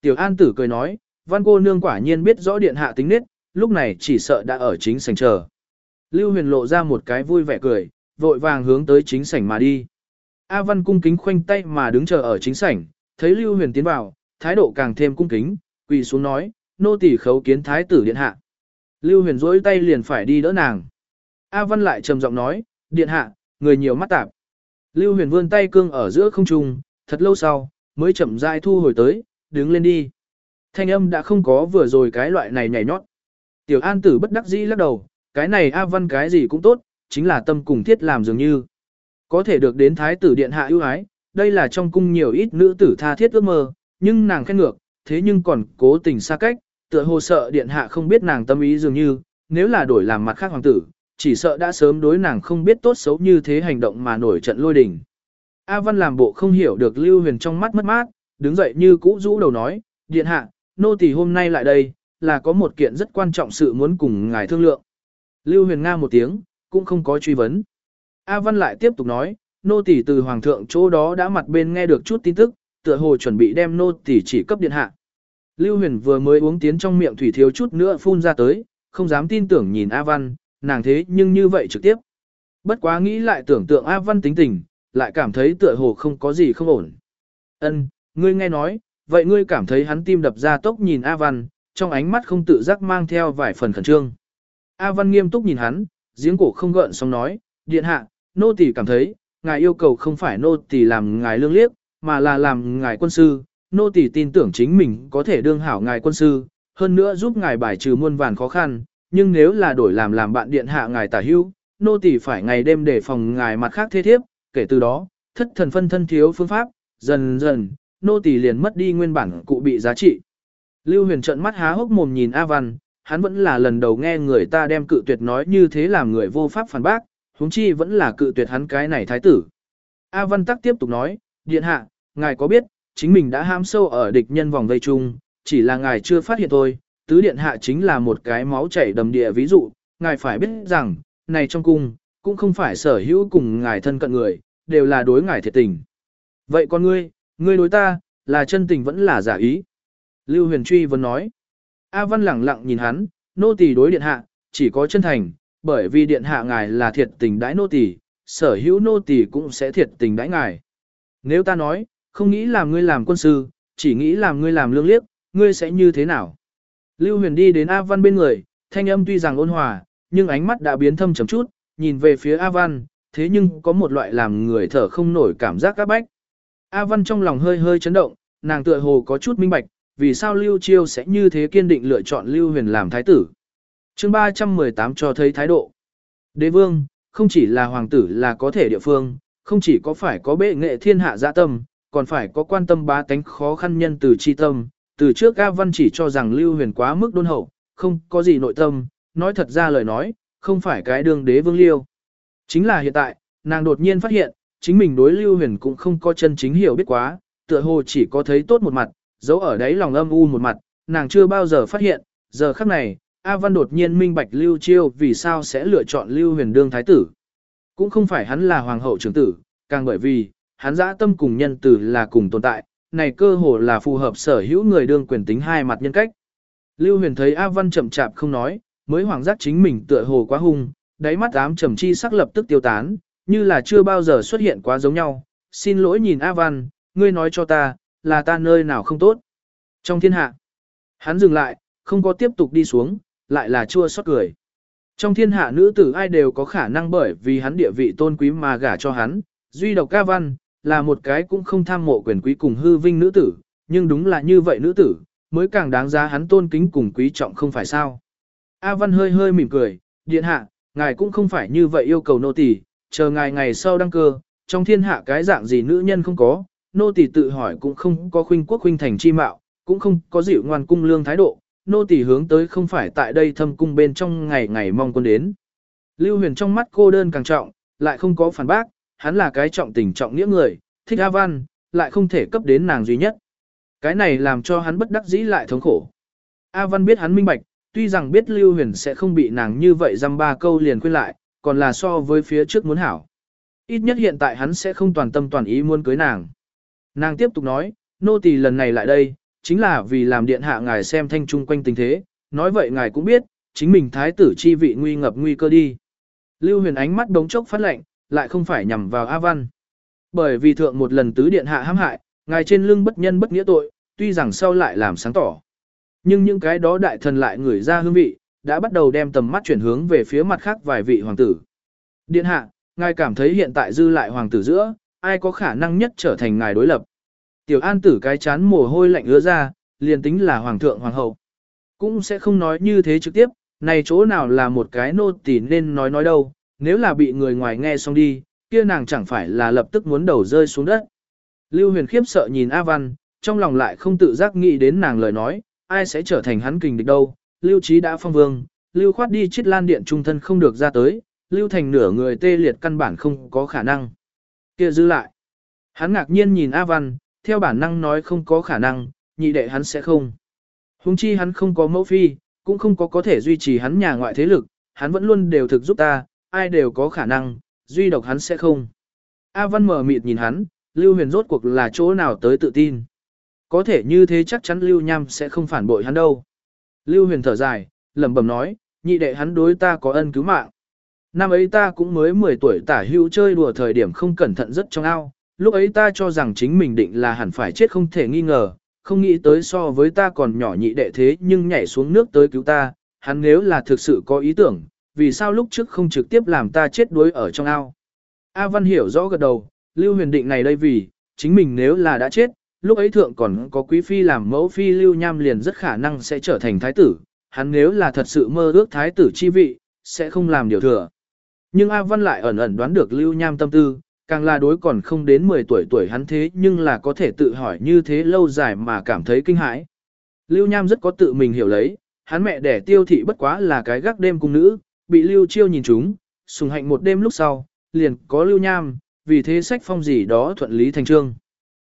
Tiểu An Tử cười nói, văn cô nương quả nhiên biết rõ điện hạ tính nết, lúc này chỉ sợ đã ở chính sảnh chờ. Lưu huyền lộ ra một cái vui vẻ cười, vội vàng hướng tới chính sảnh mà đi. A văn cung kính khoanh tay mà đứng chờ ở chính sảnh, thấy Lưu huyền tiến vào, thái độ càng thêm cung kính, quỳ xuống nói, nô tỳ khấu kiến thái tử điện hạ. Lưu huyền rỗi tay liền phải đi đỡ nàng. A văn lại trầm giọng nói, điện hạ, người nhiều mắt tạp. Lưu huyền vươn tay cương ở giữa không trung, thật lâu sau, mới chậm rãi thu hồi tới, đứng lên đi. Thanh âm đã không có vừa rồi cái loại này nhảy nhót. Tiểu an tử bất đắc dĩ lắc đầu, cái này A văn cái gì cũng tốt, chính là tâm cùng thiết làm dường như. Có thể được đến thái tử điện hạ ưu ái, đây là trong cung nhiều ít nữ tử tha thiết ước mơ, nhưng nàng khen ngược, thế nhưng còn cố tình xa cách, tựa hồ sợ điện hạ không biết nàng tâm ý dường như, nếu là đổi làm mặt khác hoàng tử, chỉ sợ đã sớm đối nàng không biết tốt xấu như thế hành động mà nổi trận lôi đình. A Văn làm bộ không hiểu được Lưu Huyền trong mắt mất mát, đứng dậy như cũ rũ đầu nói, điện hạ, nô tỳ hôm nay lại đây, là có một kiện rất quan trọng sự muốn cùng ngài thương lượng. Lưu Huyền Nga một tiếng, cũng không có truy vấn. A Văn lại tiếp tục nói, nô tỳ từ hoàng thượng chỗ đó đã mặt bên nghe được chút tin tức, tựa hồ chuẩn bị đem nô tỳ chỉ cấp điện hạ. Lưu Huyền vừa mới uống tiến trong miệng thủy thiếu chút nữa phun ra tới, không dám tin tưởng nhìn A Văn, nàng thế nhưng như vậy trực tiếp. Bất quá nghĩ lại tưởng tượng A Văn tính tình, lại cảm thấy tựa hồ không có gì không ổn. Ân, ngươi nghe nói, vậy ngươi cảm thấy hắn tim đập ra tốc nhìn A Văn, trong ánh mắt không tự giác mang theo vài phần khẩn trương. A Văn nghiêm túc nhìn hắn, giếng cổ không gợn xong nói, điện hạ, nô tỳ cảm thấy, ngài yêu cầu không phải nô tỳ làm ngài lương liếc, mà là làm ngài quân sư, nô tỳ tin tưởng chính mình có thể đương hảo ngài quân sư, hơn nữa giúp ngài bài trừ muôn vàn khó khăn, nhưng nếu là đổi làm làm bạn điện hạ ngài tả hưu, nô tỳ phải ngày đêm để phòng ngài mặt khác thế thiếp, kể từ đó, thất thần phân thân thiếu phương pháp, dần dần, nô tỳ liền mất đi nguyên bản cụ bị giá trị. Lưu huyền trợn mắt há hốc mồm nhìn A Văn, hắn vẫn là lần đầu nghe người ta đem cự tuyệt nói như thế làm người vô pháp phản bác, huống chi vẫn là cự tuyệt hắn cái này thái tử. A Văn tắc tiếp tục nói, điện hạ, ngài có biết, chính mình đã ham sâu ở địch nhân vòng vây chung, chỉ là ngài chưa phát hiện thôi, tứ điện hạ chính là một cái máu chảy đầm địa ví dụ, ngài phải biết rằng, này trong cung, cũng không phải sở hữu cùng ngài thân cận người, đều là đối ngài thiệt tình. Vậy con ngươi, ngươi đối ta, là chân tình vẫn là giả ý. Lưu huyền truy vẫn nói. A văn lẳng lặng nhìn hắn, nô tỳ đối điện hạ, chỉ có chân thành, bởi vì điện hạ ngài là thiệt tình đãi nô tỳ, sở hữu nô tỳ cũng sẽ thiệt tình đãi ngài. Nếu ta nói, không nghĩ làm ngươi làm quân sư, chỉ nghĩ làm ngươi làm lương liếc, ngươi sẽ như thế nào? Lưu huyền đi đến A Văn bên người, thanh âm tuy rằng ôn hòa, nhưng ánh mắt đã biến thâm chấm chút, nhìn về phía A Văn, thế nhưng có một loại làm người thở không nổi cảm giác các bách. A Văn trong lòng hơi hơi chấn động, nàng tựa hồ có chút minh bạch, vì sao Lưu Chiêu sẽ như thế kiên định lựa chọn Lưu Huyền làm thái tử. chương 318 cho thấy thái độ. Đế vương, không chỉ là hoàng tử là có thể địa phương, không chỉ có phải có bệ nghệ thiên hạ dạ tâm, còn phải có quan tâm bá tánh khó khăn nhân từ chi tâm. Từ trước A Văn chỉ cho rằng Lưu Huyền quá mức đôn hậu, không có gì nội tâm, nói thật ra lời nói, không phải cái đường đế vương liêu. Chính là hiện tại, nàng đột nhiên phát hiện, chính mình đối Lưu Huyền cũng không có chân chính hiểu biết quá, tựa hồ chỉ có thấy tốt một mặt, giấu ở đấy lòng âm u một mặt, nàng chưa bao giờ phát hiện, giờ khắc này, A Văn đột nhiên minh bạch Lưu Chiêu vì sao sẽ lựa chọn Lưu Huyền đương thái tử. Cũng không phải hắn là hoàng hậu trưởng tử, càng bởi vì, hắn dã tâm cùng nhân tử là cùng tồn tại, này cơ hồ là phù hợp sở hữu người đương quyền tính hai mặt nhân cách. Lưu Huyền thấy A Văn chậm chạp không nói, mới hoàng giác chính mình tựa hồ quá hung, đáy mắt ám trầm chi sắc lập tức tiêu tán, như là chưa bao giờ xuất hiện quá giống nhau. Xin lỗi nhìn A Văn, ngươi nói cho ta, là ta nơi nào không tốt. Trong thiên hạ, hắn dừng lại, không có tiếp tục đi xuống, lại là chua xót cười. Trong thiên hạ nữ tử ai đều có khả năng bởi vì hắn địa vị tôn quý mà gả cho hắn, duy độc ca văn, là một cái cũng không tham mộ quyền quý cùng hư vinh nữ tử, nhưng đúng là như vậy nữ tử, mới càng đáng giá hắn tôn kính cùng quý trọng không phải sao. A văn hơi hơi mỉm cười, điện hạ, ngài cũng không phải như vậy yêu cầu nô tỳ, chờ ngài ngày sau đăng cơ, trong thiên hạ cái dạng gì nữ nhân không có, nô tỳ tự hỏi cũng không có khuynh quốc khuynh thành chi mạo, cũng không có dịu ngoan cung lương thái độ, nô tỳ hướng tới không phải tại đây thâm cung bên trong ngày ngày mong quân đến. Lưu huyền trong mắt cô đơn càng trọng, lại không có phản bác, hắn là cái trọng tình trọng nghĩa người, thích A Văn, lại không thể cấp đến nàng duy nhất. Cái này làm cho hắn bất đắc dĩ lại thống khổ. A Văn biết hắn minh bạch, tuy rằng biết Lưu Huyền sẽ không bị nàng như vậy dăm ba câu liền quên lại, còn là so với phía trước muốn hảo. Ít nhất hiện tại hắn sẽ không toàn tâm toàn ý muốn cưới nàng. Nàng tiếp tục nói, nô tỳ lần này lại đây, chính là vì làm điện hạ ngài xem thanh trung quanh tình thế, nói vậy ngài cũng biết, chính mình thái tử chi vị nguy ngập nguy cơ đi. Lưu huyền ánh mắt đống chốc phát lệnh, lại không phải nhằm vào A Văn. Bởi vì thượng một lần tứ điện hạ hãm hại, ngài trên lưng bất nhân bất nghĩa tội, tuy rằng sau lại làm sáng tỏ. Nhưng những cái đó đại thần lại ngửi ra hương vị, đã bắt đầu đem tầm mắt chuyển hướng về phía mặt khác vài vị hoàng tử. Điện hạ, ngài cảm thấy hiện tại dư lại hoàng tử giữa, ai có khả năng nhất trở thành ngài đối lập. Tiểu an tử cái chán mồ hôi lạnh ứa ra, liền tính là hoàng thượng hoàng hậu. Cũng sẽ không nói như thế trực tiếp, này chỗ nào là một cái nô tỳ nên nói nói đâu, nếu là bị người ngoài nghe xong đi, kia nàng chẳng phải là lập tức muốn đầu rơi xuống đất. Lưu huyền khiếp sợ nhìn A Văn, trong lòng lại không tự giác nghĩ đến nàng lời nói, ai sẽ trở thành hắn kình địch đâu. Lưu trí đã phong vương, lưu khoát đi chết lan điện trung thân không được ra tới, lưu thành nửa người tê liệt căn bản không có khả năng. kia giữ lại. Hắn ngạc nhiên nhìn A Văn, theo bản năng nói không có khả năng, nhị đệ hắn sẽ không. Hùng chi hắn không có mẫu phi, cũng không có có thể duy trì hắn nhà ngoại thế lực, hắn vẫn luôn đều thực giúp ta, ai đều có khả năng, duy độc hắn sẽ không. A Văn mở mịt nhìn hắn, Lưu Huyền rốt cuộc là chỗ nào tới tự tin. Có thể như thế chắc chắn Lưu Nham sẽ không phản bội hắn đâu. Lưu Huyền thở dài, lẩm bẩm nói, nhị đệ hắn đối ta có ân cứu mạng. Năm ấy ta cũng mới 10 tuổi tả hữu chơi đùa thời điểm không cẩn thận rất trong ao, lúc ấy ta cho rằng chính mình định là hẳn phải chết không thể nghi ngờ, không nghĩ tới so với ta còn nhỏ nhị đệ thế nhưng nhảy xuống nước tới cứu ta, hắn nếu là thực sự có ý tưởng, vì sao lúc trước không trực tiếp làm ta chết đuối ở trong ao. A Văn hiểu rõ gật đầu, Lưu Huyền định này đây vì, chính mình nếu là đã chết, lúc ấy thượng còn có quý phi làm mẫu phi Lưu Nham liền rất khả năng sẽ trở thành thái tử, hắn nếu là thật sự mơ ước thái tử chi vị, sẽ không làm điều thừa. Nhưng A Văn lại ẩn ẩn đoán được Lưu Nham tâm tư, càng là đối còn không đến 10 tuổi tuổi hắn thế nhưng là có thể tự hỏi như thế lâu dài mà cảm thấy kinh hãi. Lưu Nham rất có tự mình hiểu lấy, hắn mẹ đẻ tiêu thị bất quá là cái gác đêm cung nữ, bị Lưu Chiêu nhìn chúng, sùng hạnh một đêm lúc sau, liền có Lưu Nham, vì thế sách phong gì đó thuận lý thành trương.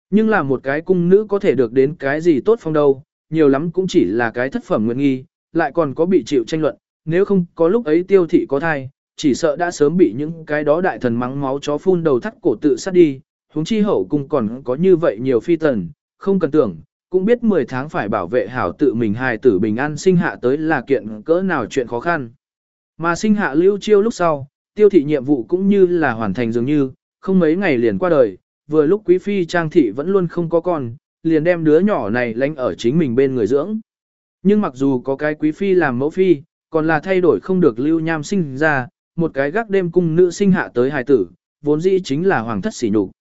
Nhưng là một cái cung nữ có thể được đến cái gì tốt phong đâu, nhiều lắm cũng chỉ là cái thất phẩm nguyện nghi, lại còn có bị chịu tranh luận, nếu không có lúc ấy tiêu thị có thai, chỉ sợ đã sớm bị những cái đó đại thần mắng máu chó phun đầu thắt cổ tự sát đi, huống chi hậu cung còn có như vậy nhiều phi tần, không cần tưởng, cũng biết 10 tháng phải bảo vệ hảo tự mình hài tử bình an sinh hạ tới là kiện cỡ nào chuyện khó khăn. Mà sinh hạ lưu chiêu lúc sau, tiêu thị nhiệm vụ cũng như là hoàn thành dường như, không mấy ngày liền qua đời, vừa lúc quý phi trang thị vẫn luôn không có con, liền đem đứa nhỏ này lánh ở chính mình bên người dưỡng. Nhưng mặc dù có cái quý phi làm mẫu phi, còn là thay đổi không được lưu nham sinh ra, một cái gác đêm cung nữ sinh hạ tới hài tử, vốn dĩ chính là hoàng thất sỉ nhục.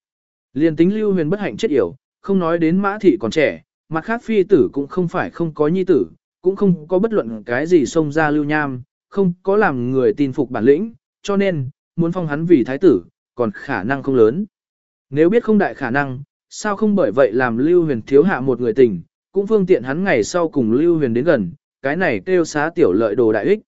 Liền tính lưu huyền bất hạnh chết yểu, không nói đến mã thị còn trẻ, mặt khác phi tử cũng không phải không có nhi tử, cũng không có bất luận cái gì xông ra lưu nham, không có làm người tin phục bản lĩnh, cho nên, muốn phong hắn vì thái tử, còn khả năng không lớn. Nếu biết không đại khả năng, sao không bởi vậy làm lưu huyền thiếu hạ một người tình, cũng phương tiện hắn ngày sau cùng lưu huyền đến gần, cái này kêu xá tiểu lợi đồ đại ích.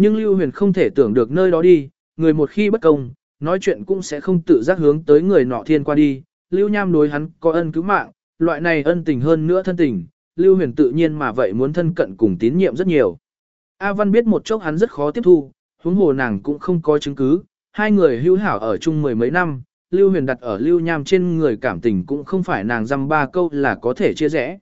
Nhưng Lưu Huyền không thể tưởng được nơi đó đi, người một khi bất công, nói chuyện cũng sẽ không tự giác hướng tới người nọ thiên qua đi. Lưu Nham đối hắn có ân cứu mạng, loại này ân tình hơn nữa thân tình, Lưu Huyền tự nhiên mà vậy muốn thân cận cùng tín nhiệm rất nhiều. A Văn biết một chốc hắn rất khó tiếp thu, huống hồ nàng cũng không có chứng cứ, hai người hữu hảo ở chung mười mấy năm, Lưu Huyền đặt ở Lưu Nham trên người cảm tình cũng không phải nàng dăm ba câu là có thể chia rẽ.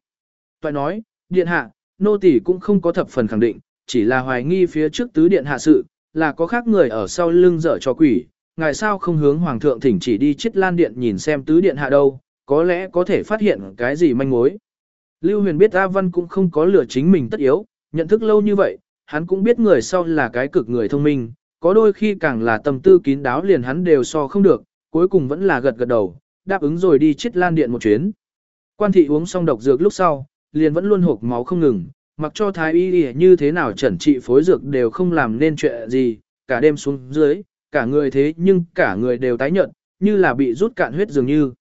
Toại nói, điện hạ, nô tỳ cũng không có thập phần khẳng định, chỉ là hoài nghi phía trước tứ điện hạ sự, là có khác người ở sau lưng dở cho quỷ, ngài sao không hướng hoàng thượng thỉnh chỉ đi chết lan điện nhìn xem tứ điện hạ đâu, có lẽ có thể phát hiện cái gì manh mối. Lưu huyền biết A Văn cũng không có lừa chính mình tất yếu, nhận thức lâu như vậy, hắn cũng biết người sau là cái cực người thông minh, có đôi khi càng là tâm tư kín đáo liền hắn đều so không được, cuối cùng vẫn là gật gật đầu, đáp ứng rồi đi chết lan điện một chuyến. Quan thị uống xong độc dược lúc sau, liền vẫn luôn hộp máu không ngừng, mặc cho thái y như thế nào chẩn trị phối dược đều không làm nên chuyện gì, cả đêm xuống dưới, cả người thế nhưng cả người đều tái nhợt, như là bị rút cạn huyết dường như.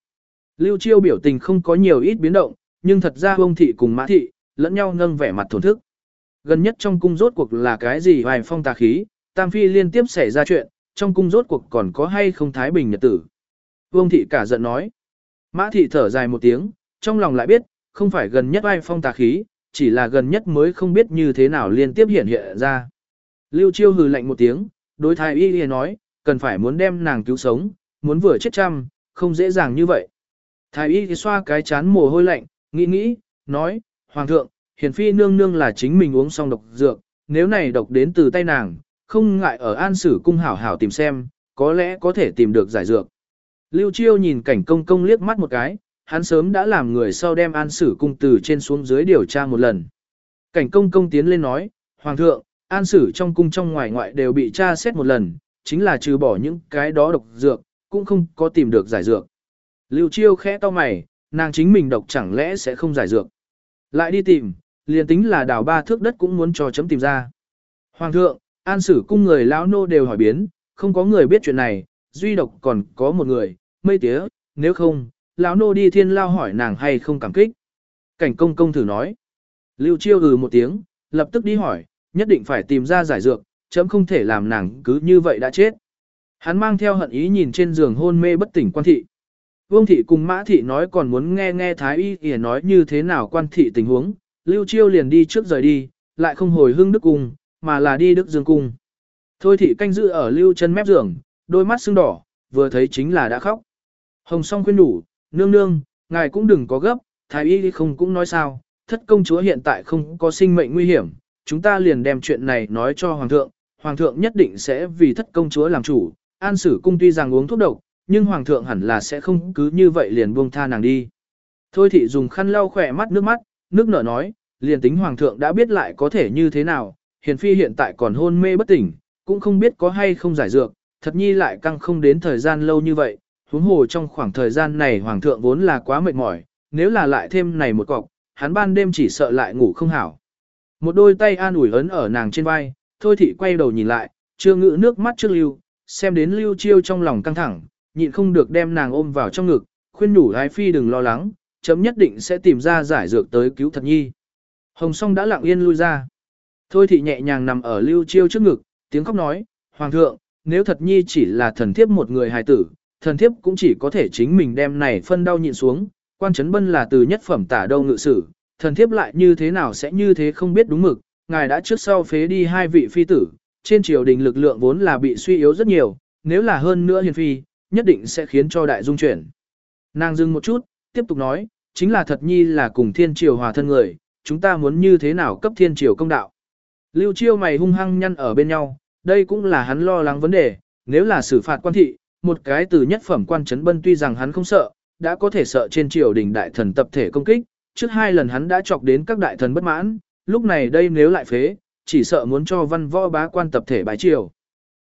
Lưu Chiêu biểu tình không có nhiều ít biến động, nhưng thật ra ông thị cùng mã thị, lẫn nhau nâng vẻ mặt thổn thức. Gần nhất trong cung rốt cuộc là cái gì hoài phong tà khí, Tam Phi liên tiếp xảy ra chuyện, trong cung rốt cuộc còn có hay không thái bình nhật tử. Vương thị cả giận nói. Mã thị thở dài một tiếng, trong lòng lại biết, không phải gần nhất ai phong tà khí, chỉ là gần nhất mới không biết như thế nào liên tiếp hiện hiện ra. Lưu Chiêu hừ lạnh một tiếng, đối thái y y nói, cần phải muốn đem nàng cứu sống, muốn vừa chết trăm, không dễ dàng như vậy. Thái y xoa cái chán mồ hôi lạnh, nghĩ nghĩ, nói, Hoàng thượng, hiền phi nương nương là chính mình uống xong độc dược, nếu này độc đến từ tay nàng, không ngại ở an sử cung hảo hảo tìm xem, có lẽ có thể tìm được giải dược. Lưu Chiêu nhìn cảnh công công liếc mắt một cái, hắn sớm đã làm người sau đem an sử cung từ trên xuống dưới điều tra một lần. Cảnh công công tiến lên nói, Hoàng thượng, an sử trong cung trong ngoài ngoại đều bị tra xét một lần, chính là trừ bỏ những cái đó độc dược, cũng không có tìm được giải dược. Lưu Chiêu khẽ to mày, nàng chính mình độc chẳng lẽ sẽ không giải dược. Lại đi tìm, liền tính là đào ba thước đất cũng muốn cho chấm tìm ra. Hoàng thượng, an sử cung người lão nô đều hỏi biến, không có người biết chuyện này, duy độc còn có một người, mây tía, nếu không, lão nô đi thiên lao hỏi nàng hay không cảm kích. Cảnh công công thử nói. Lưu chiêu ừ một tiếng, lập tức đi hỏi, nhất định phải tìm ra giải dược, chấm không thể làm nàng cứ như vậy đã chết. Hắn mang theo hận ý nhìn trên giường hôn mê bất tỉnh quan thị. Vương thị cùng mã thị nói còn muốn nghe nghe thái y kìa nói như thế nào quan thị tình huống, lưu chiêu liền đi trước rời đi, lại không hồi hưng đức cung, mà là đi đức dương cung. Thôi thị canh giữ ở lưu chân mép giường, đôi mắt sưng đỏ, vừa thấy chính là đã khóc. Hồng song khuyên đủ, nương nương, ngài cũng đừng có gấp, thái y không cũng nói sao, thất công chúa hiện tại không có sinh mệnh nguy hiểm, chúng ta liền đem chuyện này nói cho hoàng thượng, hoàng thượng nhất định sẽ vì thất công chúa làm chủ, an sử cung tuy rằng uống thuốc độc, nhưng hoàng thượng hẳn là sẽ không cứ như vậy liền buông tha nàng đi. Thôi thị dùng khăn lau khỏe mắt nước mắt, nước nở nói, liền tính hoàng thượng đã biết lại có thể như thế nào, hiền phi hiện tại còn hôn mê bất tỉnh, cũng không biết có hay không giải dược, thật nhi lại căng không đến thời gian lâu như vậy, huống hồ trong khoảng thời gian này hoàng thượng vốn là quá mệt mỏi, nếu là lại thêm này một cọc, hắn ban đêm chỉ sợ lại ngủ không hảo. Một đôi tay an ủi ấn ở nàng trên vai, thôi thị quay đầu nhìn lại, chưa ngự nước mắt trước lưu, xem đến lưu chiêu trong lòng căng thẳng, nhịn không được đem nàng ôm vào trong ngực, khuyên nhủ Ái Phi đừng lo lắng, chấm nhất định sẽ tìm ra giải dược tới cứu thật nhi. Hồng song đã lặng yên lui ra. Thôi thị nhẹ nhàng nằm ở lưu chiêu trước ngực, tiếng khóc nói, Hoàng thượng, nếu thật nhi chỉ là thần thiếp một người hài tử, thần thiếp cũng chỉ có thể chính mình đem này phân đau nhịn xuống, quan chấn bân là từ nhất phẩm tả đâu ngự sử, thần thiếp lại như thế nào sẽ như thế không biết đúng mực, ngài đã trước sau phế đi hai vị phi tử, trên triều đình lực lượng vốn là bị suy yếu rất nhiều, nếu là hơn nữa hiền phi, nhất định sẽ khiến cho đại dung chuyển. Nàng dừng một chút, tiếp tục nói, chính là thật nhi là cùng thiên triều hòa thân người, chúng ta muốn như thế nào cấp thiên triều công đạo. Lưu chiêu mày hung hăng nhăn ở bên nhau, đây cũng là hắn lo lắng vấn đề, nếu là xử phạt quan thị, một cái từ nhất phẩm quan trấn bân tuy rằng hắn không sợ, đã có thể sợ trên triều đình đại thần tập thể công kích, trước hai lần hắn đã chọc đến các đại thần bất mãn, lúc này đây nếu lại phế, chỉ sợ muốn cho văn võ bá quan tập thể bái triều.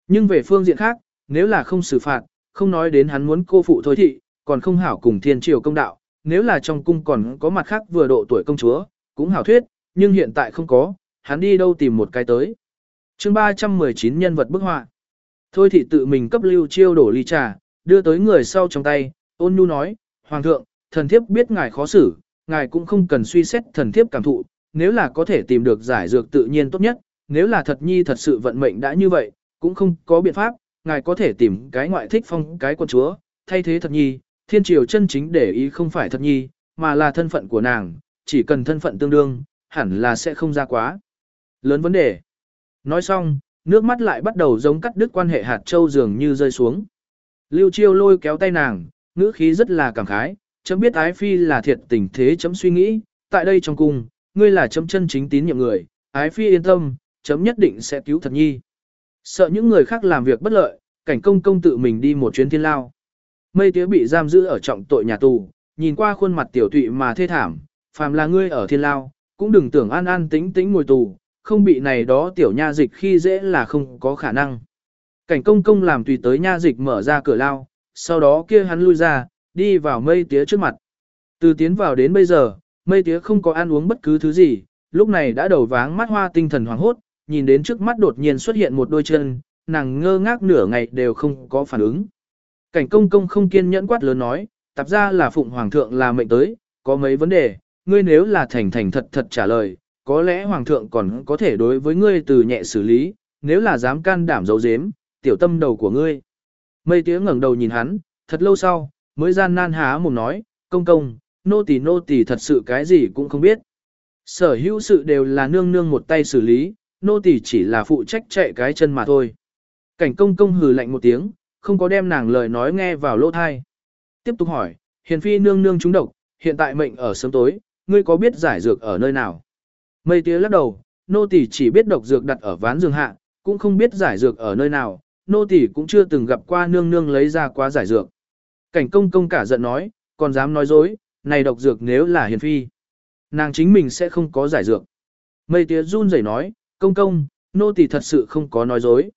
Nhưng về phương diện khác, nếu là không xử phạt, không nói đến hắn muốn cô phụ thôi thị, còn không hảo cùng thiên triều công đạo, nếu là trong cung còn có mặt khác vừa độ tuổi công chúa, cũng hảo thuyết, nhưng hiện tại không có, hắn đi đâu tìm một cái tới. chương 319 nhân vật bức họa. Thôi thị tự mình cấp lưu chiêu đổ ly trà, đưa tới người sau trong tay, ôn nhu nói, Hoàng thượng, thần thiếp biết ngài khó xử, ngài cũng không cần suy xét thần thiếp cảm thụ, nếu là có thể tìm được giải dược tự nhiên tốt nhất, nếu là thật nhi thật sự vận mệnh đã như vậy, cũng không có biện pháp, ngài có thể tìm cái ngoại thích phong cái quân chúa, thay thế thật nhi, thiên triều chân chính để ý không phải thật nhi, mà là thân phận của nàng, chỉ cần thân phận tương đương, hẳn là sẽ không ra quá. Lớn vấn đề. Nói xong, nước mắt lại bắt đầu giống cắt đứt quan hệ hạt châu dường như rơi xuống. Lưu Chiêu lôi kéo tay nàng, ngữ khí rất là cảm khái, chấm biết ái phi là thiệt tình thế chấm suy nghĩ, tại đây trong cung, ngươi là chấm chân chính tín nhiệm người, ái phi yên tâm, chấm nhất định sẽ cứu thật nhi. Sợ những người khác làm việc bất lợi, cảnh công công tự mình đi một chuyến thiên lao. Mây tía bị giam giữ ở trọng tội nhà tù, nhìn qua khuôn mặt tiểu tụy mà thê thảm, phàm là ngươi ở thiên lao, cũng đừng tưởng an an tĩnh tĩnh ngồi tù, không bị này đó tiểu nha dịch khi dễ là không có khả năng. Cảnh công công làm tùy tới nha dịch mở ra cửa lao, sau đó kia hắn lui ra, đi vào mây tía trước mặt. Từ tiến vào đến bây giờ, mây tía không có ăn uống bất cứ thứ gì, lúc này đã đầu váng mắt hoa tinh thần hoàng hốt, nhìn đến trước mắt đột nhiên xuất hiện một đôi chân, nàng ngơ ngác nửa ngày đều không có phản ứng. Cảnh công công không kiên nhẫn quát lớn nói, tạp ra là phụng hoàng thượng là mệnh tới, có mấy vấn đề, ngươi nếu là thành thành thật thật trả lời, có lẽ hoàng thượng còn có thể đối với ngươi từ nhẹ xử lý, nếu là dám can đảm giấu giếm, tiểu tâm đầu của ngươi. Mây tía ngẩng đầu nhìn hắn, thật lâu sau, mới gian nan há mồm nói, công công, nô tỳ nô tỳ thật sự cái gì cũng không biết. Sở hữu sự đều là nương nương một tay xử lý, nô tỳ chỉ là phụ trách chạy cái chân mà thôi. Cảnh công công hừ lạnh một tiếng, không có đem nàng lời nói nghe vào lỗ thai. Tiếp tục hỏi, hiền phi nương nương trúng độc, hiện tại mệnh ở sớm tối, ngươi có biết giải dược ở nơi nào? Mây tía lắc đầu, nô tỳ chỉ biết độc dược đặt ở ván giường hạ, cũng không biết giải dược ở nơi nào, nô tỳ cũng chưa từng gặp qua nương nương lấy ra quá giải dược. Cảnh công công cả giận nói, còn dám nói dối, này độc dược nếu là hiền phi. Nàng chính mình sẽ không có giải dược. Mây tía run rẩy nói, công công, nô tỳ thật sự không có nói dối.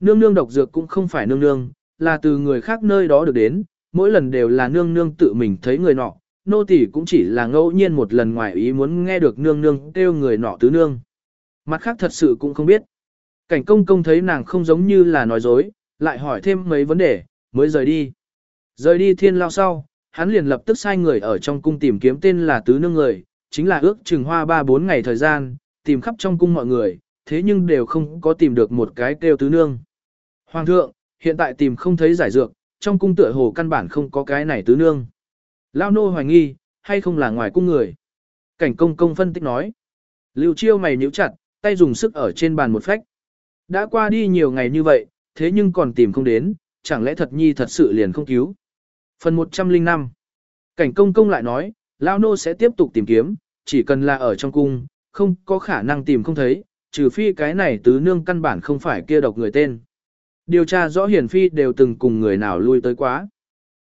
Nương nương độc dược cũng không phải nương nương, là từ người khác nơi đó được đến, mỗi lần đều là nương nương tự mình thấy người nọ, nô tỳ cũng chỉ là ngẫu nhiên một lần ngoài ý muốn nghe được nương nương kêu người nọ tứ nương. Mặt khác thật sự cũng không biết. Cảnh công công thấy nàng không giống như là nói dối, lại hỏi thêm mấy vấn đề, mới rời đi. Rời đi thiên lao sau, hắn liền lập tức sai người ở trong cung tìm kiếm tên là tứ nương người, chính là ước chừng hoa 3-4 ngày thời gian, tìm khắp trong cung mọi người, thế nhưng đều không có tìm được một cái kêu tứ nương. Hoàng thượng, hiện tại tìm không thấy giải dược, trong cung tựa hồ căn bản không có cái này tứ nương. Lao nô hoài nghi, hay không là ngoài cung người. Cảnh công công phân tích nói. Lưu chiêu mày nhíu chặt, tay dùng sức ở trên bàn một phách. Đã qua đi nhiều ngày như vậy, thế nhưng còn tìm không đến, chẳng lẽ thật nhi thật sự liền không cứu. Phần 105 Cảnh công công lại nói, Lao nô sẽ tiếp tục tìm kiếm, chỉ cần là ở trong cung, không có khả năng tìm không thấy, trừ phi cái này tứ nương căn bản không phải kia độc người tên. Điều tra rõ hiển phi đều từng cùng người nào lui tới quá.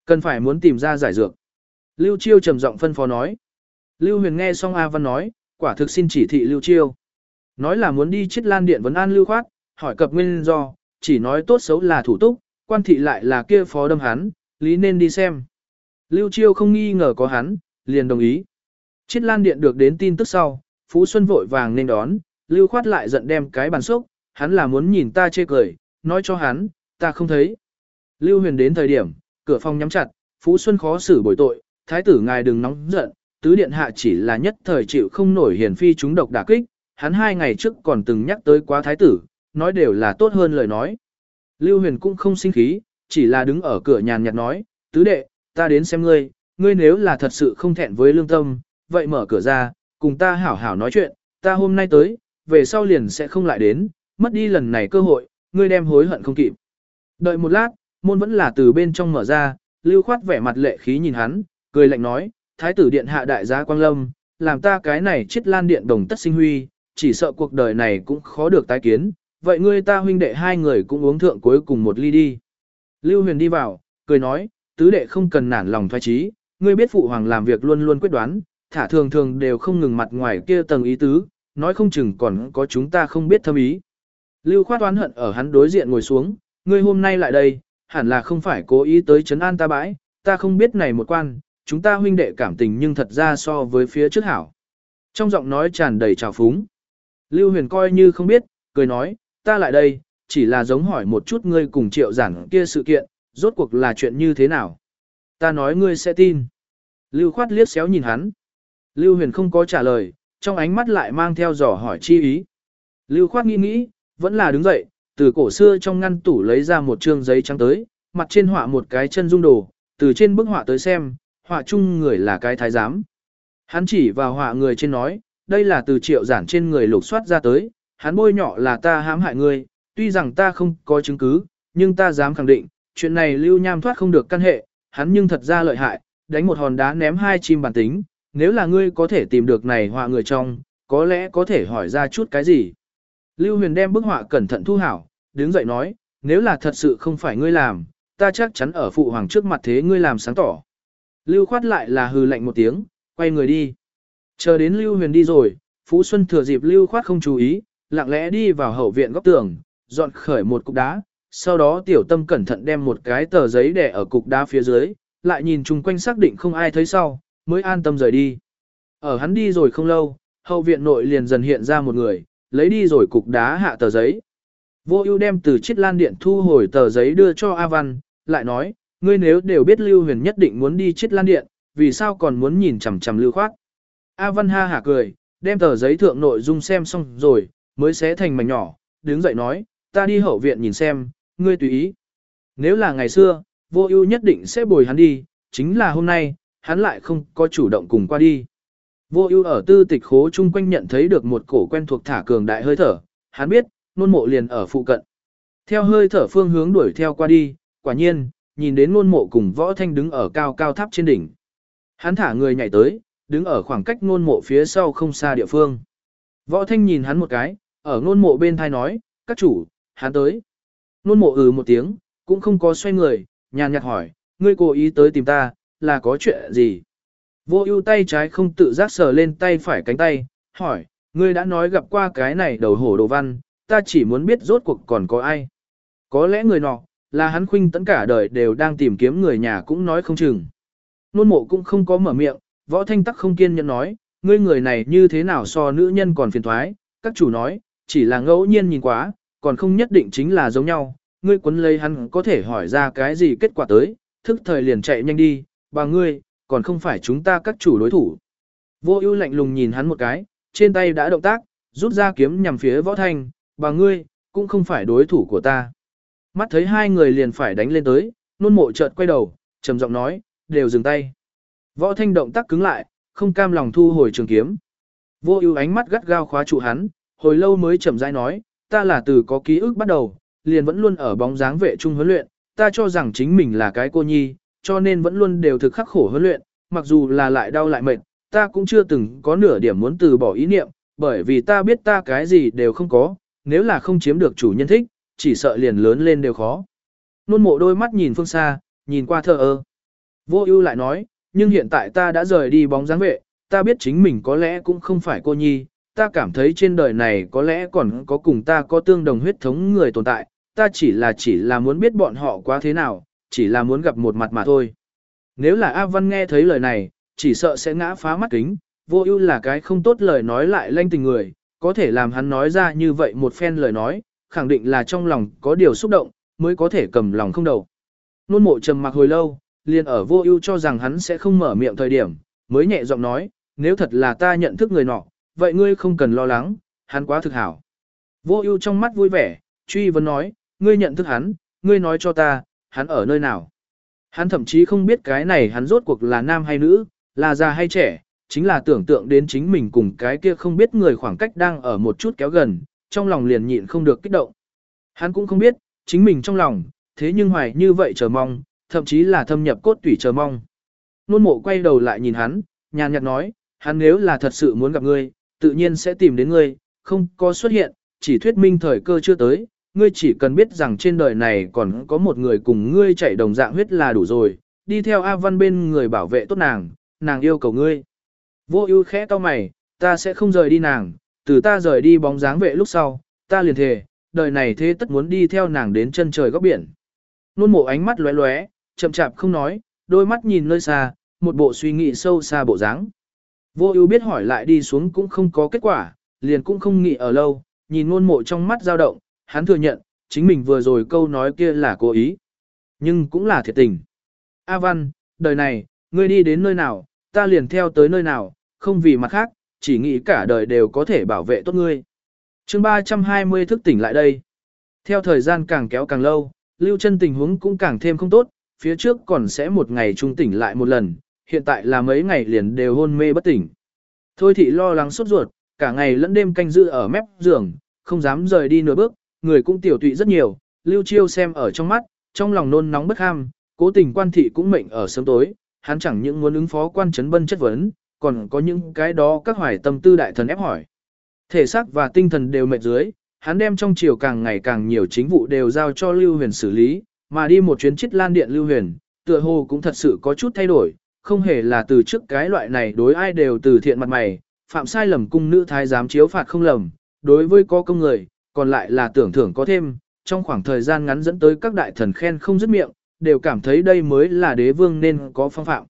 Cần phải muốn tìm ra giải dược. Lưu Chiêu trầm giọng phân phó nói. Lưu Huyền nghe xong A Văn nói, quả thực xin chỉ thị Lưu Chiêu. Nói là muốn đi chết lan điện vấn an Lưu Khoát, hỏi cập nguyên do, chỉ nói tốt xấu là thủ túc, quan thị lại là kia phó đâm hắn, lý nên đi xem. Lưu Chiêu không nghi ngờ có hắn, liền đồng ý. Chiết lan điện được đến tin tức sau, Phú Xuân vội vàng nên đón, Lưu Khoát lại giận đem cái bàn xúc, hắn là muốn nhìn ta chê cười, nói cho hắn, ta không thấy. Lưu Huyền đến thời điểm, cửa phòng nhắm chặt, Phú Xuân khó xử bồi tội, thái tử ngài đừng nóng giận, tứ điện hạ chỉ là nhất thời chịu không nổi hiển phi chúng độc đả kích, hắn hai ngày trước còn từng nhắc tới quá thái tử, nói đều là tốt hơn lời nói. Lưu Huyền cũng không sinh khí, chỉ là đứng ở cửa nhàn nhạt nói, tứ đệ, ta đến xem ngươi, ngươi nếu là thật sự không thẹn với lương tâm, vậy mở cửa ra, cùng ta hảo hảo nói chuyện, ta hôm nay tới, về sau liền sẽ không lại đến, mất đi lần này cơ hội, ngươi đem hối hận không kịp. Đợi một lát, môn vẫn là từ bên trong mở ra, lưu khoát vẻ mặt lệ khí nhìn hắn, cười lạnh nói, thái tử điện hạ đại gia quang lâm, làm ta cái này chết lan điện đồng tất sinh huy, chỉ sợ cuộc đời này cũng khó được tái kiến, vậy ngươi ta huynh đệ hai người cũng uống thượng cuối cùng một ly đi. Lưu huyền đi vào, cười nói, tứ đệ không cần nản lòng thoái trí, ngươi biết phụ hoàng làm việc luôn luôn quyết đoán, thả thường thường đều không ngừng mặt ngoài kia tầng ý tứ, nói không chừng còn có chúng ta không biết thâm ý. Lưu khoát oán hận ở hắn đối diện ngồi xuống, ngươi hôm nay lại đây, hẳn là không phải cố ý tới chấn an ta bãi, ta không biết này một quan, chúng ta huynh đệ cảm tình nhưng thật ra so với phía trước hảo. Trong giọng nói tràn đầy trào phúng. Lưu huyền coi như không biết, cười nói, ta lại đây, chỉ là giống hỏi một chút ngươi cùng triệu giảng kia sự kiện, rốt cuộc là chuyện như thế nào. Ta nói ngươi sẽ tin. Lưu khoát liếc xéo nhìn hắn. Lưu huyền không có trả lời, trong ánh mắt lại mang theo dò hỏi chi ý. Lưu khoát nghĩ nghĩ, vẫn là đứng dậy, từ cổ xưa trong ngăn tủ lấy ra một trương giấy trắng tới, mặt trên họa một cái chân dung đồ, từ trên bức họa tới xem, họa chung người là cái thái giám. Hắn chỉ vào họa người trên nói, đây là từ triệu giản trên người lục soát ra tới, hắn bôi nhỏ là ta hãm hại ngươi, tuy rằng ta không có chứng cứ, nhưng ta dám khẳng định, chuyện này lưu nham thoát không được căn hệ, hắn nhưng thật ra lợi hại, đánh một hòn đá ném hai chim bản tính, nếu là ngươi có thể tìm được này họa người trong, có lẽ có thể hỏi ra chút cái gì. Lưu Huyền đem bức họa cẩn thận thu hảo, đứng dậy nói, nếu là thật sự không phải ngươi làm, ta chắc chắn ở phụ hoàng trước mặt thế ngươi làm sáng tỏ. Lưu khoát lại là hừ lạnh một tiếng, quay người đi. Chờ đến Lưu Huyền đi rồi, Phú Xuân thừa dịp Lưu khoát không chú ý, lặng lẽ đi vào hậu viện góc tường, dọn khởi một cục đá, sau đó tiểu tâm cẩn thận đem một cái tờ giấy để ở cục đá phía dưới, lại nhìn chung quanh xác định không ai thấy sau, mới an tâm rời đi. Ở hắn đi rồi không lâu, hậu viện nội liền dần hiện ra một người, lấy đi rồi cục đá hạ tờ giấy. Vô ưu đem từ chiết lan điện thu hồi tờ giấy đưa cho A Văn, lại nói, ngươi nếu đều biết Lưu Huyền nhất định muốn đi chết lan điện, vì sao còn muốn nhìn chằm chằm Lưu Khoát. A Văn ha hả cười, đem tờ giấy thượng nội dung xem xong rồi, mới xé thành mảnh nhỏ, đứng dậy nói, ta đi hậu viện nhìn xem, ngươi tùy ý. Nếu là ngày xưa, vô ưu nhất định sẽ bồi hắn đi, chính là hôm nay, hắn lại không có chủ động cùng qua đi. Vô ưu ở tư tịch khố chung quanh nhận thấy được một cổ quen thuộc thả cường đại hơi thở, hắn biết, nôn mộ liền ở phụ cận. Theo hơi thở phương hướng đuổi theo qua đi, quả nhiên, nhìn đến nôn mộ cùng võ thanh đứng ở cao cao tháp trên đỉnh. Hắn thả người nhảy tới, đứng ở khoảng cách nôn mộ phía sau không xa địa phương. Võ Thanh nhìn hắn một cái, ở nôn mộ bên thai nói, các chủ, hắn tới. Nôn mộ ừ một tiếng, cũng không có xoay người, nhàn nhạt hỏi, ngươi cố ý tới tìm ta, là có chuyện gì? Vô ưu tay trái không tự giác sờ lên tay phải cánh tay, hỏi, ngươi đã nói gặp qua cái này đầu hổ đồ văn, ta chỉ muốn biết rốt cuộc còn có ai. Có lẽ người nọ, là hắn khuynh tấn cả đời đều đang tìm kiếm người nhà cũng nói không chừng. Nôn mộ cũng không có mở miệng, võ thanh tắc không kiên nhẫn nói, ngươi người này như thế nào so nữ nhân còn phiền thoái, các chủ nói, chỉ là ngẫu nhiên nhìn quá, còn không nhất định chính là giống nhau, ngươi quấn lấy hắn có thể hỏi ra cái gì kết quả tới, thức thời liền chạy nhanh đi, bà ngươi, còn không phải chúng ta các chủ đối thủ. Vô ưu lạnh lùng nhìn hắn một cái, trên tay đã động tác, rút ra kiếm nhằm phía võ thanh, bà ngươi, cũng không phải đối thủ của ta. Mắt thấy hai người liền phải đánh lên tới, nôn mộ chợt quay đầu, trầm giọng nói, đều dừng tay. Võ thanh động tác cứng lại, không cam lòng thu hồi trường kiếm. Vô ưu ánh mắt gắt gao khóa trụ hắn, hồi lâu mới chậm rãi nói, ta là từ có ký ức bắt đầu, liền vẫn luôn ở bóng dáng vệ trung huấn luyện, ta cho rằng chính mình là cái cô nhi, cho nên vẫn luôn đều thực khắc khổ huấn luyện, mặc dù là lại đau lại mệt, ta cũng chưa từng có nửa điểm muốn từ bỏ ý niệm, bởi vì ta biết ta cái gì đều không có, nếu là không chiếm được chủ nhân thích, chỉ sợ liền lớn lên đều khó. Nôn mộ đôi mắt nhìn phương xa, nhìn qua thờ ơ. Vô ưu lại nói, nhưng hiện tại ta đã rời đi bóng dáng vệ, ta biết chính mình có lẽ cũng không phải cô nhi, ta cảm thấy trên đời này có lẽ còn có cùng ta có tương đồng huyết thống người tồn tại, ta chỉ là chỉ là muốn biết bọn họ quá thế nào, chỉ là muốn gặp một mặt mà thôi. Nếu là A Văn nghe thấy lời này, chỉ sợ sẽ ngã phá mắt kính, vô ưu là cái không tốt lời nói lại lanh tình người, có thể làm hắn nói ra như vậy một phen lời nói, khẳng định là trong lòng có điều xúc động, mới có thể cầm lòng không đầu. Nôn mộ trầm mặc hồi lâu, liền ở vô ưu cho rằng hắn sẽ không mở miệng thời điểm, mới nhẹ giọng nói, nếu thật là ta nhận thức người nọ, vậy ngươi không cần lo lắng, hắn quá thực hảo. Vô ưu trong mắt vui vẻ, truy vấn nói, ngươi nhận thức hắn, ngươi nói cho ta, hắn ở nơi nào. Hắn thậm chí không biết cái này hắn rốt cuộc là nam hay nữ, là già hay trẻ, chính là tưởng tượng đến chính mình cùng cái kia không biết người khoảng cách đang ở một chút kéo gần, trong lòng liền nhịn không được kích động. Hắn cũng không biết, chính mình trong lòng, thế nhưng hoài như vậy chờ mong, thậm chí là thâm nhập cốt tủy chờ mong. Nôn mộ quay đầu lại nhìn hắn, nhàn nhạt nói, hắn nếu là thật sự muốn gặp ngươi, tự nhiên sẽ tìm đến ngươi, không có xuất hiện, chỉ thuyết minh thời cơ chưa tới, ngươi chỉ cần biết rằng trên đời này còn có một người cùng ngươi chạy đồng dạng huyết là đủ rồi, đi theo A Văn bên người bảo vệ tốt nàng, nàng yêu cầu ngươi. Vô ưu khẽ to mày, ta sẽ không rời đi nàng, từ ta rời đi bóng dáng vệ lúc sau, ta liền thề, đời này thế tất muốn đi theo nàng đến chân trời góc biển. Nôn mộ ánh mắt lóe lóe, chậm chạp không nói, đôi mắt nhìn nơi xa, một bộ suy nghĩ sâu xa bộ dáng. Vô ưu biết hỏi lại đi xuống cũng không có kết quả, liền cũng không nghĩ ở lâu, nhìn nôn mộ trong mắt dao động, hắn thừa nhận, chính mình vừa rồi câu nói kia là cố ý. Nhưng cũng là thiệt tình. A Văn, đời này, ngươi đi đến nơi nào, ta liền theo tới nơi nào, không vì mặt khác, chỉ nghĩ cả đời đều có thể bảo vệ tốt ngươi. chương 320 thức tỉnh lại đây. Theo thời gian càng kéo càng lâu, lưu chân tình huống cũng càng thêm không tốt, phía trước còn sẽ một ngày trung tỉnh lại một lần, hiện tại là mấy ngày liền đều hôn mê bất tỉnh. Thôi thị lo lắng sốt ruột, cả ngày lẫn đêm canh giữ ở mép giường, không dám rời đi nửa bước, người cũng tiểu tụy rất nhiều, lưu chiêu xem ở trong mắt, trong lòng nôn nóng bất ham, cố tình quan thị cũng mệnh ở sớm tối, hắn chẳng những muốn ứng phó quan trấn bân chất vấn, còn có những cái đó các hoài tâm tư đại thần ép hỏi. Thể xác và tinh thần đều mệt dưới, hắn đem trong chiều càng ngày càng nhiều chính vụ đều giao cho Lưu Huyền xử lý, mà đi một chuyến chích lan điện Lưu Huyền, tựa hồ cũng thật sự có chút thay đổi, không hề là từ trước cái loại này đối ai đều từ thiện mặt mày, phạm sai lầm cung nữ thái giám chiếu phạt không lầm, đối với có công người, còn lại là tưởng thưởng có thêm, trong khoảng thời gian ngắn dẫn tới các đại thần khen không dứt miệng, đều cảm thấy đây mới là đế vương nên có phong phạm.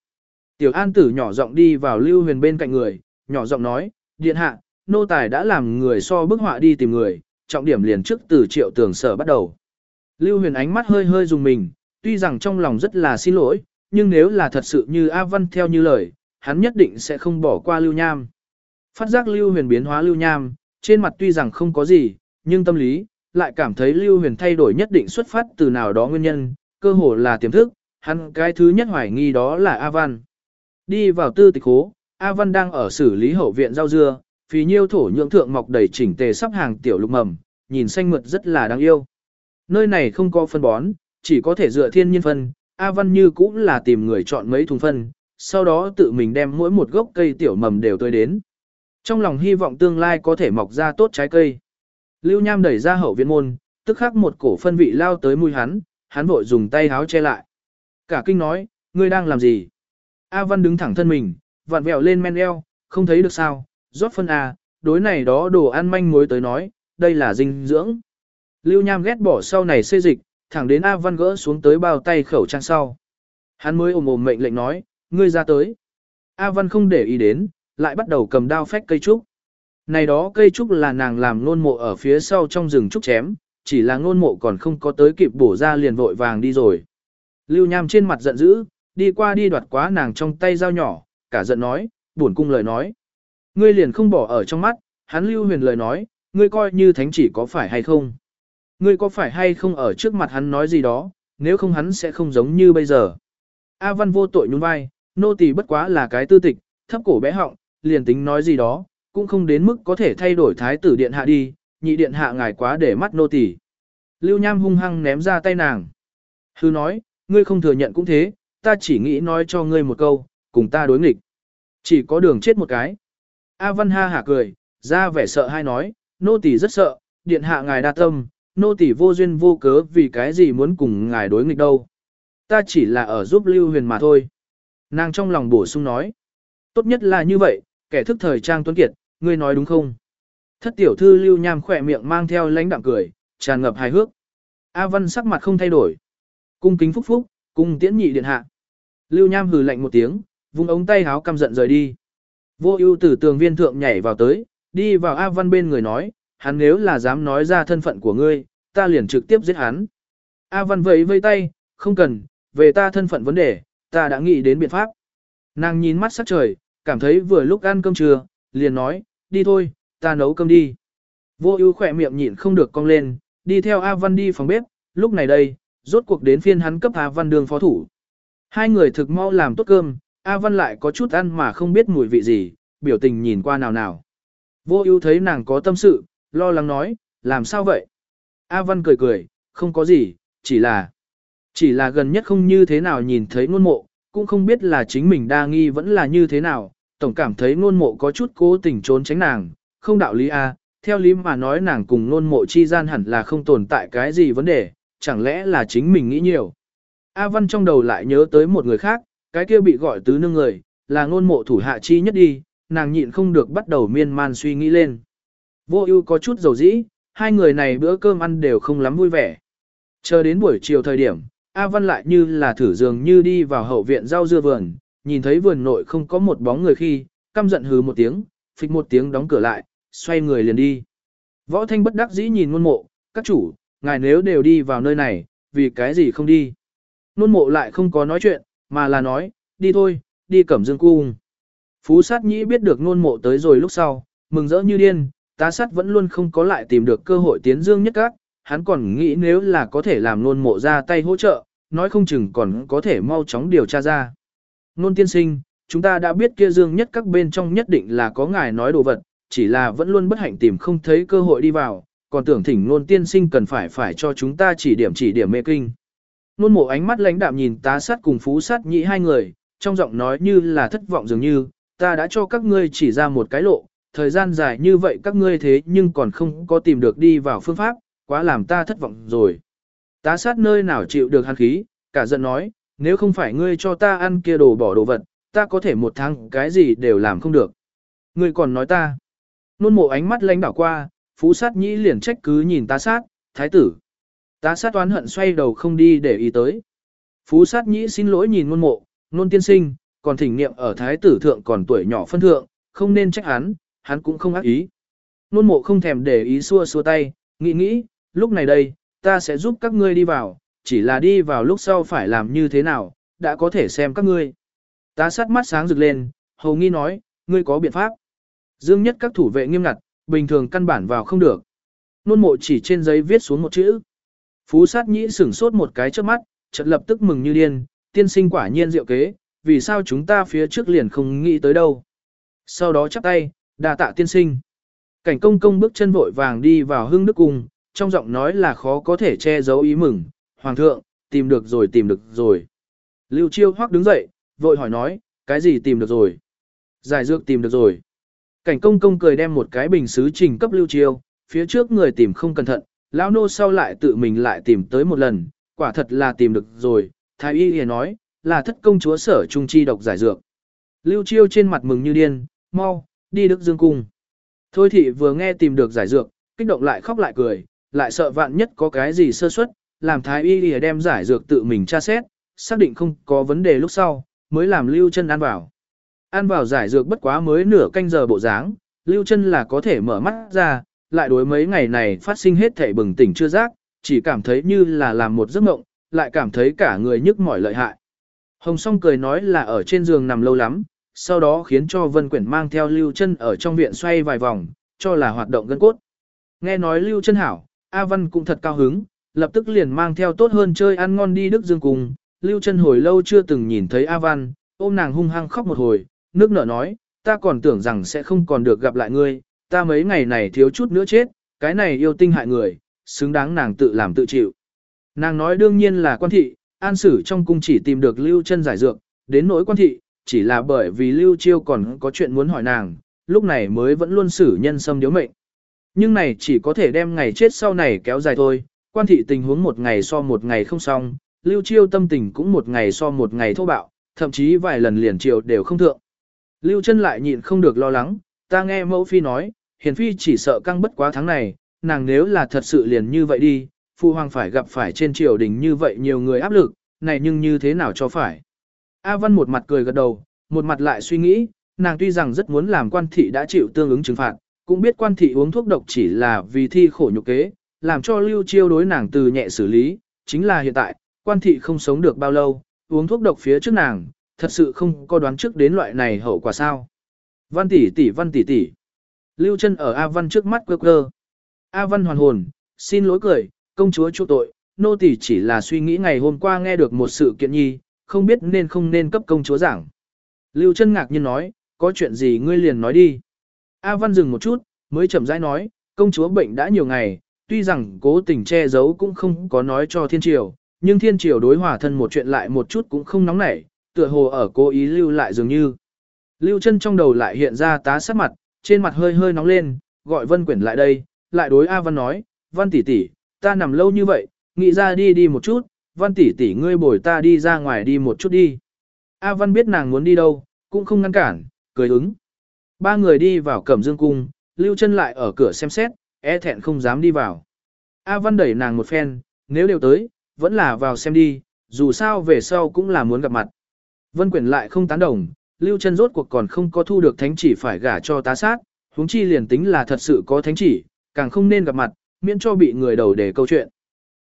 Tiểu An Tử nhỏ giọng đi vào Lưu Huyền bên cạnh người, nhỏ giọng nói, điện hạ, nô tài đã làm người so bức họa đi tìm người, trọng điểm liền trước từ triệu tường sở bắt đầu. Lưu Huyền ánh mắt hơi hơi dùng mình, tuy rằng trong lòng rất là xin lỗi, nhưng nếu là thật sự như A Văn theo như lời, hắn nhất định sẽ không bỏ qua Lưu Nham. Phát giác Lưu Huyền biến hóa Lưu Nham, trên mặt tuy rằng không có gì, nhưng tâm lý, lại cảm thấy Lưu Huyền thay đổi nhất định xuất phát từ nào đó nguyên nhân, cơ hồ là tiềm thức, hắn cái thứ nhất hoài nghi đó là A Văn. Đi vào tư tịch hố, A Văn đang ở xử lý hậu viện rau dưa, Phí nhiêu thổ nhượng thượng mọc đầy chỉnh tề sắp hàng tiểu lục mầm, nhìn xanh mượt rất là đáng yêu. Nơi này không có phân bón, chỉ có thể dựa thiên nhiên phân, A Văn như cũng là tìm người chọn mấy thùng phân, sau đó tự mình đem mỗi một gốc cây tiểu mầm đều tới đến. Trong lòng hy vọng tương lai có thể mọc ra tốt trái cây. Lưu Nham đẩy ra hậu viện môn, tức khắc một cổ phân vị lao tới mũi hắn, hắn vội dùng tay háo che lại. Cả kinh nói, ngươi đang làm gì? A Văn đứng thẳng thân mình, vặn vẹo lên men eo, không thấy được sao, rót phân A, đối này đó đồ ăn manh mối tới nói, đây là dinh dưỡng. Lưu Nham ghét bỏ sau này xê dịch, thẳng đến A Văn gỡ xuống tới bao tay khẩu trang sau. Hắn mới ồm ồm mệnh lệnh nói, ngươi ra tới. A Văn không để ý đến, lại bắt đầu cầm đao phách cây trúc. Này đó cây trúc là nàng làm nôn mộ ở phía sau trong rừng trúc chém, chỉ là nôn mộ còn không có tới kịp bổ ra liền vội vàng đi rồi. Lưu Nham trên mặt giận dữ, đi qua đi đoạt quá nàng trong tay dao nhỏ, cả giận nói, buồn cung lời nói. Ngươi liền không bỏ ở trong mắt, hắn Lưu Huyền lời nói, ngươi coi như thánh chỉ có phải hay không. Ngươi có phải hay không ở trước mặt hắn nói gì đó, nếu không hắn sẽ không giống như bây giờ. A Văn vô tội nhún vai, nô tỳ bất quá là cái tư tịch, thấp cổ bé họng, liền tính nói gì đó, cũng không đến mức có thể thay đổi thái tử điện hạ đi, nhị điện hạ ngài quá để mắt nô tỳ. Lưu Nham hung hăng ném ra tay nàng. Hư nói, ngươi không thừa nhận cũng thế, ta chỉ nghĩ nói cho ngươi một câu, cùng ta đối nghịch. Chỉ có đường chết một cái. A Văn ha hả cười, ra vẻ sợ hay nói, nô tỳ rất sợ, điện hạ ngài đa tâm, nô tỳ vô duyên vô cớ vì cái gì muốn cùng ngài đối nghịch đâu. Ta chỉ là ở giúp Lưu Huyền mà thôi. Nàng trong lòng bổ sung nói. Tốt nhất là như vậy, kẻ thức thời trang tuấn kiệt, ngươi nói đúng không? Thất tiểu thư Lưu Nham khỏe miệng mang theo lãnh đạm cười, tràn ngập hài hước. A Văn sắc mặt không thay đổi. Cung kính phúc phúc, cung tiễn nhị điện hạ. Lưu Nham hừ lạnh một tiếng, vung ống tay háo căm giận rời đi. Vô ưu từ tường viên thượng nhảy vào tới, đi vào A Văn bên người nói, hắn nếu là dám nói ra thân phận của ngươi, ta liền trực tiếp giết hắn. A Văn vẫy vây tay, không cần, về ta thân phận vấn đề, ta đã nghĩ đến biện pháp. Nàng nhìn mắt sắc trời, cảm thấy vừa lúc ăn cơm trưa, liền nói, đi thôi, ta nấu cơm đi. Vô ưu khỏe miệng nhịn không được cong lên, đi theo A Văn đi phòng bếp, lúc này đây, rốt cuộc đến phiên hắn cấp A Văn đường phó thủ. Hai người thực mau làm tốt cơm, A Văn lại có chút ăn mà không biết mùi vị gì, biểu tình nhìn qua nào nào. Vô ưu thấy nàng có tâm sự, lo lắng nói, làm sao vậy? A Văn cười cười, không có gì, chỉ là... Chỉ là gần nhất không như thế nào nhìn thấy ngôn mộ, cũng không biết là chính mình đa nghi vẫn là như thế nào, tổng cảm thấy ngôn mộ có chút cố tình trốn tránh nàng, không đạo lý a. theo lý mà nói nàng cùng ngôn mộ chi gian hẳn là không tồn tại cái gì vấn đề, chẳng lẽ là chính mình nghĩ nhiều. A Văn trong đầu lại nhớ tới một người khác, cái kia bị gọi tứ nương người, là ngôn mộ thủ hạ chi nhất đi, nàng nhịn không được bắt đầu miên man suy nghĩ lên. Vô ưu có chút dầu dĩ, hai người này bữa cơm ăn đều không lắm vui vẻ. Chờ đến buổi chiều thời điểm, A Văn lại như là thử dường như đi vào hậu viện rau dưa vườn, nhìn thấy vườn nội không có một bóng người khi, căm giận hừ một tiếng, phịch một tiếng đóng cửa lại, xoay người liền đi. Võ Thanh bất đắc dĩ nhìn ngôn mộ, các chủ, ngài nếu đều đi vào nơi này, vì cái gì không đi. Nôn mộ lại không có nói chuyện, mà là nói, đi thôi, đi cẩm dương cung. Phú sát nhĩ biết được nôn mộ tới rồi lúc sau, mừng rỡ như điên, tá sát vẫn luôn không có lại tìm được cơ hội tiến dương nhất các, hắn còn nghĩ nếu là có thể làm nôn mộ ra tay hỗ trợ, nói không chừng còn có thể mau chóng điều tra ra. Nôn tiên sinh, chúng ta đã biết kia dương nhất các bên trong nhất định là có ngài nói đồ vật, chỉ là vẫn luôn bất hạnh tìm không thấy cơ hội đi vào, còn tưởng thỉnh nôn tiên sinh cần phải phải cho chúng ta chỉ điểm chỉ điểm mê kinh. Nôn mộ ánh mắt lãnh đạm nhìn tá sát cùng phú sát nhị hai người, trong giọng nói như là thất vọng dường như, ta đã cho các ngươi chỉ ra một cái lộ, thời gian dài như vậy các ngươi thế nhưng còn không có tìm được đi vào phương pháp, quá làm ta thất vọng rồi. Tá sát nơi nào chịu được hắn khí, cả giận nói, nếu không phải ngươi cho ta ăn kia đồ bỏ đồ vật, ta có thể một tháng cái gì đều làm không được. Ngươi còn nói ta. Nôn mộ ánh mắt lánh đảo qua, phú sát nhĩ liền trách cứ nhìn tá sát, thái tử. Tá sát toán hận xoay đầu không đi để ý tới. Phú sát nhĩ xin lỗi nhìn nôn mộ, nôn tiên sinh, còn thỉnh niệm ở thái tử thượng còn tuổi nhỏ phân thượng, không nên trách hắn, hắn cũng không ác ý. Nôn mộ không thèm để ý xua xua tay, nghĩ nghĩ, lúc này đây, ta sẽ giúp các ngươi đi vào, chỉ là đi vào lúc sau phải làm như thế nào, đã có thể xem các ngươi. Ta sát mắt sáng rực lên, hầu nghi nói, ngươi có biện pháp. Dương nhất các thủ vệ nghiêm ngặt, bình thường căn bản vào không được. Nôn mộ chỉ trên giấy viết xuống một chữ. Phú sát nhĩ sửng sốt một cái trước mắt, chợt lập tức mừng như điên, tiên sinh quả nhiên diệu kế, vì sao chúng ta phía trước liền không nghĩ tới đâu. Sau đó chắp tay, đà tạ tiên sinh. Cảnh công công bước chân vội vàng đi vào hương đức cung, trong giọng nói là khó có thể che giấu ý mừng, Hoàng thượng, tìm được rồi tìm được rồi. Lưu Chiêu Hoắc đứng dậy, vội hỏi nói, cái gì tìm được rồi? Giải dược tìm được rồi. Cảnh công công cười đem một cái bình sứ trình cấp lưu chiêu, phía trước người tìm không cẩn thận, lão nô sau lại tự mình lại tìm tới một lần, quả thật là tìm được rồi, thái y hề nói, là thất công chúa sở trung chi độc giải dược. Lưu chiêu trên mặt mừng như điên, mau, đi Đức Dương Cung. Thôi thị vừa nghe tìm được giải dược, kích động lại khóc lại cười, lại sợ vạn nhất có cái gì sơ suất, làm thái y hề đem giải dược tự mình tra xét, xác định không có vấn đề lúc sau, mới làm lưu chân ăn vào. Ăn vào giải dược bất quá mới nửa canh giờ bộ dáng, lưu chân là có thể mở mắt ra, lại đối mấy ngày này phát sinh hết thể bừng tỉnh chưa giác, chỉ cảm thấy như là làm một giấc mộng, lại cảm thấy cả người nhức mỏi lợi hại. Hồng song cười nói là ở trên giường nằm lâu lắm, sau đó khiến cho Vân Quyển mang theo Lưu Chân ở trong viện xoay vài vòng, cho là hoạt động gân cốt. Nghe nói Lưu Chân hảo, A Văn cũng thật cao hứng, lập tức liền mang theo tốt hơn chơi ăn ngon đi Đức Dương cùng. Lưu Chân hồi lâu chưa từng nhìn thấy A Văn, ôm nàng hung hăng khóc một hồi, nước nở nói, ta còn tưởng rằng sẽ không còn được gặp lại ngươi, ta mấy ngày này thiếu chút nữa chết, cái này yêu tinh hại người, xứng đáng nàng tự làm tự chịu. Nàng nói đương nhiên là quan thị, an sử trong cung chỉ tìm được lưu chân giải dược, đến nỗi quan thị, chỉ là bởi vì lưu chiêu còn có chuyện muốn hỏi nàng, lúc này mới vẫn luôn xử nhân xâm điếu mệnh. Nhưng này chỉ có thể đem ngày chết sau này kéo dài thôi, quan thị tình huống một ngày so một ngày không xong, lưu chiêu tâm tình cũng một ngày so một ngày thô bạo, thậm chí vài lần liền chiều đều không thượng. Lưu chân lại nhịn không được lo lắng, ta nghe mẫu phi nói, hiền phi chỉ sợ căng bất quá tháng này, nàng nếu là thật sự liền như vậy đi, phụ hoàng phải gặp phải trên triều đình như vậy nhiều người áp lực, này nhưng như thế nào cho phải. A Văn một mặt cười gật đầu, một mặt lại suy nghĩ, nàng tuy rằng rất muốn làm quan thị đã chịu tương ứng trừng phạt, cũng biết quan thị uống thuốc độc chỉ là vì thi khổ nhục kế, làm cho lưu chiêu đối nàng từ nhẹ xử lý, chính là hiện tại, quan thị không sống được bao lâu, uống thuốc độc phía trước nàng, thật sự không có đoán trước đến loại này hậu quả sao. Văn tỷ tỷ văn tỷ tỷ. Lưu chân ở A Văn trước mắt quơ quơ. A Văn hoàn hồn, xin lỗi cười, công chúa chu tội, nô tỳ chỉ là suy nghĩ ngày hôm qua nghe được một sự kiện nhi, không biết nên không nên cấp công chúa giảng. Lưu chân ngạc nhiên nói, có chuyện gì ngươi liền nói đi. A Văn dừng một chút, mới chậm rãi nói, công chúa bệnh đã nhiều ngày, tuy rằng cố tình che giấu cũng không có nói cho thiên triều, nhưng thiên triều đối hòa thân một chuyện lại một chút cũng không nóng nảy, tựa hồ ở cố ý lưu lại dường như. Lưu chân trong đầu lại hiện ra tá sát mặt, trên mặt hơi hơi nóng lên, gọi Vân Quyển lại đây, lại đối A Văn nói, Văn tỷ tỷ, ta nằm lâu như vậy, nghĩ ra đi đi một chút, Văn tỷ tỷ ngươi bồi ta đi ra ngoài đi một chút đi. A Văn biết nàng muốn đi đâu, cũng không ngăn cản, cười ứng. Ba người đi vào cẩm dương cung, Lưu chân lại ở cửa xem xét, e thẹn không dám đi vào. A Văn đẩy nàng một phen, nếu đều tới, vẫn là vào xem đi, dù sao về sau cũng là muốn gặp mặt. Vân Quyển lại không tán đồng, Lưu chân rốt cuộc còn không có thu được thánh chỉ phải gả cho tá sát, huống chi liền tính là thật sự có thánh chỉ, càng không nên gặp mặt, miễn cho bị người đầu để câu chuyện.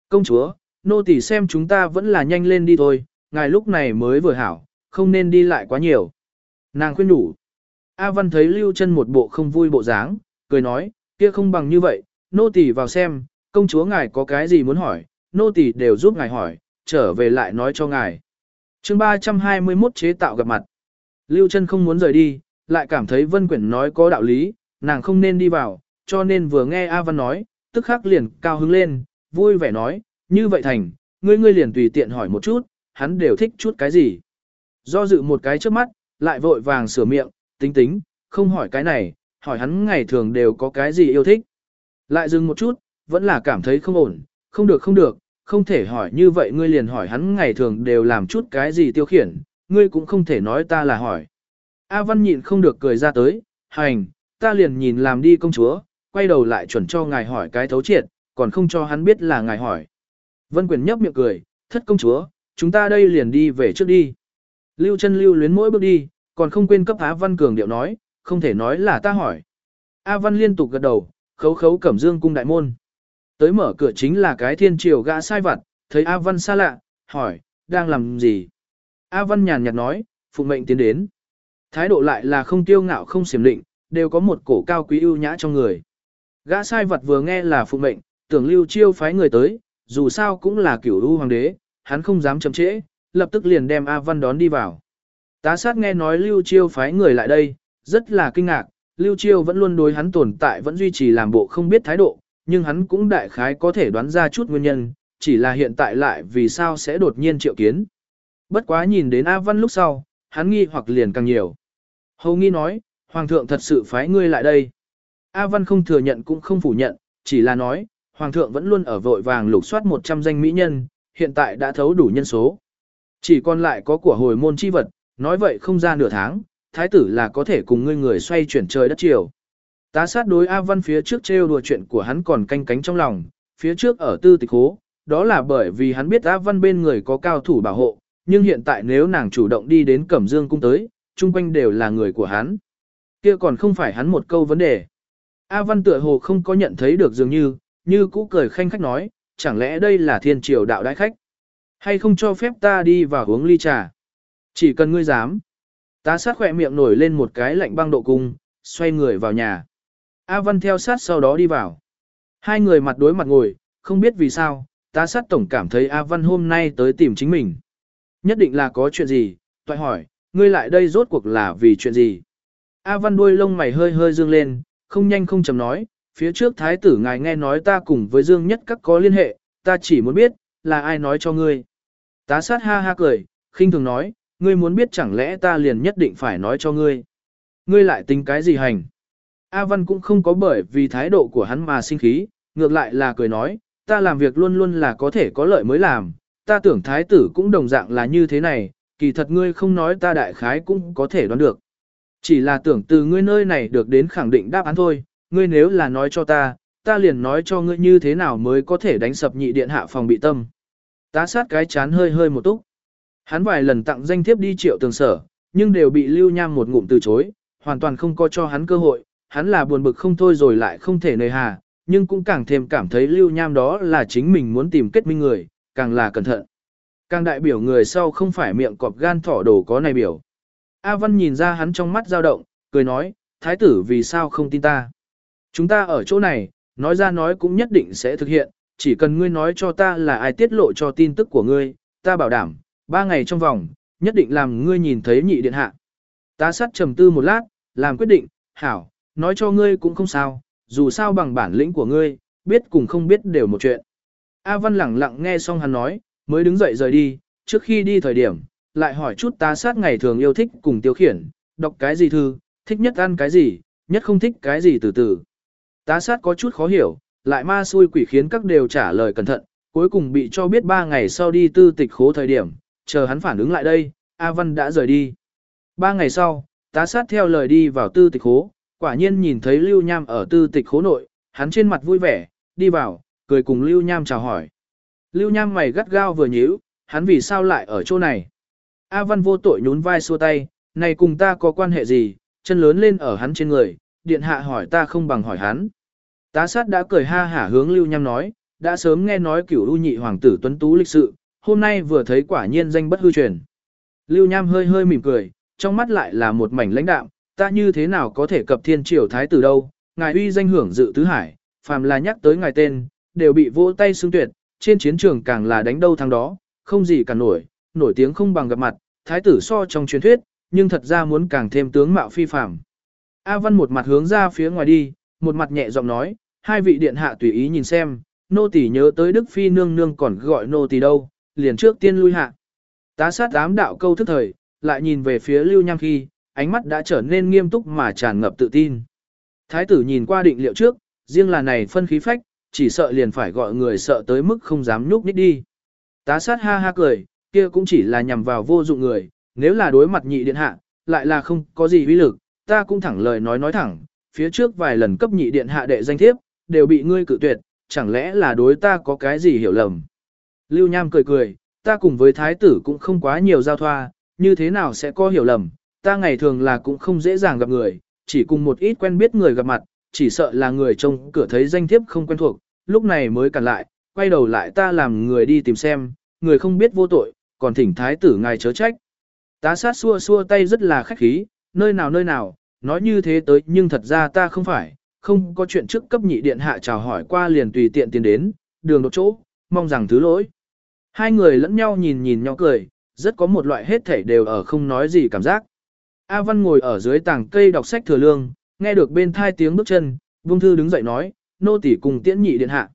Công chúa, nô tỳ xem chúng ta vẫn là nhanh lên đi thôi, ngài lúc này mới vừa hảo, không nên đi lại quá nhiều. Nàng khuyên đủ. A Văn thấy Lưu chân một bộ không vui bộ dáng, cười nói, kia không bằng như vậy, nô tỳ vào xem, công chúa ngài có cái gì muốn hỏi, nô tỳ đều giúp ngài hỏi, trở về lại nói cho ngài. chương 321 chế tạo gặp mặt. Lưu chân không muốn rời đi, lại cảm thấy Vân Quyển nói có đạo lý, nàng không nên đi vào, cho nên vừa nghe A Văn nói, tức khắc liền cao hứng lên, vui vẻ nói, như vậy thành, ngươi ngươi liền tùy tiện hỏi một chút, hắn đều thích chút cái gì. Do dự một cái trước mắt, lại vội vàng sửa miệng, tính tính, không hỏi cái này, hỏi hắn ngày thường đều có cái gì yêu thích. Lại dừng một chút, vẫn là cảm thấy không ổn, không được không được, không thể hỏi như vậy ngươi liền hỏi hắn ngày thường đều làm chút cái gì tiêu khiển, ngươi cũng không thể nói ta là hỏi. A Văn nhịn không được cười ra tới, hành, ta liền nhìn làm đi công chúa, quay đầu lại chuẩn cho ngài hỏi cái thấu triệt, còn không cho hắn biết là ngài hỏi. Vân Quyền nhấp miệng cười, thất công chúa, chúng ta đây liền đi về trước đi. Lưu chân lưu luyến mỗi bước đi, còn không quên cấp Á Văn cường điệu nói, không thể nói là ta hỏi. A Văn liên tục gật đầu, khấu khấu cẩm dương cung đại môn. Tới mở cửa chính là cái thiên triều gã sai vặt, thấy A Văn xa lạ, hỏi, đang làm gì? A Văn nhàn nhạt nói, phụ mệnh tiến đến. Thái độ lại là không tiêu ngạo không xiểm định, đều có một cổ cao quý ưu nhã trong người. Gã sai vật vừa nghe là phụ mệnh, tưởng lưu chiêu phái người tới, dù sao cũng là kiểu ưu hoàng đế, hắn không dám chậm trễ, lập tức liền đem A Văn đón đi vào. Tá sát nghe nói lưu chiêu phái người lại đây, rất là kinh ngạc, lưu chiêu vẫn luôn đối hắn tồn tại vẫn duy trì làm bộ không biết thái độ, nhưng hắn cũng đại khái có thể đoán ra chút nguyên nhân, chỉ là hiện tại lại vì sao sẽ đột nhiên triệu kiến. Bất quá nhìn đến A Văn lúc sau, hắn nghi hoặc liền càng nhiều. Hầu nghi nói, Hoàng thượng thật sự phái ngươi lại đây. A Văn không thừa nhận cũng không phủ nhận, chỉ là nói, Hoàng thượng vẫn luôn ở vội vàng lục soát 100 danh mỹ nhân, hiện tại đã thấu đủ nhân số. Chỉ còn lại có của hồi môn chi vật, nói vậy không ra nửa tháng, thái tử là có thể cùng ngươi người xoay chuyển trời đất chiều. Tá sát đối A Văn phía trước trêu đùa chuyện của hắn còn canh cánh trong lòng, phía trước ở tư tịch hố, đó là bởi vì hắn biết A Văn bên người có cao thủ bảo hộ, nhưng hiện tại nếu nàng chủ động đi đến Cẩm Dương cung tới, chung quanh đều là người của hắn. Kia còn không phải hắn một câu vấn đề. A Văn tựa hồ không có nhận thấy được dường như, như cũ cười khanh khách nói, chẳng lẽ đây là thiên triều đạo đại khách? Hay không cho phép ta đi vào uống ly trà? Chỉ cần ngươi dám. Tá sát khỏe miệng nổi lên một cái lạnh băng độ cung, xoay người vào nhà. A Văn theo sát sau đó đi vào. Hai người mặt đối mặt ngồi, không biết vì sao, tá sát tổng cảm thấy A Văn hôm nay tới tìm chính mình. Nhất định là có chuyện gì, toại hỏi, ngươi lại đây rốt cuộc là vì chuyện gì? A Văn đuôi lông mày hơi hơi dương lên, không nhanh không chậm nói, phía trước thái tử ngài nghe nói ta cùng với Dương Nhất Các có liên hệ, ta chỉ muốn biết, là ai nói cho ngươi. Tá sát ha ha cười, khinh thường nói, ngươi muốn biết chẳng lẽ ta liền nhất định phải nói cho ngươi. Ngươi lại tính cái gì hành? A Văn cũng không có bởi vì thái độ của hắn mà sinh khí, ngược lại là cười nói, ta làm việc luôn luôn là có thể có lợi mới làm, ta tưởng thái tử cũng đồng dạng là như thế này, kỳ thật ngươi không nói ta đại khái cũng có thể đoán được. Chỉ là tưởng từ ngươi nơi này được đến khẳng định đáp án thôi, ngươi nếu là nói cho ta, ta liền nói cho ngươi như thế nào mới có thể đánh sập nhị điện hạ phòng bị tâm. Tá sát cái chán hơi hơi một túc. Hắn vài lần tặng danh thiếp đi triệu tường sở, nhưng đều bị lưu nham một ngụm từ chối, hoàn toàn không có cho hắn cơ hội, hắn là buồn bực không thôi rồi lại không thể nơi hà, nhưng cũng càng thêm cảm thấy lưu nham đó là chính mình muốn tìm kết minh người, càng là cẩn thận. Càng đại biểu người sau không phải miệng cọp gan thỏ đồ có này biểu. A Văn nhìn ra hắn trong mắt dao động, cười nói, thái tử vì sao không tin ta. Chúng ta ở chỗ này, nói ra nói cũng nhất định sẽ thực hiện, chỉ cần ngươi nói cho ta là ai tiết lộ cho tin tức của ngươi, ta bảo đảm, ba ngày trong vòng, nhất định làm ngươi nhìn thấy nhị điện hạ. Ta sát trầm tư một lát, làm quyết định, hảo, nói cho ngươi cũng không sao, dù sao bằng bản lĩnh của ngươi, biết cùng không biết đều một chuyện. A Văn lẳng lặng nghe xong hắn nói, mới đứng dậy rời đi, trước khi đi thời điểm, lại hỏi chút tá sát ngày thường yêu thích cùng tiêu khiển, đọc cái gì thư, thích nhất ăn cái gì, nhất không thích cái gì từ từ. Tá sát có chút khó hiểu, lại ma xui quỷ khiến các đều trả lời cẩn thận, cuối cùng bị cho biết ba ngày sau đi tư tịch khố thời điểm, chờ hắn phản ứng lại đây, A Văn đã rời đi. Ba ngày sau, tá sát theo lời đi vào tư tịch khố, quả nhiên nhìn thấy Lưu Nham ở tư tịch khố nội, hắn trên mặt vui vẻ, đi vào, cười cùng Lưu Nham chào hỏi. Lưu Nham mày gắt gao vừa nhíu, hắn vì sao lại ở chỗ này? A Văn vô tội nhún vai xua tay, này cùng ta có quan hệ gì, chân lớn lên ở hắn trên người, điện hạ hỏi ta không bằng hỏi hắn. Tá sát đã cười ha hả hướng Lưu Nham nói, đã sớm nghe nói cửu ưu nhị hoàng tử tuấn tú lịch sự, hôm nay vừa thấy quả nhiên danh bất hư truyền. Lưu Nham hơi hơi mỉm cười, trong mắt lại là một mảnh lãnh đạm, ta như thế nào có thể cập thiên triều thái tử đâu, ngài uy danh hưởng dự tứ hải, phàm là nhắc tới ngài tên, đều bị vỗ tay xương tuyệt, trên chiến trường càng là đánh đâu thắng đó, không gì cả nổi, nổi tiếng không bằng gặp mặt, thái tử so trong truyền thuyết, nhưng thật ra muốn càng thêm tướng mạo phi phàm. A Văn một mặt hướng ra phía ngoài đi, một mặt nhẹ giọng nói, hai vị điện hạ tùy ý nhìn xem, nô tỳ nhớ tới Đức Phi nương nương còn gọi nô tỳ đâu, liền trước tiên lui hạ. Tá sát ám đạo câu thức thời, lại nhìn về phía Lưu Nham khi, ánh mắt đã trở nên nghiêm túc mà tràn ngập tự tin. Thái tử nhìn qua định liệu trước, riêng là này phân khí phách, chỉ sợ liền phải gọi người sợ tới mức không dám nhúc nhích đi. Tá sát ha ha cười, kia cũng chỉ là nhằm vào vô dụng người, nếu là đối mặt nhị điện hạ, lại là không có gì uy lực, ta cũng thẳng lời nói nói thẳng, phía trước vài lần cấp nhị điện hạ đệ danh thiếp, đều bị ngươi cự tuyệt, chẳng lẽ là đối ta có cái gì hiểu lầm. Lưu Nham cười cười, ta cùng với thái tử cũng không quá nhiều giao thoa, như thế nào sẽ có hiểu lầm, ta ngày thường là cũng không dễ dàng gặp người, chỉ cùng một ít quen biết người gặp mặt, chỉ sợ là người trông cửa thấy danh thiếp không quen thuộc, lúc này mới cản lại, quay đầu lại ta làm người đi tìm xem, người không biết vô tội, còn thỉnh thái tử ngài chớ trách. Tá sát xua xua tay rất là khách khí, nơi nào nơi nào, nói như thế tới nhưng thật ra ta không phải, không có chuyện trước cấp nhị điện hạ chào hỏi qua liền tùy tiện tiến đến, đường đột chỗ, mong rằng thứ lỗi. Hai người lẫn nhau nhìn nhìn nhau cười, rất có một loại hết thể đều ở không nói gì cảm giác. A Văn ngồi ở dưới tảng cây đọc sách thừa lương, nghe được bên thai tiếng bước chân, Vương Thư đứng dậy nói, nô tỷ cùng tiễn nhị điện hạ.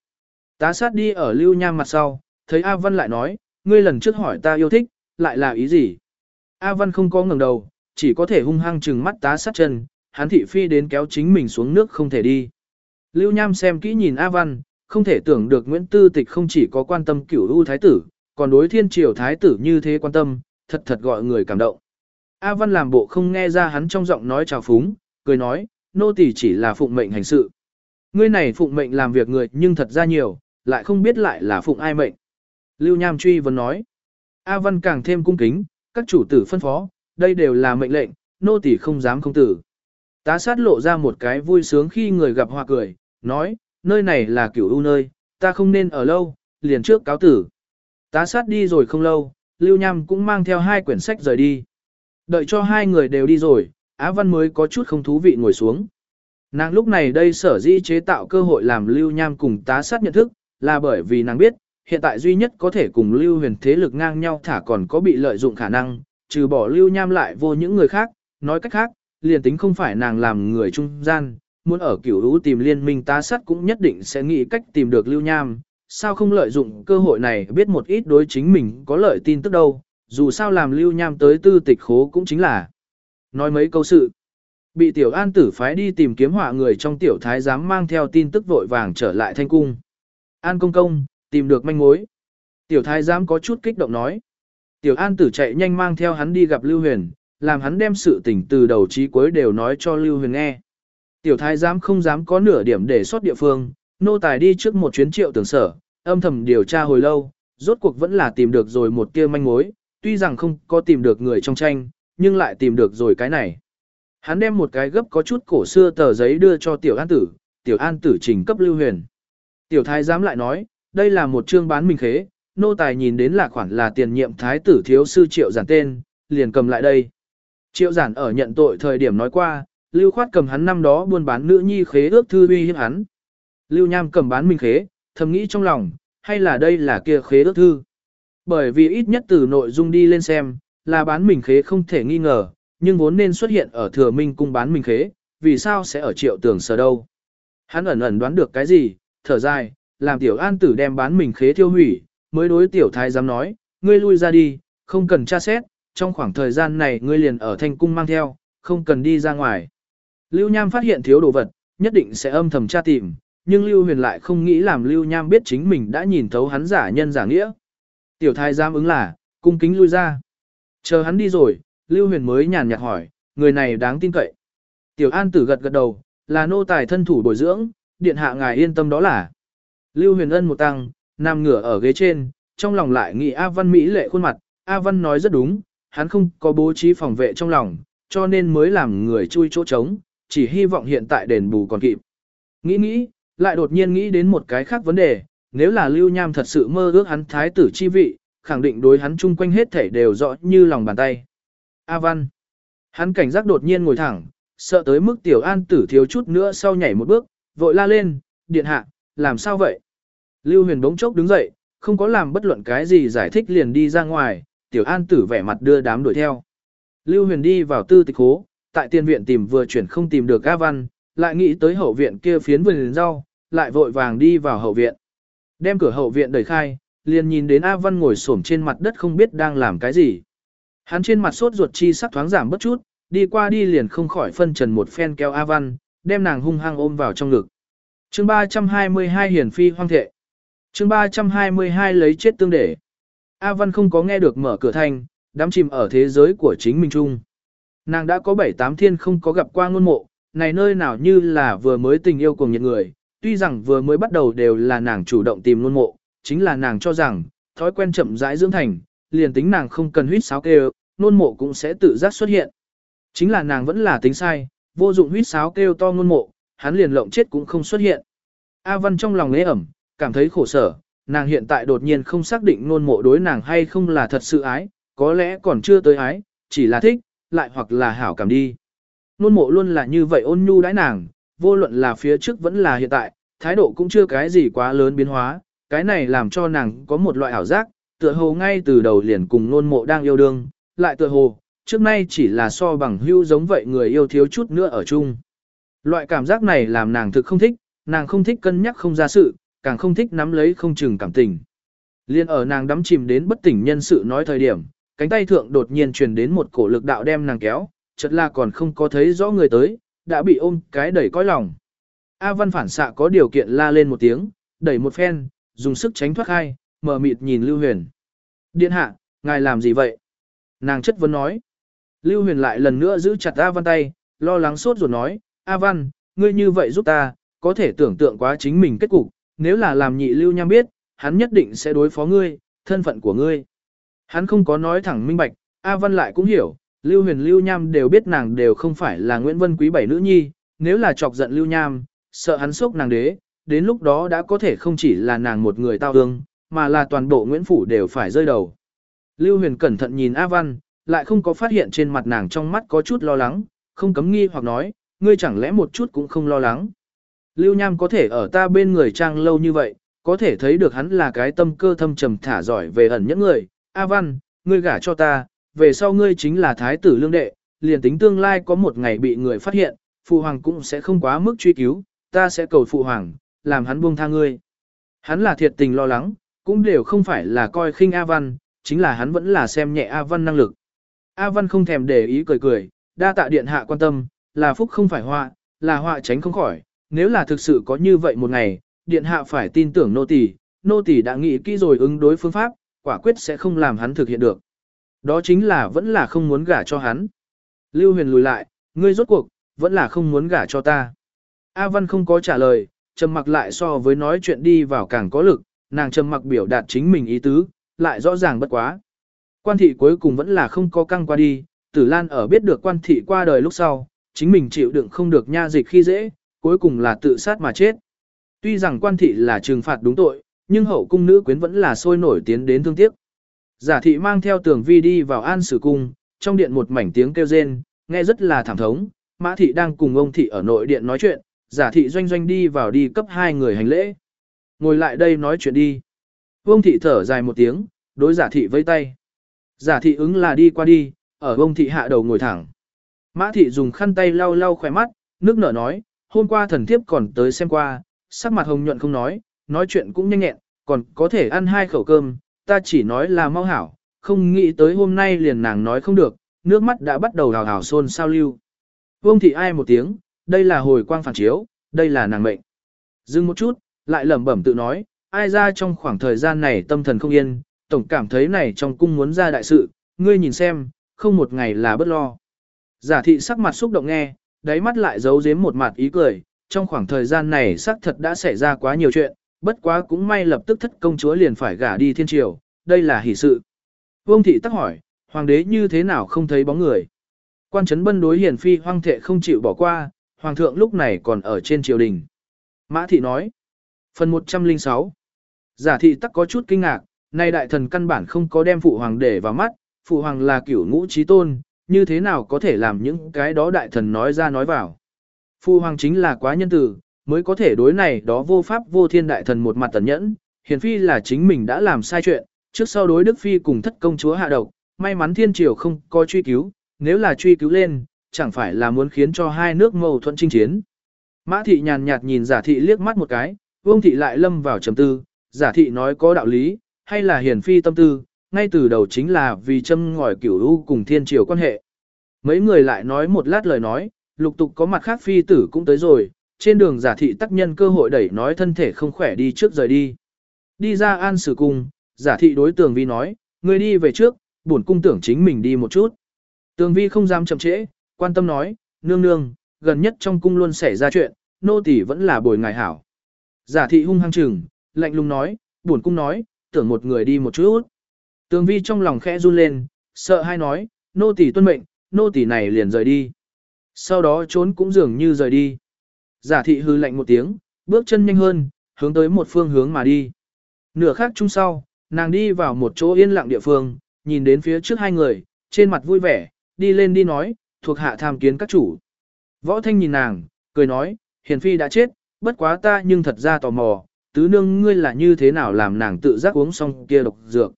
Tá sát đi ở lưu nham mặt sau, thấy A Văn lại nói, ngươi lần trước hỏi ta yêu thích, lại là ý gì? A Văn không có ngẩng đầu, chỉ có thể hung hăng trừng mắt tá sát chân, hắn thị phi đến kéo chính mình xuống nước không thể đi. Lưu Nham xem kỹ nhìn A Văn, không thể tưởng được Nguyễn Tư Tịch không chỉ có quan tâm cửu u thái tử, còn đối thiên triều thái tử như thế quan tâm, thật thật gọi người cảm động. A Văn làm bộ không nghe ra hắn trong giọng nói chào phúng, cười nói, nô tỳ chỉ là phụng mệnh hành sự. Ngươi này phụng mệnh làm việc người nhưng thật ra nhiều, lại không biết lại là phụng ai mệnh. Lưu Nham truy vấn nói. A Văn càng thêm cung kính, các chủ tử phân phó, đây đều là mệnh lệnh, nô tỳ không dám không tử. Tá sát lộ ra một cái vui sướng khi người gặp hoa cười, nói, nơi này là cửu u nơi, ta không nên ở lâu, liền trước cáo tử. Tá sát đi rồi không lâu, Lưu Nham cũng mang theo hai quyển sách rời đi. Đợi cho hai người đều đi rồi, Á Văn mới có chút không thú vị ngồi xuống. Nàng lúc này đây sở dĩ chế tạo cơ hội làm Lưu Nham cùng tá sát nhận thức, là bởi vì nàng biết, hiện tại duy nhất có thể cùng Lưu huyền thế lực ngang nhau thả còn có bị lợi dụng khả năng, trừ bỏ Lưu Nham lại vô những người khác, nói cách khác, liền tính không phải nàng làm người trung gian, muốn ở cửu hữu tìm liên minh tá sát cũng nhất định sẽ nghĩ cách tìm được Lưu Nham, sao không lợi dụng cơ hội này biết một ít đối chính mình có lợi tin tức đâu, dù sao làm Lưu Nham tới tư tịch khố cũng chính là nói mấy câu sự. Bị tiểu an tử phái đi tìm kiếm họa người trong tiểu thái giám mang theo tin tức vội vàng trở lại thanh cung. An công công, tìm được manh mối. Tiểu thái giám có chút kích động nói. Tiểu an tử chạy nhanh mang theo hắn đi gặp Lưu Huyền, làm hắn đem sự tình từ đầu chí cuối đều nói cho Lưu Huyền nghe. Tiểu thái giám không dám có nửa điểm để sót địa phương, nô tài đi trước một chuyến triệu tưởng sở, âm thầm điều tra hồi lâu, rốt cuộc vẫn là tìm được rồi một kia manh mối, tuy rằng không có tìm được người trong tranh, nhưng lại tìm được rồi cái này. Hắn đem một cái gấp có chút cổ xưa tờ giấy đưa cho tiểu an tử, tiểu an tử trình cấp lưu huyền. Tiểu thái giám lại nói, đây là một chương bán mình khế, nô tài nhìn đến là khoản là tiền nhiệm thái tử thiếu sư triệu giản tên, liền cầm lại đây. Triệu giản ở nhận tội thời điểm nói qua, lưu khoát cầm hắn năm đó buôn bán nữ nhi khế ước thư uy hiếp hắn. Lưu nham cầm bán mình khế, thầm nghĩ trong lòng, hay là đây là kia khế ước thư. Bởi vì ít nhất từ nội dung đi lên xem, là bán mình khế không thể nghi ngờ, nhưng vốn nên xuất hiện ở thừa minh cung bán mình khế, vì sao sẽ ở triệu tường sở đâu. Hắn ẩn ẩn đoán được cái gì, thở dài, làm tiểu an tử đem bán mình khế thiêu hủy, mới đối tiểu thái dám nói, ngươi lui ra đi, không cần tra xét, trong khoảng thời gian này ngươi liền ở thanh cung mang theo, không cần đi ra ngoài. Lưu Nham phát hiện thiếu đồ vật, nhất định sẽ âm thầm tra tìm, nhưng Lưu Huyền lại không nghĩ làm Lưu Nham biết chính mình đã nhìn thấu hắn giả nhân giả nghĩa. Tiểu thái giám ứng là, cung kính lui ra. Chờ hắn đi rồi, Lưu Huyền mới nhàn nhạt hỏi, người này đáng tin cậy. Tiểu An tử gật gật đầu, là nô tài thân thủ bồi dưỡng, điện hạ ngài yên tâm đó là. Lưu Huyền ân một tăng, nằm ngửa ở ghế trên, trong lòng lại nghĩ A Văn Mỹ lệ khuôn mặt, A Văn nói rất đúng, hắn không có bố trí phòng vệ trong lòng, cho nên mới làm người chui chỗ trống, chỉ hy vọng hiện tại đền bù còn kịp. Nghĩ nghĩ, lại đột nhiên nghĩ đến một cái khác vấn đề, nếu là Lưu Nham thật sự mơ ước hắn thái tử chi vị, khẳng định đối hắn chung quanh hết thể đều rõ như lòng bàn tay. A Văn. Hắn cảnh giác đột nhiên ngồi thẳng, sợ tới mức tiểu an tử thiếu chút nữa sau nhảy một bước, vội la lên, điện hạ, làm sao vậy? Lưu huyền bỗng chốc đứng dậy, không có làm bất luận cái gì giải thích liền đi ra ngoài, tiểu an tử vẻ mặt đưa đám đuổi theo. Lưu huyền đi vào tư tịch hố, tại tiền viện tìm vừa chuyển không tìm được A Văn, lại nghĩ tới hậu viện kia phiến vườn rau, lại vội vàng đi vào hậu viện. Đem cửa hậu viện đẩy khai, liền nhìn đến A Văn ngồi xổm trên mặt đất không biết đang làm cái gì. Hắn trên mặt sốt ruột chi sắc thoáng giảm bất chút, đi qua đi liền không khỏi phân trần một phen kéo A Văn, đem nàng hung hăng ôm vào trong ngực. chương 322 hiển phi hoang thệ. chương 322 lấy chết tương để. A Văn không có nghe được mở cửa thành, đắm chìm ở thế giới của chính mình chung. Nàng đã có bảy tám thiên không có gặp qua ngôn mộ, này nơi nào như là vừa mới tình yêu cùng những người, tuy rằng vừa mới bắt đầu đều là nàng chủ động tìm ngôn mộ, chính là nàng cho rằng, thói quen chậm rãi dưỡng thành, liền tính nàng không cần huýt sáo kêu, nôn mộ cũng sẽ tự giác xuất hiện. Chính là nàng vẫn là tính sai, vô dụng huýt sáo kêu to nôn mộ, hắn liền lộng chết cũng không xuất hiện. A Văn trong lòng lễ ẩm, cảm thấy khổ sở, nàng hiện tại đột nhiên không xác định nôn mộ đối nàng hay không là thật sự ái, có lẽ còn chưa tới ái, chỉ là thích, lại hoặc là hảo cảm đi. Nôn mộ luôn là như vậy ôn nhu đãi nàng, vô luận là phía trước vẫn là hiện tại, thái độ cũng chưa cái gì quá lớn biến hóa, cái này làm cho nàng có một loại ảo giác, tựa hồ ngay từ đầu liền cùng nôn mộ đang yêu đương, lại tựa hồ, trước nay chỉ là so bằng hữu giống vậy người yêu thiếu chút nữa ở chung. Loại cảm giác này làm nàng thực không thích, nàng không thích cân nhắc không ra sự, càng không thích nắm lấy không chừng cảm tình. Liên ở nàng đắm chìm đến bất tỉnh nhân sự nói thời điểm, cánh tay thượng đột nhiên truyền đến một cổ lực đạo đem nàng kéo, chợt là còn không có thấy rõ người tới, đã bị ôm cái đẩy coi lòng. A Văn phản xạ có điều kiện la lên một tiếng, đẩy một phen, dùng sức tránh thoát hai, mở mịt nhìn Lưu Huyền. Điện hạ, ngài làm gì vậy? Nàng chất vấn nói. Lưu Huyền lại lần nữa giữ chặt A Văn tay, lo lắng sốt ruột nói, A Văn, ngươi như vậy giúp ta, có thể tưởng tượng quá chính mình kết cục, nếu là làm nhị Lưu Nham biết, hắn nhất định sẽ đối phó ngươi, thân phận của ngươi. Hắn không có nói thẳng minh bạch, A Văn lại cũng hiểu, Lưu Huyền Lưu Nham đều biết nàng đều không phải là Nguyễn Vân Quý bảy nữ nhi, nếu là chọc giận Lưu Nham, sợ hắn sốc nàng đế, đến lúc đó đã có thể không chỉ là nàng một người tao ương, mà là toàn bộ Nguyễn Phủ đều phải rơi đầu. Lưu Huyền cẩn thận nhìn A Văn, lại không có phát hiện trên mặt nàng trong mắt có chút lo lắng, không cấm nghi hoặc nói, ngươi chẳng lẽ một chút cũng không lo lắng. Lưu Nham có thể ở ta bên người trang lâu như vậy, có thể thấy được hắn là cái tâm cơ thâm trầm thả giỏi về ẩn những người. A Văn, ngươi gả cho ta, về sau ngươi chính là thái tử lương đệ, liền tính tương lai có một ngày bị người phát hiện, phụ hoàng cũng sẽ không quá mức truy cứu, ta sẽ cầu phụ hoàng, làm hắn buông tha ngươi. Hắn là thiệt tình lo lắng, cũng đều không phải là coi khinh A Văn, chính là hắn vẫn là xem nhẹ A Văn năng lực. A Văn không thèm để ý cười cười, đa tạ điện hạ quan tâm, là phúc không phải họa, là họa tránh không khỏi, nếu là thực sự có như vậy một ngày, điện hạ phải tin tưởng nô tỳ, nô tỳ đã nghĩ kỹ rồi ứng đối phương pháp, quả quyết sẽ không làm hắn thực hiện được. Đó chính là vẫn là không muốn gả cho hắn. Lưu Huyền lùi lại, ngươi rốt cuộc, vẫn là không muốn gả cho ta. A Văn không có trả lời, trầm mặc lại so với nói chuyện đi vào càng có lực, nàng trầm mặc biểu đạt chính mình ý tứ, lại rõ ràng bất quá. Quan thị cuối cùng vẫn là không có căng qua đi, Tử Lan ở biết được quan thị qua đời lúc sau, chính mình chịu đựng không được nha dịch khi dễ, cuối cùng là tự sát mà chết. Tuy rằng quan thị là trừng phạt đúng tội, nhưng hậu cung nữ quyến vẫn là sôi nổi tiến đến thương tiếc. Giả thị mang theo tường vi đi vào an sử cung, trong điện một mảnh tiếng kêu rên, nghe rất là thảm thống, mã thị đang cùng ông thị ở nội điện nói chuyện, giả thị doanh doanh đi vào đi cấp hai người hành lễ. Ngồi lại đây nói chuyện đi. Vương thị thở dài một tiếng, đối giả thị vây tay. Giả thị ứng là đi qua đi, ở ông thị hạ đầu ngồi thẳng. Mã thị dùng khăn tay lau lau khỏe mắt, nước nở nói, hôm qua thần thiếp còn tới xem qua, sắc mặt hồng nhuận không nói, nói chuyện cũng nhanh nhẹn, còn có thể ăn hai khẩu cơm, ta chỉ nói là mau hảo, không nghĩ tới hôm nay liền nàng nói không được, nước mắt đã bắt đầu hào hào xôn sao lưu. Vương thị ai một tiếng, đây là hồi quang phản chiếu, đây là nàng mệnh. Dừng một chút, lại lẩm bẩm tự nói, ai ra trong khoảng thời gian này tâm thần không yên, tổng cảm thấy này trong cung muốn ra đại sự, ngươi nhìn xem, không một ngày là bất lo. Giả thị sắc mặt xúc động nghe, đáy mắt lại giấu giếm một mặt ý cười, trong khoảng thời gian này xác thật đã xảy ra quá nhiều chuyện, bất quá cũng may lập tức thất công chúa liền phải gả đi thiên triều, đây là hỷ sự. Vương thị tắc hỏi, hoàng đế như thế nào không thấy bóng người? Quan trấn bân đối hiển phi hoang thệ không chịu bỏ qua, hoàng thượng lúc này còn ở trên triều đình. Mã thị nói, phần 106, giả thị tắc có chút kinh ngạc, nay đại thần căn bản không có đem phụ hoàng để vào mắt, phụ hoàng là cửu ngũ trí tôn, như thế nào có thể làm những cái đó đại thần nói ra nói vào. Phụ hoàng chính là quá nhân tử, mới có thể đối này đó vô pháp vô thiên đại thần một mặt tẩn nhẫn, hiền phi là chính mình đã làm sai chuyện, trước sau đối đức phi cùng thất công chúa hạ độc, may mắn thiên triều không có truy cứu, nếu là truy cứu lên, chẳng phải là muốn khiến cho hai nước mâu thuẫn chinh chiến. Mã thị nhàn nhạt nhìn giả thị liếc mắt một cái, vương thị lại lâm vào trầm tư, giả thị nói có đạo lý, hay là hiền phi tâm tư, ngay từ đầu chính là vì châm ngòi cửu u cùng thiên triều quan hệ. Mấy người lại nói một lát lời nói, lục tục có mặt khác phi tử cũng tới rồi, trên đường giả thị tác nhân cơ hội đẩy nói thân thể không khỏe đi trước rời đi. Đi ra an sử cung, giả thị đối tường vi nói, người đi về trước, bổn cung tưởng chính mình đi một chút. Tường vi không dám chậm trễ, quan tâm nói, nương nương, gần nhất trong cung luôn xảy ra chuyện, nô tỳ vẫn là bồi ngài hảo. Giả thị hung hăng chừng, lạnh lùng nói, buồn cung nói, tưởng một người đi một chút. Tường vi trong lòng khẽ run lên, sợ hai nói, nô tỳ tuân mệnh, nô tỳ này liền rời đi. Sau đó trốn cũng dường như rời đi. Giả thị hư lạnh một tiếng, bước chân nhanh hơn, hướng tới một phương hướng mà đi. Nửa khác chung sau, nàng đi vào một chỗ yên lặng địa phương, nhìn đến phía trước hai người, trên mặt vui vẻ, đi lên đi nói, thuộc hạ tham kiến các chủ. Võ Thanh nhìn nàng, cười nói, hiền phi đã chết, bất quá ta nhưng thật ra tò mò, tứ nương ngươi là như thế nào làm nàng tự giác uống xong kia độc dược.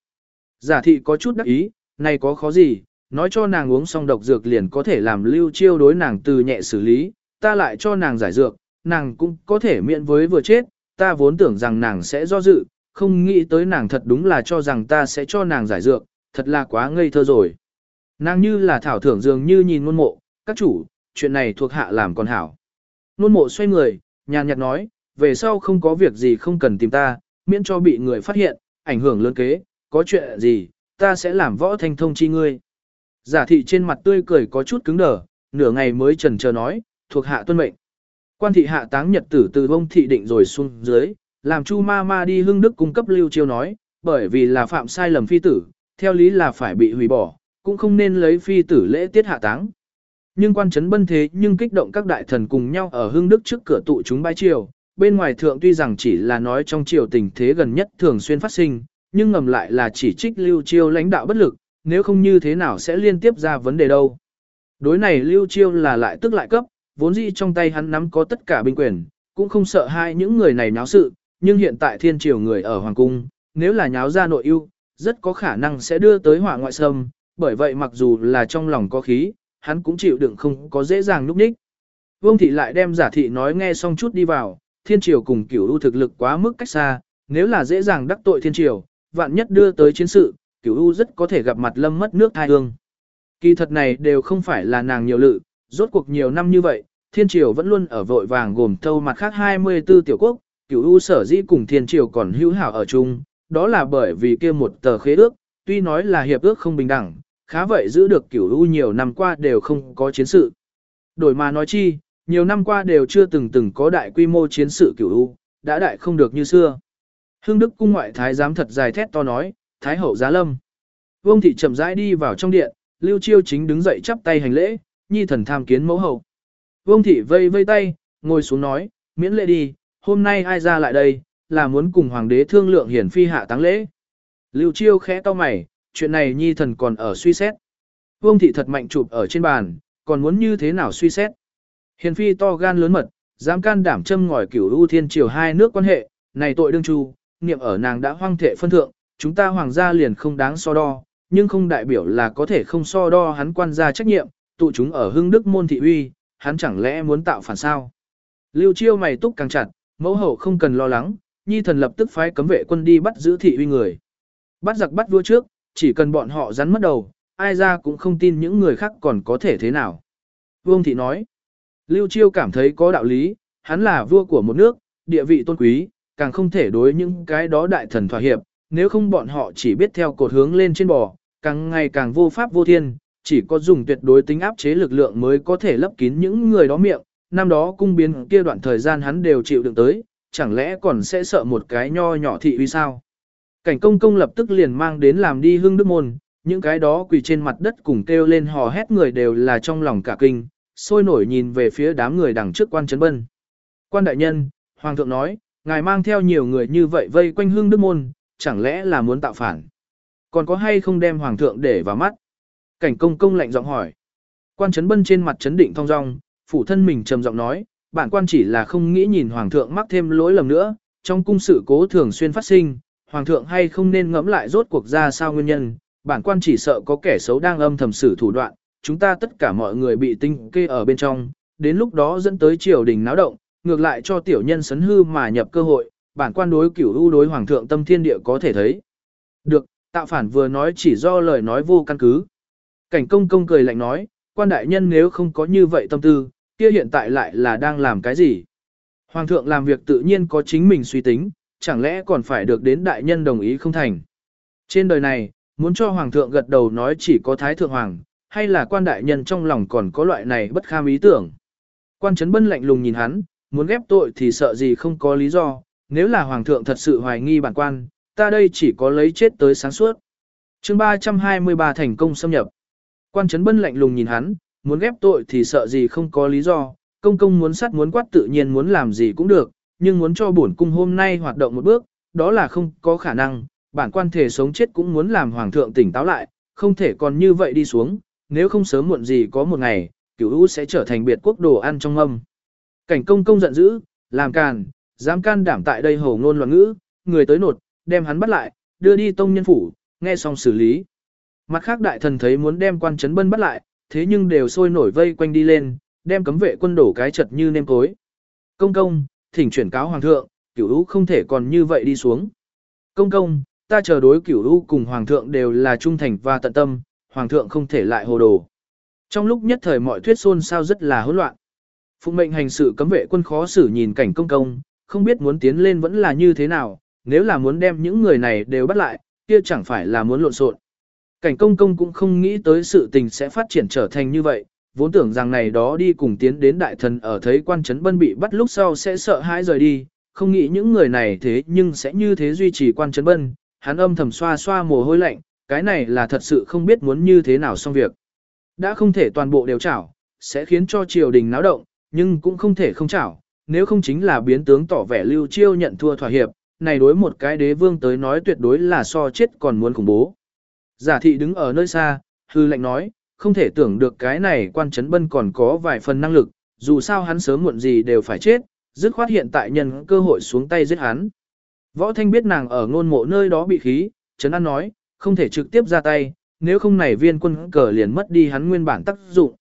Giả thị có chút đắc ý, này có khó gì, nói cho nàng uống xong độc dược liền có thể làm lưu chiêu đối nàng từ nhẹ xử lý, ta lại cho nàng giải dược, nàng cũng có thể miễn với vừa chết, ta vốn tưởng rằng nàng sẽ do dự, không nghĩ tới nàng thật đúng là cho rằng ta sẽ cho nàng giải dược, thật là quá ngây thơ rồi. Nàng như là thảo thưởng dường như nhìn ngôn mộ, các chủ, chuyện này thuộc hạ làm còn hảo. Ngôn mộ xoay người, nhàn nhạt nói, về sau không có việc gì không cần tìm ta, miễn cho bị người phát hiện, ảnh hưởng lớn kế, có chuyện gì, ta sẽ làm võ thanh thông chi ngươi. Giả thị trên mặt tươi cười có chút cứng đờ, nửa ngày mới trần chờ nói, thuộc hạ tuân mệnh. Quan thị hạ táng nhật tử từ bông thị định rồi xuống dưới, làm chu ma ma đi hưng đức cung cấp lưu chiêu nói, bởi vì là phạm sai lầm phi tử, theo lý là phải bị hủy bỏ, cũng không nên lấy phi tử lễ tiết hạ táng. Nhưng quan trấn bân thế nhưng kích động các đại thần cùng nhau ở hưng đức trước cửa tụ chúng bái triều, bên ngoài thượng tuy rằng chỉ là nói trong triều tình thế gần nhất thường xuyên phát sinh, nhưng ngầm lại là chỉ trích lưu chiêu lãnh đạo bất lực, nếu không như thế nào sẽ liên tiếp ra vấn đề đâu. Đối này lưu chiêu là lại tức lại cấp, vốn dĩ trong tay hắn nắm có tất cả binh quyền, cũng không sợ hai những người này náo sự, nhưng hiện tại thiên triều người ở hoàng cung, nếu là nháo ra nội ưu, rất có khả năng sẽ đưa tới hỏa ngoại sâm bởi vậy mặc dù là trong lòng có khí, hắn cũng chịu đựng không có dễ dàng núp đích. Vương thị lại đem giả thị nói nghe xong chút đi vào, thiên triều cùng cửu u thực lực quá mức cách xa, nếu là dễ dàng đắc tội thiên triều, vạn nhất đưa tới chiến sự, cửu u rất có thể gặp mặt lâm mất nước thai hương. Kỳ thật này đều không phải là nàng nhiều lự, rốt cuộc nhiều năm như vậy, thiên triều vẫn luôn ở vội vàng gồm thâu mặt khác 24 tiểu quốc, cửu u sở dĩ cùng thiên triều còn hữu hảo ở chung, đó là bởi vì kia một tờ khế ước, tuy nói là hiệp ước không bình đẳng, khá vậy giữ được cửu u nhiều năm qua đều không có chiến sự. Đổi mà nói chi, nhiều năm qua đều chưa từng từng có đại quy mô chiến sự cửu u, đã đại không được như xưa. Hương Đức cung ngoại thái giám thật dài thét to nói, thái hậu giá lâm. Vương thị chậm rãi đi vào trong điện, Lưu Chiêu chính đứng dậy chắp tay hành lễ, nhi thần tham kiến mẫu hậu. Vương thị vây vây tay, ngồi xuống nói, miễn lễ đi, hôm nay ai ra lại đây, là muốn cùng hoàng đế thương lượng hiển phi hạ táng lễ. Lưu Chiêu khẽ to mày, chuyện này nhi thần còn ở suy xét. Vương thị thật mạnh chụp ở trên bàn, còn muốn như thế nào suy xét. Hiền phi to gan lớn mật, dám can đảm châm ngòi cửu ưu thiên triều hai nước quan hệ, này tội đương chu, niệm ở nàng đã hoang thệ phân thượng, chúng ta hoàng gia liền không đáng so đo, nhưng không đại biểu là có thể không so đo hắn quan gia trách nhiệm, tụ chúng ở hưng đức môn thị uy, hắn chẳng lẽ muốn tạo phản sao. Lưu chiêu mày túc càng chặt, mẫu hậu không cần lo lắng, nhi thần lập tức phái cấm vệ quân đi bắt giữ thị uy người. Bắt giặc bắt vua trước, chỉ cần bọn họ rắn mất đầu, ai ra cũng không tin những người khác còn có thể thế nào. Vương thị nói, Lưu chiêu cảm thấy có đạo lý, hắn là vua của một nước, địa vị tôn quý, càng không thể đối những cái đó đại thần thỏa hiệp, nếu không bọn họ chỉ biết theo cột hướng lên trên bò, càng ngày càng vô pháp vô thiên, chỉ có dùng tuyệt đối tính áp chế lực lượng mới có thể lấp kín những người đó miệng, năm đó cung biến kia đoạn thời gian hắn đều chịu đựng tới, chẳng lẽ còn sẽ sợ một cái nho nhỏ thị uy sao? Cảnh công công lập tức liền mang đến làm đi hương đức môn, những cái đó quỳ trên mặt đất cùng kêu lên hò hét người đều là trong lòng cả kinh, sôi nổi nhìn về phía đám người đằng trước quan trấn bân. Quan đại nhân, Hoàng thượng nói, ngài mang theo nhiều người như vậy vây quanh hương đức môn, chẳng lẽ là muốn tạo phản? Còn có hay không đem Hoàng thượng để vào mắt? Cảnh công công lạnh giọng hỏi. Quan trấn bân trên mặt chấn định thong dong, phủ thân mình trầm giọng nói, bản quan chỉ là không nghĩ nhìn Hoàng thượng mắc thêm lỗi lầm nữa, trong cung sự cố thường xuyên phát sinh, Hoàng thượng hay không nên ngẫm lại rốt cuộc ra sao nguyên nhân, bản quan chỉ sợ có kẻ xấu đang âm thầm xử thủ đoạn, chúng ta tất cả mọi người bị tinh kê ở bên trong, đến lúc đó dẫn tới triều đình náo động, ngược lại cho tiểu nhân sấn hư mà nhập cơ hội, bản quan đối cửu ưu đối hoàng thượng tâm thiên địa có thể thấy. Được, tạo phản vừa nói chỉ do lời nói vô căn cứ. Cảnh công công cười lạnh nói, quan đại nhân nếu không có như vậy tâm tư, kia hiện tại lại là đang làm cái gì? Hoàng thượng làm việc tự nhiên có chính mình suy tính, chẳng lẽ còn phải được đến đại nhân đồng ý không thành? Trên đời này, muốn cho hoàng thượng gật đầu nói chỉ có thái thượng hoàng, hay là quan đại nhân trong lòng còn có loại này bất kham ý tưởng. Quan Trấn Bân lạnh lùng nhìn hắn, muốn ghép tội thì sợ gì không có lý do, nếu là hoàng thượng thật sự hoài nghi bản quan, ta đây chỉ có lấy chết tới sáng suốt. chương 323 thành công xâm nhập. Quan Trấn Bân lạnh lùng nhìn hắn, muốn ghép tội thì sợ gì không có lý do, công công muốn sát muốn quát tự nhiên muốn làm gì cũng được, nhưng muốn cho bổn cung hôm nay hoạt động một bước, đó là không có khả năng, bản quan thể sống chết cũng muốn làm hoàng thượng tỉnh táo lại, không thể còn như vậy đi xuống, nếu không sớm muộn gì có một ngày, cửu u sẽ trở thành biệt quốc đồ ăn trong âm. Cảnh công công giận dữ, làm càn, dám can đảm tại đây hồ ngôn loạn ngữ, người tới nột, đem hắn bắt lại, đưa đi tông nhân phủ, nghe xong xử lý. Mặt khác đại thần thấy muốn đem quan trấn bân bắt lại, thế nhưng đều sôi nổi vây quanh đi lên, đem cấm vệ quân đổ cái chật như nêm cối. Công công, thỉnh chuyển cáo hoàng thượng, cửu u không thể còn như vậy đi xuống. Công công, ta chờ đối cửu u cùng hoàng thượng đều là trung thành và tận tâm, hoàng thượng không thể lại hồ đồ. Trong lúc nhất thời mọi thuyết xôn sao rất là hỗn loạn. Phụng mệnh hành sự cấm vệ quân khó xử nhìn cảnh công công, không biết muốn tiến lên vẫn là như thế nào, nếu là muốn đem những người này đều bắt lại, kia chẳng phải là muốn lộn xộn. Cảnh công công cũng không nghĩ tới sự tình sẽ phát triển trở thành như vậy, vốn tưởng rằng này đó đi cùng tiến đến đại thần ở thấy quan trấn bân bị bắt lúc sau sẽ sợ hãi rời đi, không nghĩ những người này thế nhưng sẽ như thế duy trì quan trấn bân, hắn âm thầm xoa xoa mồ hôi lạnh, cái này là thật sự không biết muốn như thế nào xong việc. Đã không thể toàn bộ đều chảo, sẽ khiến cho triều đình náo động, nhưng cũng không thể không chảo, nếu không chính là biến tướng tỏ vẻ lưu chiêu nhận thua thỏa hiệp, này đối một cái đế vương tới nói tuyệt đối là so chết còn muốn khủng bố. Giả thị đứng ở nơi xa, hư lệnh nói, không thể tưởng được cái này quan trấn bân còn có vài phần năng lực, dù sao hắn sớm muộn gì đều phải chết, dứt khoát hiện tại nhân cơ hội xuống tay giết hắn. Võ Thanh biết nàng ở ngôn mộ nơi đó bị khí, Trấn An nói, không thể trực tiếp ra tay, nếu không này viên quân cờ liền mất đi hắn nguyên bản tác dụng.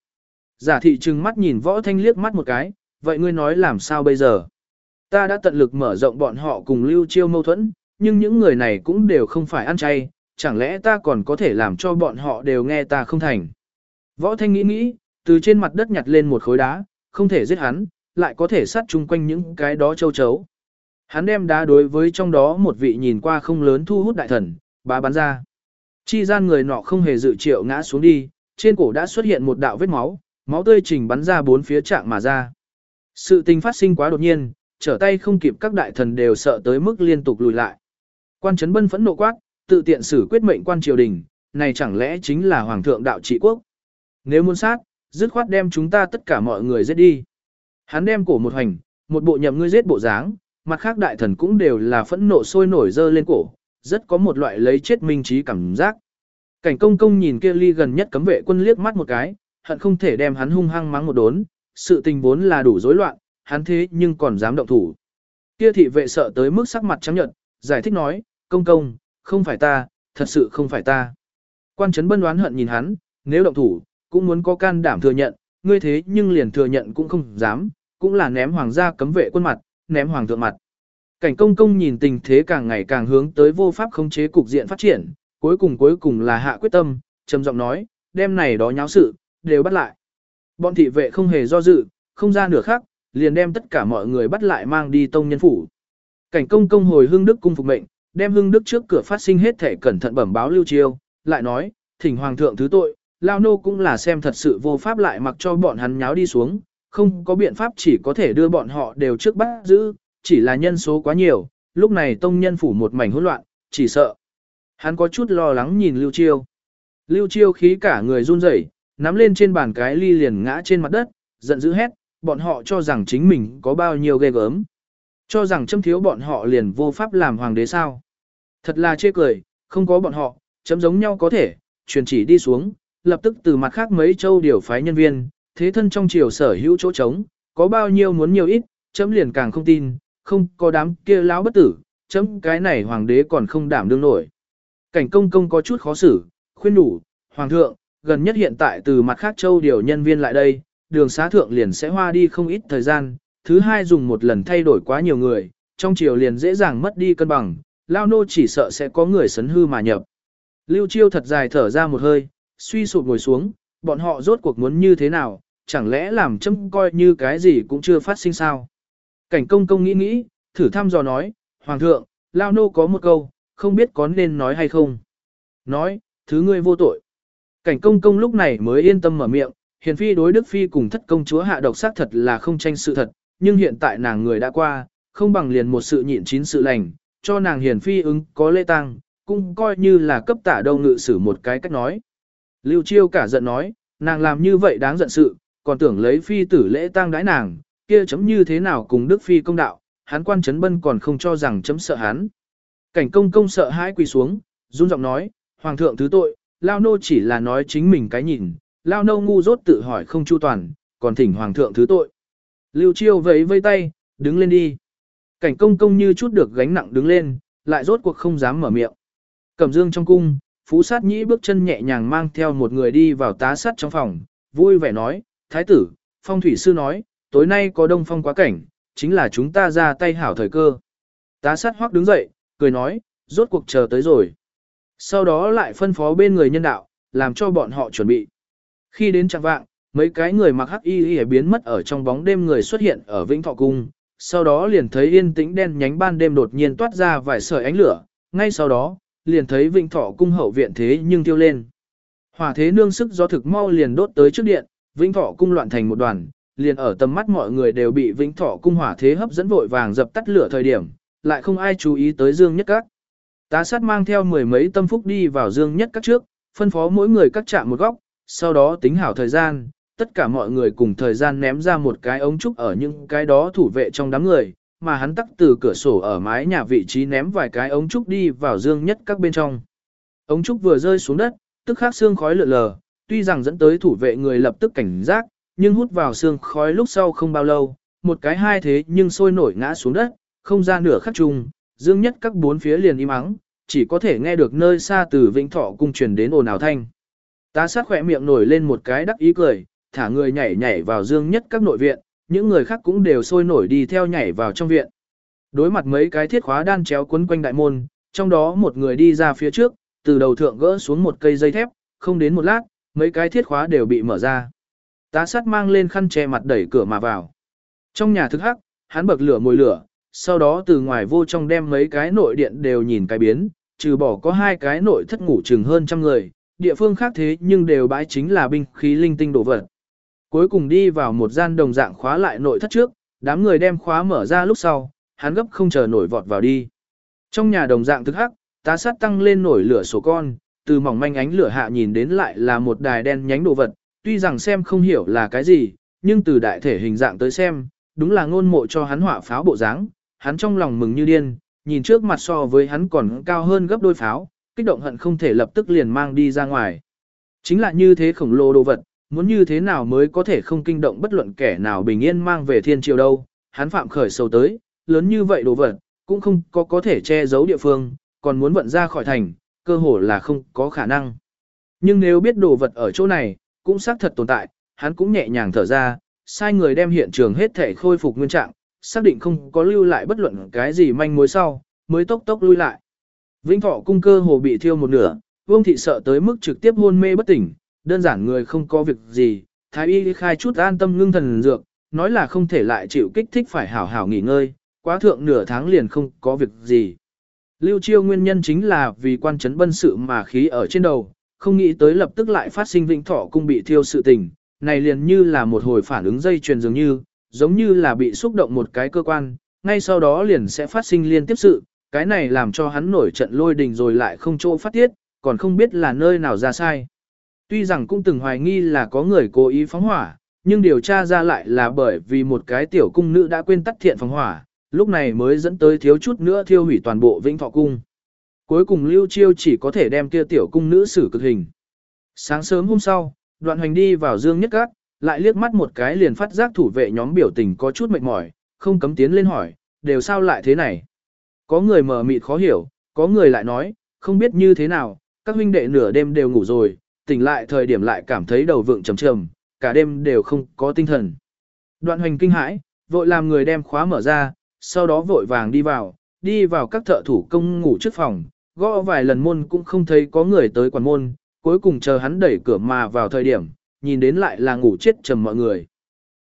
Giả thị trừng mắt nhìn Võ Thanh liếc mắt một cái, vậy ngươi nói làm sao bây giờ? Ta đã tận lực mở rộng bọn họ cùng lưu chiêu mâu thuẫn, nhưng những người này cũng đều không phải ăn chay, chẳng lẽ ta còn có thể làm cho bọn họ đều nghe ta không thành. Võ Thanh nghĩ nghĩ, từ trên mặt đất nhặt lên một khối đá, không thể giết hắn, lại có thể sát chung quanh những cái đó châu chấu. Hắn đem đá đối với trong đó một vị nhìn qua không lớn thu hút đại thần, bá bắn ra. Chi gian người nọ không hề dự triệu ngã xuống đi, trên cổ đã xuất hiện một đạo vết máu, máu tươi trình bắn ra bốn phía trạng mà ra. Sự tình phát sinh quá đột nhiên, trở tay không kịp các đại thần đều sợ tới mức liên tục lùi lại. Quan trấn bân phẫn nộ quát, tự tiện xử quyết mệnh quan triều đình, này chẳng lẽ chính là hoàng thượng đạo trị quốc. Nếu muốn sát, dứt khoát đem chúng ta tất cả mọi người giết đi. Hắn đem cổ một hành, một bộ nhậm ngươi giết bộ dáng, mặt khác đại thần cũng đều là phẫn nộ sôi nổi dơ lên cổ, rất có một loại lấy chết minh trí cảm giác. Cảnh công công nhìn kia ly gần nhất cấm vệ quân liếc mắt một cái, hận không thể đem hắn hung hăng mắng một đốn, sự tình vốn là đủ rối loạn, hắn thế nhưng còn dám động thủ. Kia thị vệ sợ tới mức sắc mặt trắng nhợt, giải thích nói, công công, không phải ta, thật sự không phải ta. Quan trấn bân đoán hận nhìn hắn, nếu động thủ, cũng muốn có can đảm thừa nhận, ngươi thế nhưng liền thừa nhận cũng không dám, cũng là ném hoàng gia cấm vệ quân mặt, ném hoàng thượng mặt. Cảnh công công nhìn tình thế càng ngày càng hướng tới vô pháp khống chế cục diện phát triển, cuối cùng cuối cùng là hạ quyết tâm, trầm giọng nói, đêm này đó nháo sự, đều bắt lại. Bọn thị vệ không hề do dự, không ra nửa khác, liền đem tất cả mọi người bắt lại mang đi tông nhân phủ. Cảnh công công hồi hương đức cung phục mệnh, đem hương đức trước cửa phát sinh hết thể cẩn thận bẩm báo lưu chiêu, lại nói, thỉnh hoàng thượng thứ tội, lao nô cũng là xem thật sự vô pháp lại mặc cho bọn hắn nháo đi xuống, không có biện pháp chỉ có thể đưa bọn họ đều trước bắt giữ, chỉ là nhân số quá nhiều, lúc này tông nhân phủ một mảnh hỗn loạn, chỉ sợ. Hắn có chút lo lắng nhìn Lưu Chiêu. Lưu Chiêu khí cả người run rẩy, nắm lên trên bàn cái ly liền ngã trên mặt đất, giận dữ hét, bọn họ cho rằng chính mình có bao nhiêu ghê gớm. Cho rằng châm thiếu bọn họ liền vô pháp làm hoàng đế sao. Thật là chê cười, không có bọn họ, chấm giống nhau có thể, truyền chỉ đi xuống, lập tức từ mặt khác mấy châu điều phái nhân viên, thế thân trong triều sở hữu chỗ trống, có bao nhiêu muốn nhiều ít, chấm liền càng không tin, không có đám kia lão bất tử, chấm cái này hoàng đế còn không đảm đương nổi. Cảnh công công có chút khó xử, khuyên đủ, hoàng thượng, gần nhất hiện tại từ mặt khác châu điều nhân viên lại đây, đường xá thượng liền sẽ hoa đi không ít thời gian, thứ hai dùng một lần thay đổi quá nhiều người, trong triều liền dễ dàng mất đi cân bằng, lao nô chỉ sợ sẽ có người sấn hư mà nhập. Lưu Chiêu thật dài thở ra một hơi, suy sụp ngồi xuống, bọn họ rốt cuộc muốn như thế nào, chẳng lẽ làm châm coi như cái gì cũng chưa phát sinh sao. Cảnh công công nghĩ nghĩ, thử thăm dò nói, Hoàng thượng, Lao Nô có một câu, không biết có nên nói hay không. Nói, thứ ngươi vô tội. Cảnh công công lúc này mới yên tâm mở miệng, hiền phi đối đức phi cùng thất công chúa hạ độc xác thật là không tranh sự thật, nhưng hiện tại nàng người đã qua, không bằng liền một sự nhịn chín sự lành, cho nàng hiền phi ứng có lễ tăng, cũng coi như là cấp tả đâu ngự sử một cái cách nói. Lưu Chiêu cả giận nói, nàng làm như vậy đáng giận sự, còn tưởng lấy phi tử lễ tang đãi nàng, kia chấm như thế nào cùng Đức Phi công đạo, hắn quan chấn bân còn không cho rằng chấm sợ hắn. Cảnh công công sợ hãi quỳ xuống, run giọng nói, Hoàng thượng thứ tội, Lao nô chỉ là nói chính mình cái nhìn, Lao nô ngu dốt tự hỏi không chu toàn, còn thỉnh Hoàng thượng thứ tội. Lưu Chiêu vẫy vây tay, đứng lên đi. Cảnh công công như chút được gánh nặng đứng lên, lại rốt cuộc không dám mở miệng. Cẩm dương trong cung, Phú sát nhĩ bước chân nhẹ nhàng mang theo một người đi vào tá sát trong phòng, vui vẻ nói, Thái tử, phong thủy sư nói, tối nay có đông phong quá cảnh, chính là chúng ta ra tay hảo thời cơ. Tá sát hoắc đứng dậy, cười nói, rốt cuộc chờ tới rồi. Sau đó lại phân phó bên người nhân đạo, làm cho bọn họ chuẩn bị. Khi đến trạng vạng, mấy cái người mặc hắc y y biến mất ở trong bóng đêm người xuất hiện ở Vĩnh Thọ Cung, sau đó liền thấy yên tĩnh đen nhánh ban đêm đột nhiên toát ra vài sợi ánh lửa, ngay sau đó, liền thấy Vĩnh Thọ Cung hậu viện thế nhưng tiêu lên. Hỏa thế nương sức do thực mau liền đốt tới trước điện, Vĩnh Thọ Cung loạn thành một đoàn, liền ở tầm mắt mọi người đều bị Vĩnh Thọ Cung hỏa thế hấp dẫn vội vàng dập tắt lửa thời điểm, lại không ai chú ý tới Dương Nhất Các. Tá sát mang theo mười mấy tâm phúc đi vào Dương Nhất Các trước, phân phó mỗi người các chạm một góc, sau đó tính hảo thời gian, tất cả mọi người cùng thời gian ném ra một cái ống trúc ở những cái đó thủ vệ trong đám người, mà hắn tắc từ cửa sổ ở mái nhà vị trí ném vài cái ống trúc đi vào dương nhất các bên trong. Ống trúc vừa rơi xuống đất, tức khắc xương khói lượn lờ, tuy rằng dẫn tới thủ vệ người lập tức cảnh giác, nhưng hút vào xương khói lúc sau không bao lâu, một cái hai thế nhưng sôi nổi ngã xuống đất, không ra nửa khắc chung, dương nhất các bốn phía liền im ắng, chỉ có thể nghe được nơi xa từ vĩnh thọ cung truyền đến ồn ào thanh. Ta sát khỏe miệng nổi lên một cái đắc ý cười, thả người nhảy nhảy vào dương nhất các nội viện, những người khác cũng đều sôi nổi đi theo nhảy vào trong viện. Đối mặt mấy cái thiết khóa đan chéo quấn quanh đại môn, trong đó một người đi ra phía trước, từ đầu thượng gỡ xuống một cây dây thép, không đến một lát, mấy cái thiết khóa đều bị mở ra. Tá sát mang lên khăn che mặt đẩy cửa mà vào. Trong nhà thức hắc, hắn bậc lửa mồi lửa, sau đó từ ngoài vô trong đem mấy cái nội điện đều nhìn cái biến, trừ bỏ có hai cái nội thất ngủ chừng hơn trăm người, địa phương khác thế nhưng đều bãi chính là binh khí linh tinh đồ vật. Cuối cùng đi vào một gian đồng dạng khóa lại nội thất trước, đám người đem khóa mở ra lúc sau, hắn gấp không chờ nổi vọt vào đi. Trong nhà đồng dạng thức hắc, tá sát tăng lên nổi lửa sổ con, từ mỏng manh ánh lửa hạ nhìn đến lại là một đài đen nhánh đồ vật, tuy rằng xem không hiểu là cái gì, nhưng từ đại thể hình dạng tới xem, đúng là ngôn mộ cho hắn hỏa pháo bộ dáng, hắn trong lòng mừng như điên, nhìn trước mặt so với hắn còn cao hơn gấp đôi pháo, kích động hận không thể lập tức liền mang đi ra ngoài. Chính là như thế khổng lồ đồ vật, muốn như thế nào mới có thể không kinh động bất luận kẻ nào bình yên mang về thiên triều đâu, hắn phạm khởi sâu tới, lớn như vậy đồ vật, cũng không có có thể che giấu địa phương, còn muốn vận ra khỏi thành, cơ hồ là không có khả năng. Nhưng nếu biết đồ vật ở chỗ này, cũng xác thật tồn tại, hắn cũng nhẹ nhàng thở ra, sai người đem hiện trường hết thể khôi phục nguyên trạng, xác định không có lưu lại bất luận cái gì manh mối sau, mới tốc tốc lui lại. Vĩnh thọ cung cơ hồ bị thiêu một nửa, vương thị sợ tới mức trực tiếp hôn mê bất tỉnh, đơn giản người không có việc gì, thái y khai chút an tâm ngưng thần dược, nói là không thể lại chịu kích thích phải hảo hảo nghỉ ngơi, quá thượng nửa tháng liền không có việc gì. Lưu chiêu nguyên nhân chính là vì quan chấn bân sự mà khí ở trên đầu, không nghĩ tới lập tức lại phát sinh vĩnh thọ cung bị thiêu sự tình, này liền như là một hồi phản ứng dây chuyền dường như, giống như là bị xúc động một cái cơ quan, ngay sau đó liền sẽ phát sinh liên tiếp sự, cái này làm cho hắn nổi trận lôi đình rồi lại không chỗ phát tiết, còn không biết là nơi nào ra sai. Tuy rằng cũng từng hoài nghi là có người cố ý phóng hỏa, nhưng điều tra ra lại là bởi vì một cái tiểu cung nữ đã quên tắt thiện phóng hỏa, lúc này mới dẫn tới thiếu chút nữa thiêu hủy toàn bộ vĩnh thọ cung. Cuối cùng Lưu Chiêu chỉ có thể đem kia tiểu cung nữ xử cực hình. Sáng sớm hôm sau, đoạn hoành đi vào dương nhất cát, lại liếc mắt một cái liền phát giác thủ vệ nhóm biểu tình có chút mệt mỏi, không cấm tiến lên hỏi, đều sao lại thế này. Có người mờ mịt khó hiểu, có người lại nói, không biết như thế nào, các huynh đệ nửa đêm đều ngủ rồi, tỉnh lại thời điểm lại cảm thấy đầu vượng trầm trầm, cả đêm đều không có tinh thần. Đoạn hoành kinh hãi, vội làm người đem khóa mở ra, sau đó vội vàng đi vào, đi vào các thợ thủ công ngủ trước phòng, gõ vài lần môn cũng không thấy có người tới quản môn, cuối cùng chờ hắn đẩy cửa mà vào thời điểm, nhìn đến lại là ngủ chết trầm mọi người.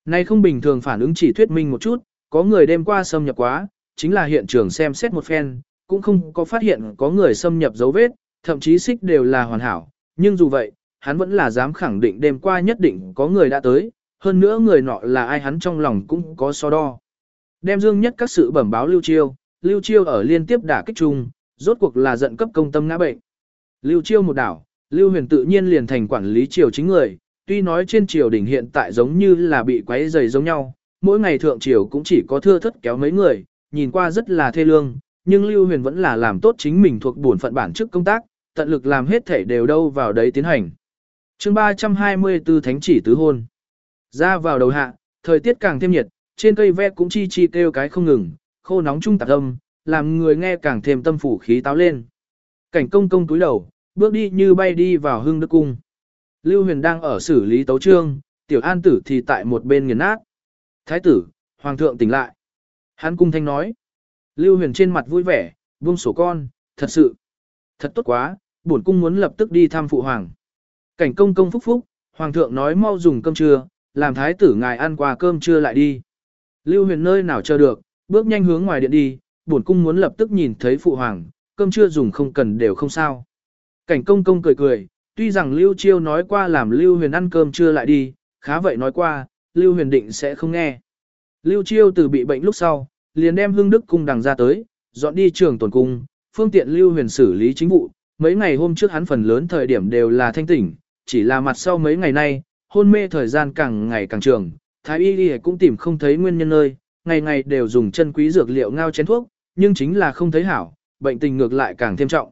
Nay không bình thường phản ứng chỉ thuyết minh một chút, có người đêm qua xâm nhập quá, chính là hiện trường xem xét một phen, cũng không có phát hiện có người xâm nhập dấu vết, thậm chí xích đều là hoàn hảo, nhưng dù vậy, hắn vẫn là dám khẳng định đêm qua nhất định có người đã tới, hơn nữa người nọ là ai hắn trong lòng cũng có so đo. Đem dương nhất các sự bẩm báo Lưu Chiêu, Lưu Chiêu ở liên tiếp đả kích chung, rốt cuộc là giận cấp công tâm ngã bệnh. Lưu Chiêu một đảo, Lưu Huyền tự nhiên liền thành quản lý triều chính người, tuy nói trên triều đỉnh hiện tại giống như là bị quấy rầy giống nhau, mỗi ngày thượng triều cũng chỉ có thưa thất kéo mấy người, nhìn qua rất là thê lương, nhưng Lưu Huyền vẫn là làm tốt chính mình thuộc bổn phận bản chức công tác, tận lực làm hết thể đều đâu vào đấy tiến hành. chương 324 Thánh chỉ tứ hôn. Ra vào đầu hạ, thời tiết càng thêm nhiệt, trên cây ve cũng chi chi kêu cái không ngừng, khô nóng trung tạc âm, làm người nghe càng thêm tâm phủ khí táo lên. Cảnh công công túi đầu, bước đi như bay đi vào hưng đức cung. Lưu huyền đang ở xử lý tấu trương, tiểu an tử thì tại một bên nghiền nát. Thái tử, hoàng thượng tỉnh lại. Hắn cung thanh nói. Lưu huyền trên mặt vui vẻ, buông sổ con, thật sự, thật tốt quá, bổn cung muốn lập tức đi thăm phụ hoàng. Cảnh công công phúc phúc, hoàng thượng nói mau dùng cơm trưa, làm thái tử ngài ăn qua cơm trưa lại đi. Lưu huyền nơi nào chờ được, bước nhanh hướng ngoài điện đi, bổn cung muốn lập tức nhìn thấy phụ hoàng, cơm trưa dùng không cần đều không sao. Cảnh công công cười cười, tuy rằng Lưu Chiêu nói qua làm Lưu huyền ăn cơm trưa lại đi, khá vậy nói qua, Lưu huyền định sẽ không nghe. Lưu Chiêu từ bị bệnh lúc sau, liền đem hương đức cung đằng ra tới, dọn đi trường tổn cung, phương tiện Lưu huyền xử lý chính vụ. Mấy ngày hôm trước hắn phần lớn thời điểm đều là thanh tỉnh, chỉ là mặt sau mấy ngày nay, hôn mê thời gian càng ngày càng trường, thái y y cũng tìm không thấy nguyên nhân nơi, ngày ngày đều dùng chân quý dược liệu ngao chén thuốc, nhưng chính là không thấy hảo, bệnh tình ngược lại càng thêm trọng.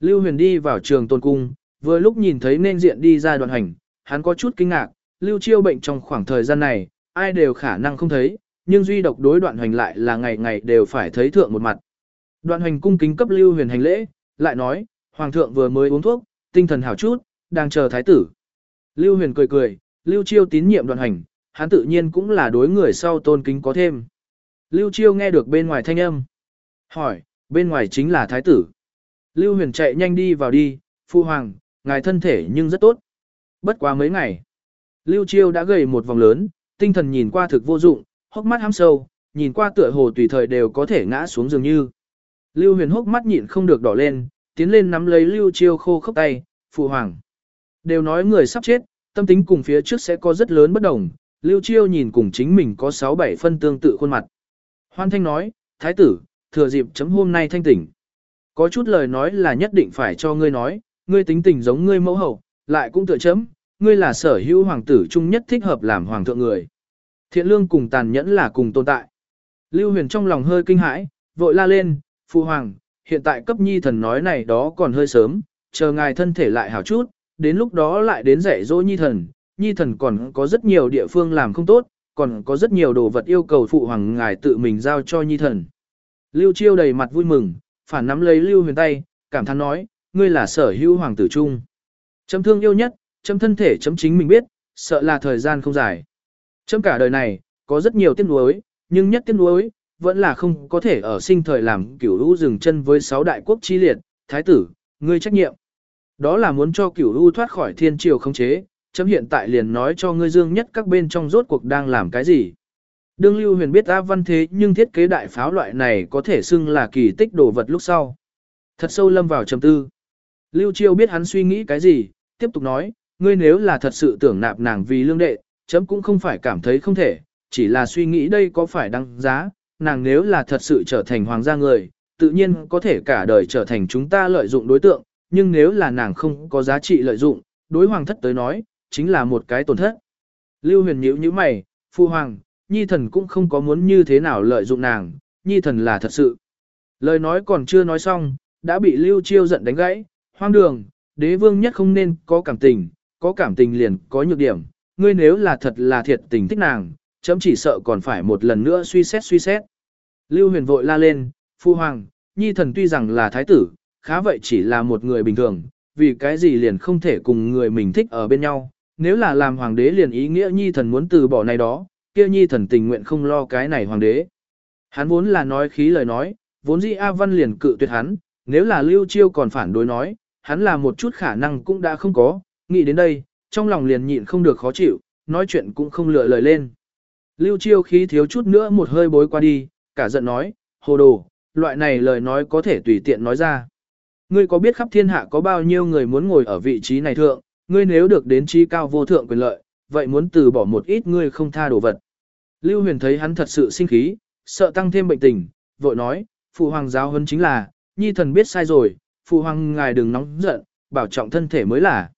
Lưu Huyền đi vào trường tôn cung, vừa lúc nhìn thấy nên diện đi ra đoạn hành, hắn có chút kinh ngạc, Lưu Chiêu bệnh trong khoảng thời gian này, ai đều khả năng không thấy, nhưng duy độc đối đoạn hành lại là ngày ngày đều phải thấy thượng một mặt. Đoạn hành cung kính cấp Lưu Huyền hành lễ, lại nói, Hoàng thượng vừa mới uống thuốc, tinh thần hảo chút, đang chờ thái tử. Lưu Huyền cười cười, Lưu Chiêu tín nhiệm đoạn hành, hắn tự nhiên cũng là đối người sau tôn kính có thêm. Lưu Chiêu nghe được bên ngoài thanh âm. Hỏi, bên ngoài chính là thái tử. Lưu Huyền chạy nhanh đi vào đi, phu hoàng, ngài thân thể nhưng rất tốt. Bất quá mấy ngày. Lưu Chiêu đã gầy một vòng lớn, tinh thần nhìn qua thực vô dụng, hốc mắt hăm sâu, nhìn qua tựa hồ tùy thời đều có thể ngã xuống dường như. Lưu Huyền hốc mắt nhịn không được đỏ lên, tiến lên nắm lấy Lưu Chiêu khô khốc tay, phụ hoàng. Đều nói người sắp chết, tâm tính cùng phía trước sẽ có rất lớn bất đồng, Lưu Chiêu nhìn cùng chính mình có 6-7 phân tương tự khuôn mặt. Hoan Thanh nói, Thái tử, thừa dịp chấm hôm nay thanh tỉnh. Có chút lời nói là nhất định phải cho ngươi nói, ngươi tính tình giống ngươi mẫu hậu, lại cũng tựa chấm, ngươi là sở hữu hoàng tử chung nhất thích hợp làm hoàng thượng người. Thiện lương cùng tàn nhẫn là cùng tồn tại. Lưu huyền trong lòng hơi kinh hãi, vội la lên, phụ hoàng, hiện tại cấp nhi thần nói này đó còn hơi sớm, chờ ngài thân thể lại hảo chút, đến lúc đó lại đến dạy dỗ nhi thần, nhi thần còn có rất nhiều địa phương làm không tốt, còn có rất nhiều đồ vật yêu cầu phụ hoàng ngài tự mình giao cho nhi thần. Lưu Chiêu đầy mặt vui mừng, phản nắm lấy Lưu Huyền tay, cảm thán nói, ngươi là sở hữu hoàng tử trung. Chấm thương yêu nhất, chấm thân thể chấm chính mình biết, sợ là thời gian không dài. Chấm cả đời này, có rất nhiều tiếc nuối, nhưng nhất tiếc nuối, vẫn là không có thể ở sinh thời làm cửu lũ dừng chân với sáu đại quốc chi liệt, thái tử, ngươi trách nhiệm. Đó là muốn cho cửu lũ thoát khỏi thiên triều không chế, chấm hiện tại liền nói cho ngươi dương nhất các bên trong rốt cuộc đang làm cái gì. Đương Lưu Huyền biết A Văn thế nhưng thiết kế đại pháo loại này có thể xưng là kỳ tích đồ vật lúc sau. Thật sâu lâm vào trầm tư. Lưu Chiêu biết hắn suy nghĩ cái gì, tiếp tục nói, ngươi nếu là thật sự tưởng nạp nàng vì lương đệ, chấm cũng không phải cảm thấy không thể, chỉ là suy nghĩ đây có phải đăng giá, nàng nếu là thật sự trở thành hoàng gia người, tự nhiên có thể cả đời trở thành chúng ta lợi dụng đối tượng, nhưng nếu là nàng không có giá trị lợi dụng, đối hoàng thất tới nói, chính là một cái tổn thất. Lưu huyền nhíu như mày, phu hoàng, nhi thần cũng không có muốn như thế nào lợi dụng nàng, nhi thần là thật sự. Lời nói còn chưa nói xong, đã bị lưu chiêu giận đánh gãy, hoang đường, đế vương nhất không nên có cảm tình, có cảm tình liền có nhược điểm, ngươi nếu là thật là thiệt tình thích nàng, chấm chỉ sợ còn phải một lần nữa suy xét suy xét. Lưu huyền vội la lên, phu hoàng, nhi thần tuy rằng là thái tử, khá vậy chỉ là một người bình thường, vì cái gì liền không thể cùng người mình thích ở bên nhau, nếu là làm hoàng đế liền ý nghĩa nhi thần muốn từ bỏ này đó, kia nhi thần tình nguyện không lo cái này hoàng đế. Hắn vốn là nói khí lời nói, vốn dĩ A Văn liền cự tuyệt hắn, nếu là Lưu Chiêu còn phản đối nói, hắn là một chút khả năng cũng đã không có, nghĩ đến đây, trong lòng liền nhịn không được khó chịu, nói chuyện cũng không lựa lời lên. Lưu Chiêu khí thiếu chút nữa một hơi bối qua đi, cả giận nói, hồ đồ, loại này lời nói có thể tùy tiện nói ra. Ngươi có biết khắp thiên hạ có bao nhiêu người muốn ngồi ở vị trí này thượng, ngươi nếu được đến trí cao vô thượng quyền lợi, vậy muốn từ bỏ một ít ngươi không tha đồ vật. Lưu huyền thấy hắn thật sự sinh khí, sợ tăng thêm bệnh tình, vội nói, phụ hoàng giáo huấn chính là, nhi thần biết sai rồi, phụ hoàng ngài đừng nóng giận, bảo trọng thân thể mới là.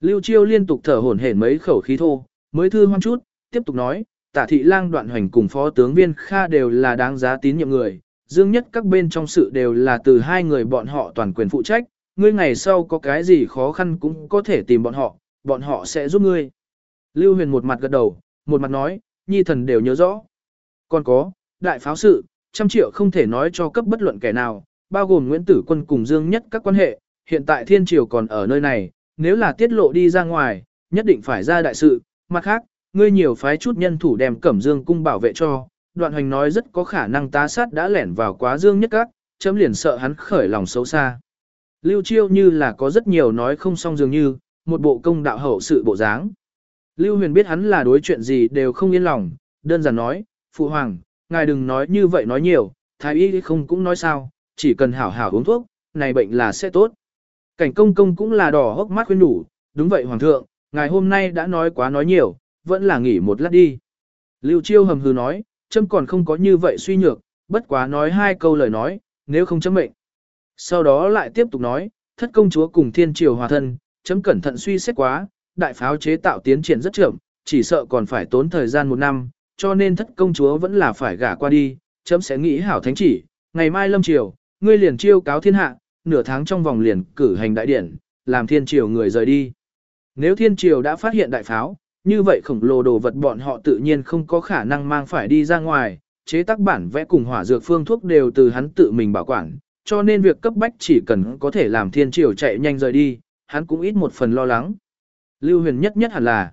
Lưu chiêu liên tục thở hổn hển mấy khẩu khí thô, mới thư hoang chút, tiếp tục nói, tả thị lang đoạn hoành cùng phó tướng viên Kha đều là đáng giá tín nhiệm người, dương nhất các bên trong sự đều là từ hai người bọn họ toàn quyền phụ trách, ngươi ngày sau có cái gì khó khăn cũng có thể tìm bọn họ, bọn họ sẽ giúp ngươi. Lưu huyền một mặt gật đầu, một mặt nói, nhi thần đều nhớ rõ. Còn có, đại pháo sự, trăm triệu không thể nói cho cấp bất luận kẻ nào, bao gồm Nguyễn Tử Quân cùng Dương nhất các quan hệ, hiện tại thiên triều còn ở nơi này, nếu là tiết lộ đi ra ngoài, nhất định phải ra đại sự, mặt khác, ngươi nhiều phái chút nhân thủ đem Cẩm Dương cung bảo vệ cho, đoạn hoành nói rất có khả năng tá sát đã lẻn vào quá Dương nhất các, chấm liền sợ hắn khởi lòng xấu xa. Lưu Chiêu như là có rất nhiều nói không xong dường như, một bộ công đạo hậu sự bộ dáng. Lưu Huyền biết hắn là đối chuyện gì đều không yên lòng, đơn giản nói, Phụ Hoàng, ngài đừng nói như vậy nói nhiều, thái y không cũng nói sao, chỉ cần hảo hảo uống thuốc, này bệnh là sẽ tốt. Cảnh công công cũng là đỏ hốc mắt khuyên đủ, đúng vậy Hoàng thượng, ngài hôm nay đã nói quá nói nhiều, vẫn là nghỉ một lát đi. Lưu Chiêu hầm hừ nói, châm còn không có như vậy suy nhược, bất quá nói hai câu lời nói, nếu không chấm mệnh. Sau đó lại tiếp tục nói, thất công chúa cùng thiên triều hòa thân, chấm cẩn thận suy xét quá, đại pháo chế tạo tiến triển rất chậm, chỉ sợ còn phải tốn thời gian một năm, cho nên thất công chúa vẫn là phải gả qua đi, chấm sẽ nghĩ hảo thánh chỉ, ngày mai lâm triều, ngươi liền chiêu cáo thiên hạ, nửa tháng trong vòng liền cử hành đại điển, làm thiên triều người rời đi. Nếu thiên triều đã phát hiện đại pháo, như vậy khổng lồ đồ vật bọn họ tự nhiên không có khả năng mang phải đi ra ngoài, chế tác bản vẽ cùng hỏa dược phương thuốc đều từ hắn tự mình bảo quản, cho nên việc cấp bách chỉ cần có thể làm thiên triều chạy nhanh rời đi, hắn cũng ít một phần lo lắng. Lưu huyền nhất nhất hẳn là,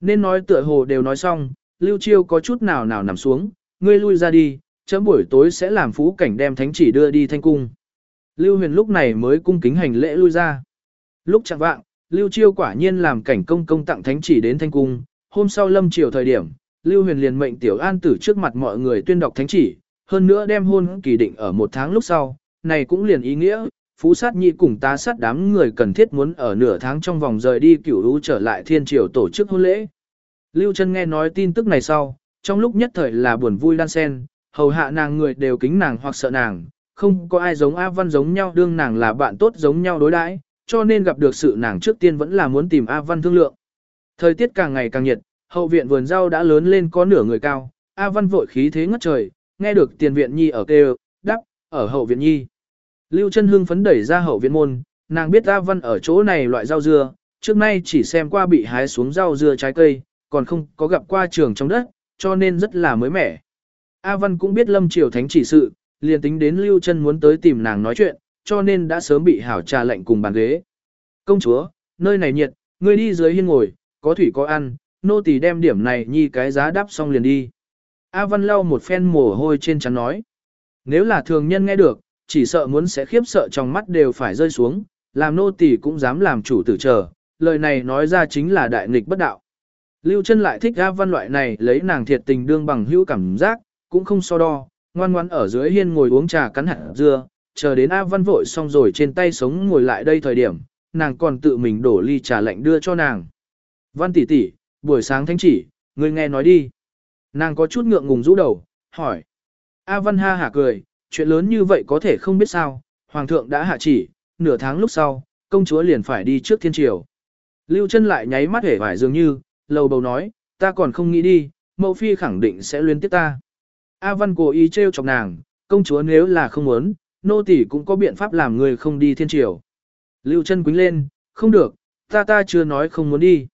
nên nói tựa hồ đều nói xong, Lưu Chiêu có chút nào nào nằm xuống, ngươi lui ra đi, chấm buổi tối sẽ làm phú cảnh đem thánh chỉ đưa đi thanh cung. Lưu huyền lúc này mới cung kính hành lễ lui ra. Lúc chẳng vạng, Lưu Chiêu quả nhiên làm cảnh công công tặng thánh chỉ đến thanh cung, hôm sau lâm chiều thời điểm, Lưu huyền liền mệnh tiểu an tử trước mặt mọi người tuyên đọc thánh chỉ, hơn nữa đem hôn kỳ định ở một tháng lúc sau, này cũng liền ý nghĩa, phú sát nhị cùng ta sát đám người cần thiết muốn ở nửa tháng trong vòng rời đi cửu lũ trở lại thiên triều tổ chức hôn lễ. Lưu Trân nghe nói tin tức này sau, trong lúc nhất thời là buồn vui đan sen, hầu hạ nàng người đều kính nàng hoặc sợ nàng, không có ai giống A Văn giống nhau đương nàng là bạn tốt giống nhau đối đãi, cho nên gặp được sự nàng trước tiên vẫn là muốn tìm A Văn thương lượng. Thời tiết càng ngày càng nhiệt, hậu viện vườn rau đã lớn lên có nửa người cao, A Văn vội khí thế ngất trời, nghe được tiền viện nhi ở kêu, đắp, ở hậu viện nhi. Lưu chân hương phấn đẩy ra hậu viện môn, nàng biết A Văn ở chỗ này loại rau dưa, trước nay chỉ xem qua bị hái xuống rau dưa trái cây, còn không có gặp qua trường trong đất, cho nên rất là mới mẻ. A Văn cũng biết Lâm Triều Thánh chỉ sự, liền tính đến Lưu chân muốn tới tìm nàng nói chuyện, cho nên đã sớm bị hảo trà lệnh cùng bàn ghế. Công chúa, nơi này nhiệt, ngươi đi dưới hiên ngồi, có thủy có ăn, nô tỳ đem điểm này nhi cái giá đáp xong liền đi. A Văn lau một phen mồ hôi trên trán nói. Nếu là thường nhân nghe được, chỉ sợ muốn sẽ khiếp sợ trong mắt đều phải rơi xuống, làm nô tỳ cũng dám làm chủ tử chờ, lời này nói ra chính là đại nghịch bất đạo. Lưu chân lại thích A Văn loại này lấy nàng thiệt tình đương bằng hữu cảm giác, cũng không so đo, ngoan ngoan ở dưới hiên ngồi uống trà cắn hạt dưa, chờ đến A Văn vội xong rồi trên tay sống ngồi lại đây thời điểm, nàng còn tự mình đổ ly trà lạnh đưa cho nàng. Văn tỷ tỷ, buổi sáng thánh chỉ, ngươi nghe nói đi. Nàng có chút ngượng ngùng rũ đầu, hỏi. A Văn ha hả cười, chuyện lớn như vậy có thể không biết sao, Hoàng thượng đã hạ chỉ, nửa tháng lúc sau, công chúa liền phải đi trước thiên triều. Lưu chân lại nháy mắt hể vải dường như, lầu bầu nói, ta còn không nghĩ đi, mẫu phi khẳng định sẽ luyến tiếp ta. A Văn cố ý trêu chọc nàng, công chúa nếu là không muốn, nô tỳ cũng có biện pháp làm người không đi thiên triều. Lưu chân quính lên, không được, ta ta chưa nói không muốn đi.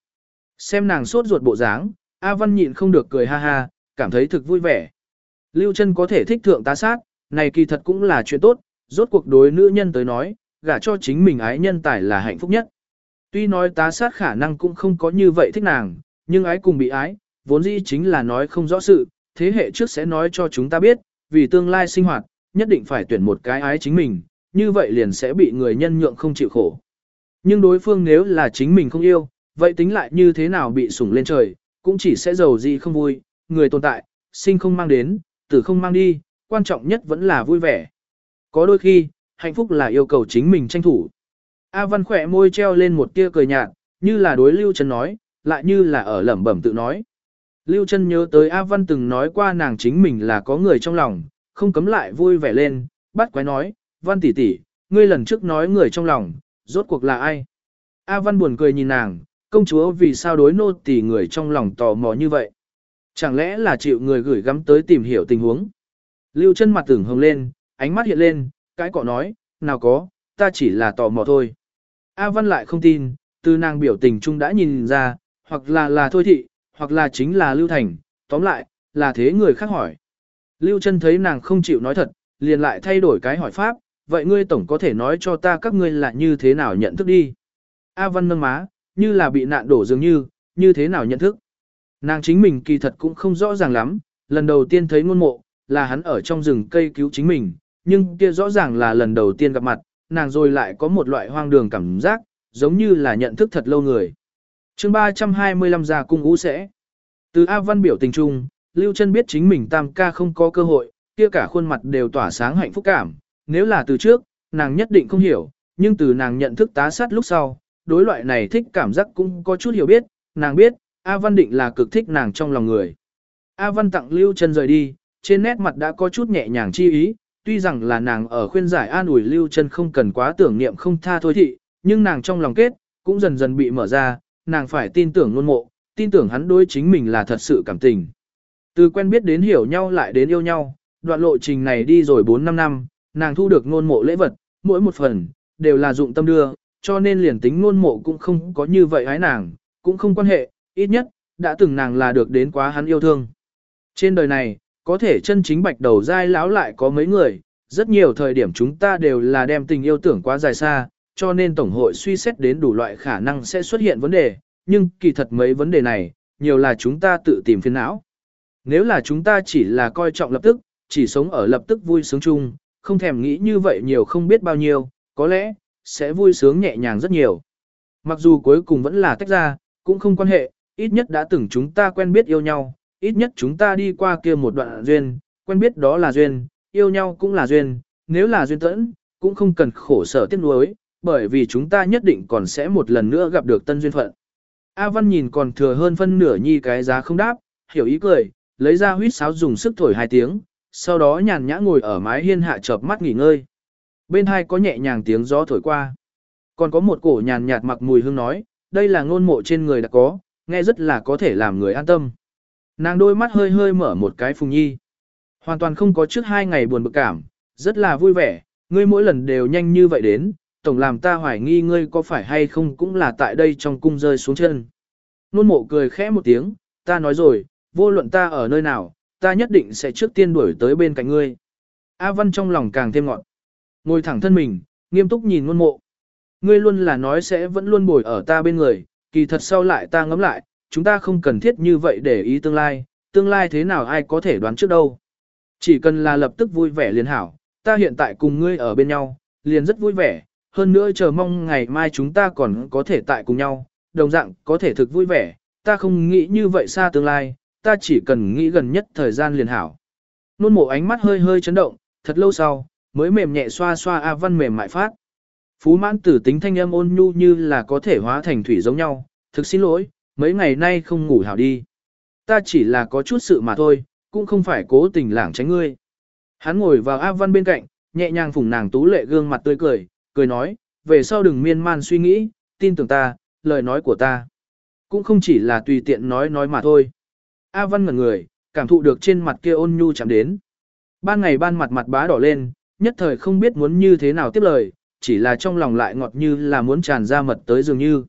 Xem nàng sốt ruột bộ dáng, A Văn nhịn không được cười ha ha, cảm thấy thực vui vẻ. Lưu chân có thể thích thượng tá sát, này kỳ thật cũng là chuyện tốt, rốt cuộc đối nữ nhân tới nói, gả cho chính mình ái nhân tài là hạnh phúc nhất. Tuy nói tá sát khả năng cũng không có như vậy thích nàng, nhưng ái cùng bị ái, vốn dĩ chính là nói không rõ sự, thế hệ trước sẽ nói cho chúng ta biết, vì tương lai sinh hoạt, nhất định phải tuyển một cái ái chính mình, như vậy liền sẽ bị người nhân nhượng không chịu khổ. Nhưng đối phương nếu là chính mình không yêu, vậy tính lại như thế nào bị sủng lên trời, cũng chỉ sẽ giàu gì không vui, người tồn tại, sinh không mang đến, tử không mang đi, quan trọng nhất vẫn là vui vẻ. Có đôi khi, hạnh phúc là yêu cầu chính mình tranh thủ. A Văn khỏe môi treo lên một tia cười nhạt, như là đối Lưu Trân nói, lại như là ở lẩm bẩm tự nói. Lưu Trân nhớ tới A Văn từng nói qua nàng chính mình là có người trong lòng, không cấm lại vui vẻ lên, bắt quái nói, Văn tỷ tỷ, ngươi lần trước nói người trong lòng, rốt cuộc là ai? A Văn buồn cười nhìn nàng, công chúa vì sao đối nô tỷ người trong lòng tò mò như vậy? Chẳng lẽ là chịu người gửi gắm tới tìm hiểu tình huống? Lưu chân mặt tưởng hồng lên, ánh mắt hiện lên, cái cọ nói, nào có, ta chỉ là tò mò thôi. A Văn lại không tin, từ nàng biểu tình chung đã nhìn ra, hoặc là là thôi thị, hoặc là chính là Lưu Thành, tóm lại, là thế người khác hỏi. Lưu chân thấy nàng không chịu nói thật, liền lại thay đổi cái hỏi pháp, vậy ngươi tổng có thể nói cho ta các ngươi là như thế nào nhận thức đi. A Văn nâng má, như là bị nạn đổ dường như, như thế nào nhận thức. Nàng chính mình kỳ thật cũng không rõ ràng lắm, lần đầu tiên thấy ngôn mộ, là hắn ở trong rừng cây cứu chính mình, nhưng kia rõ ràng là lần đầu tiên gặp mặt, nàng rồi lại có một loại hoang đường cảm giác, giống như là nhận thức thật lâu người. chương 325 ra cung ú sẽ. Từ A Văn biểu tình chung, Lưu Trân biết chính mình tam ca không có cơ hội, kia cả khuôn mặt đều tỏa sáng hạnh phúc cảm. Nếu là từ trước, nàng nhất định không hiểu, nhưng từ nàng nhận thức tá sát lúc sau, đối loại này thích cảm giác cũng có chút hiểu biết, nàng biết, A Văn định là cực thích nàng trong lòng người. A Văn tặng Lưu Trân rời đi, trên nét mặt đã có chút nhẹ nhàng chi ý, tuy rằng là nàng ở khuyên giải an ủi Lưu Trân không cần quá tưởng niệm không tha thôi thị, nhưng nàng trong lòng kết, cũng dần dần bị mở ra, nàng phải tin tưởng luôn mộ, tin tưởng hắn đối chính mình là thật sự cảm tình. Từ quen biết đến hiểu nhau lại đến yêu nhau, đoạn lộ trình này đi rồi 4-5 năm, nàng thu được ngôn mộ lễ vật, mỗi một phần, đều là dụng tâm đưa, cho nên liền tính ngôn mộ cũng không có như vậy hái nàng, cũng không quan hệ, ít nhất, đã từng nàng là được đến quá hắn yêu thương. Trên đời này, có thể chân chính bạch đầu dai lão lại có mấy người, rất nhiều thời điểm chúng ta đều là đem tình yêu tưởng quá dài xa, cho nên Tổng hội suy xét đến đủ loại khả năng sẽ xuất hiện vấn đề, nhưng kỳ thật mấy vấn đề này, nhiều là chúng ta tự tìm phiền não. Nếu là chúng ta chỉ là coi trọng lập tức, chỉ sống ở lập tức vui sướng chung, không thèm nghĩ như vậy nhiều không biết bao nhiêu, có lẽ, sẽ vui sướng nhẹ nhàng rất nhiều. Mặc dù cuối cùng vẫn là tách ra, cũng không quan hệ, ít nhất đã từng chúng ta quen biết yêu nhau, ít nhất chúng ta đi qua kia một đoạn duyên, quen biết đó là duyên, yêu nhau cũng là duyên, nếu là duyên tẫn, cũng không cần khổ sở tiếc nuối, bởi vì chúng ta nhất định còn sẽ một lần nữa gặp được tân duyên phận. A Văn nhìn còn thừa hơn phân nửa nhi cái giá không đáp, hiểu ý cười, lấy ra huýt sáo dùng sức thổi hai tiếng, sau đó nhàn nhã ngồi ở mái hiên hạ chợp mắt nghỉ ngơi. Bên hai có nhẹ nhàng tiếng gió thổi qua. Còn có một cổ nhàn nhạt mặc mùi hương nói, đây là ngôn mộ trên người đã có, nghe rất là có thể làm người an tâm. Nàng đôi mắt hơi hơi mở một cái phùng nhi. Hoàn toàn không có trước hai ngày buồn bực cảm, rất là vui vẻ, ngươi mỗi lần đều nhanh như vậy đến, tổng làm ta hoài nghi ngươi có phải hay không cũng là tại đây trong cung rơi xuống chân. Nôn mộ cười khẽ một tiếng, ta nói rồi, vô luận ta ở nơi nào, ta nhất định sẽ trước tiên đuổi tới bên cạnh ngươi. A Văn trong lòng càng thêm ngọn. Ngồi thẳng thân mình, nghiêm túc nhìn ngôn mộ. Ngươi luôn là nói sẽ vẫn luôn bồi ở ta bên người, kỳ thật sau lại ta ngẫm lại, chúng ta không cần thiết như vậy để ý tương lai, tương lai thế nào ai có thể đoán trước đâu. Chỉ cần là lập tức vui vẻ liền hảo, ta hiện tại cùng ngươi ở bên nhau, liền rất vui vẻ, hơn nữa chờ mong ngày mai chúng ta còn có thể tại cùng nhau, đồng dạng có thể thực vui vẻ, ta không nghĩ như vậy xa tương lai, ta chỉ cần nghĩ gần nhất thời gian liền hảo. Nôn mộ ánh mắt hơi hơi chấn động, thật lâu sau, mới mềm nhẹ xoa xoa A Văn mềm mại phát. Phú mãn tử tính thanh âm ôn nhu như là có thể hóa thành thủy giống nhau, thực xin lỗi, mấy ngày nay không ngủ hảo đi. Ta chỉ là có chút sự mà thôi, cũng không phải cố tình lảng tránh ngươi. Hắn ngồi vào A Văn bên cạnh, nhẹ nhàng phủng nàng tú lệ gương mặt tươi cười, cười nói, về sau đừng miên man suy nghĩ, tin tưởng ta, lời nói của ta. Cũng không chỉ là tùy tiện nói nói mà thôi. A Văn ngẩn người, cảm thụ được trên mặt kia ôn nhu chạm đến. Ban ngày ban mặt mặt bá đỏ lên, nhất thời không biết muốn như thế nào tiếp lời, chỉ là trong lòng lại ngọt như là muốn tràn ra mật tới dường như.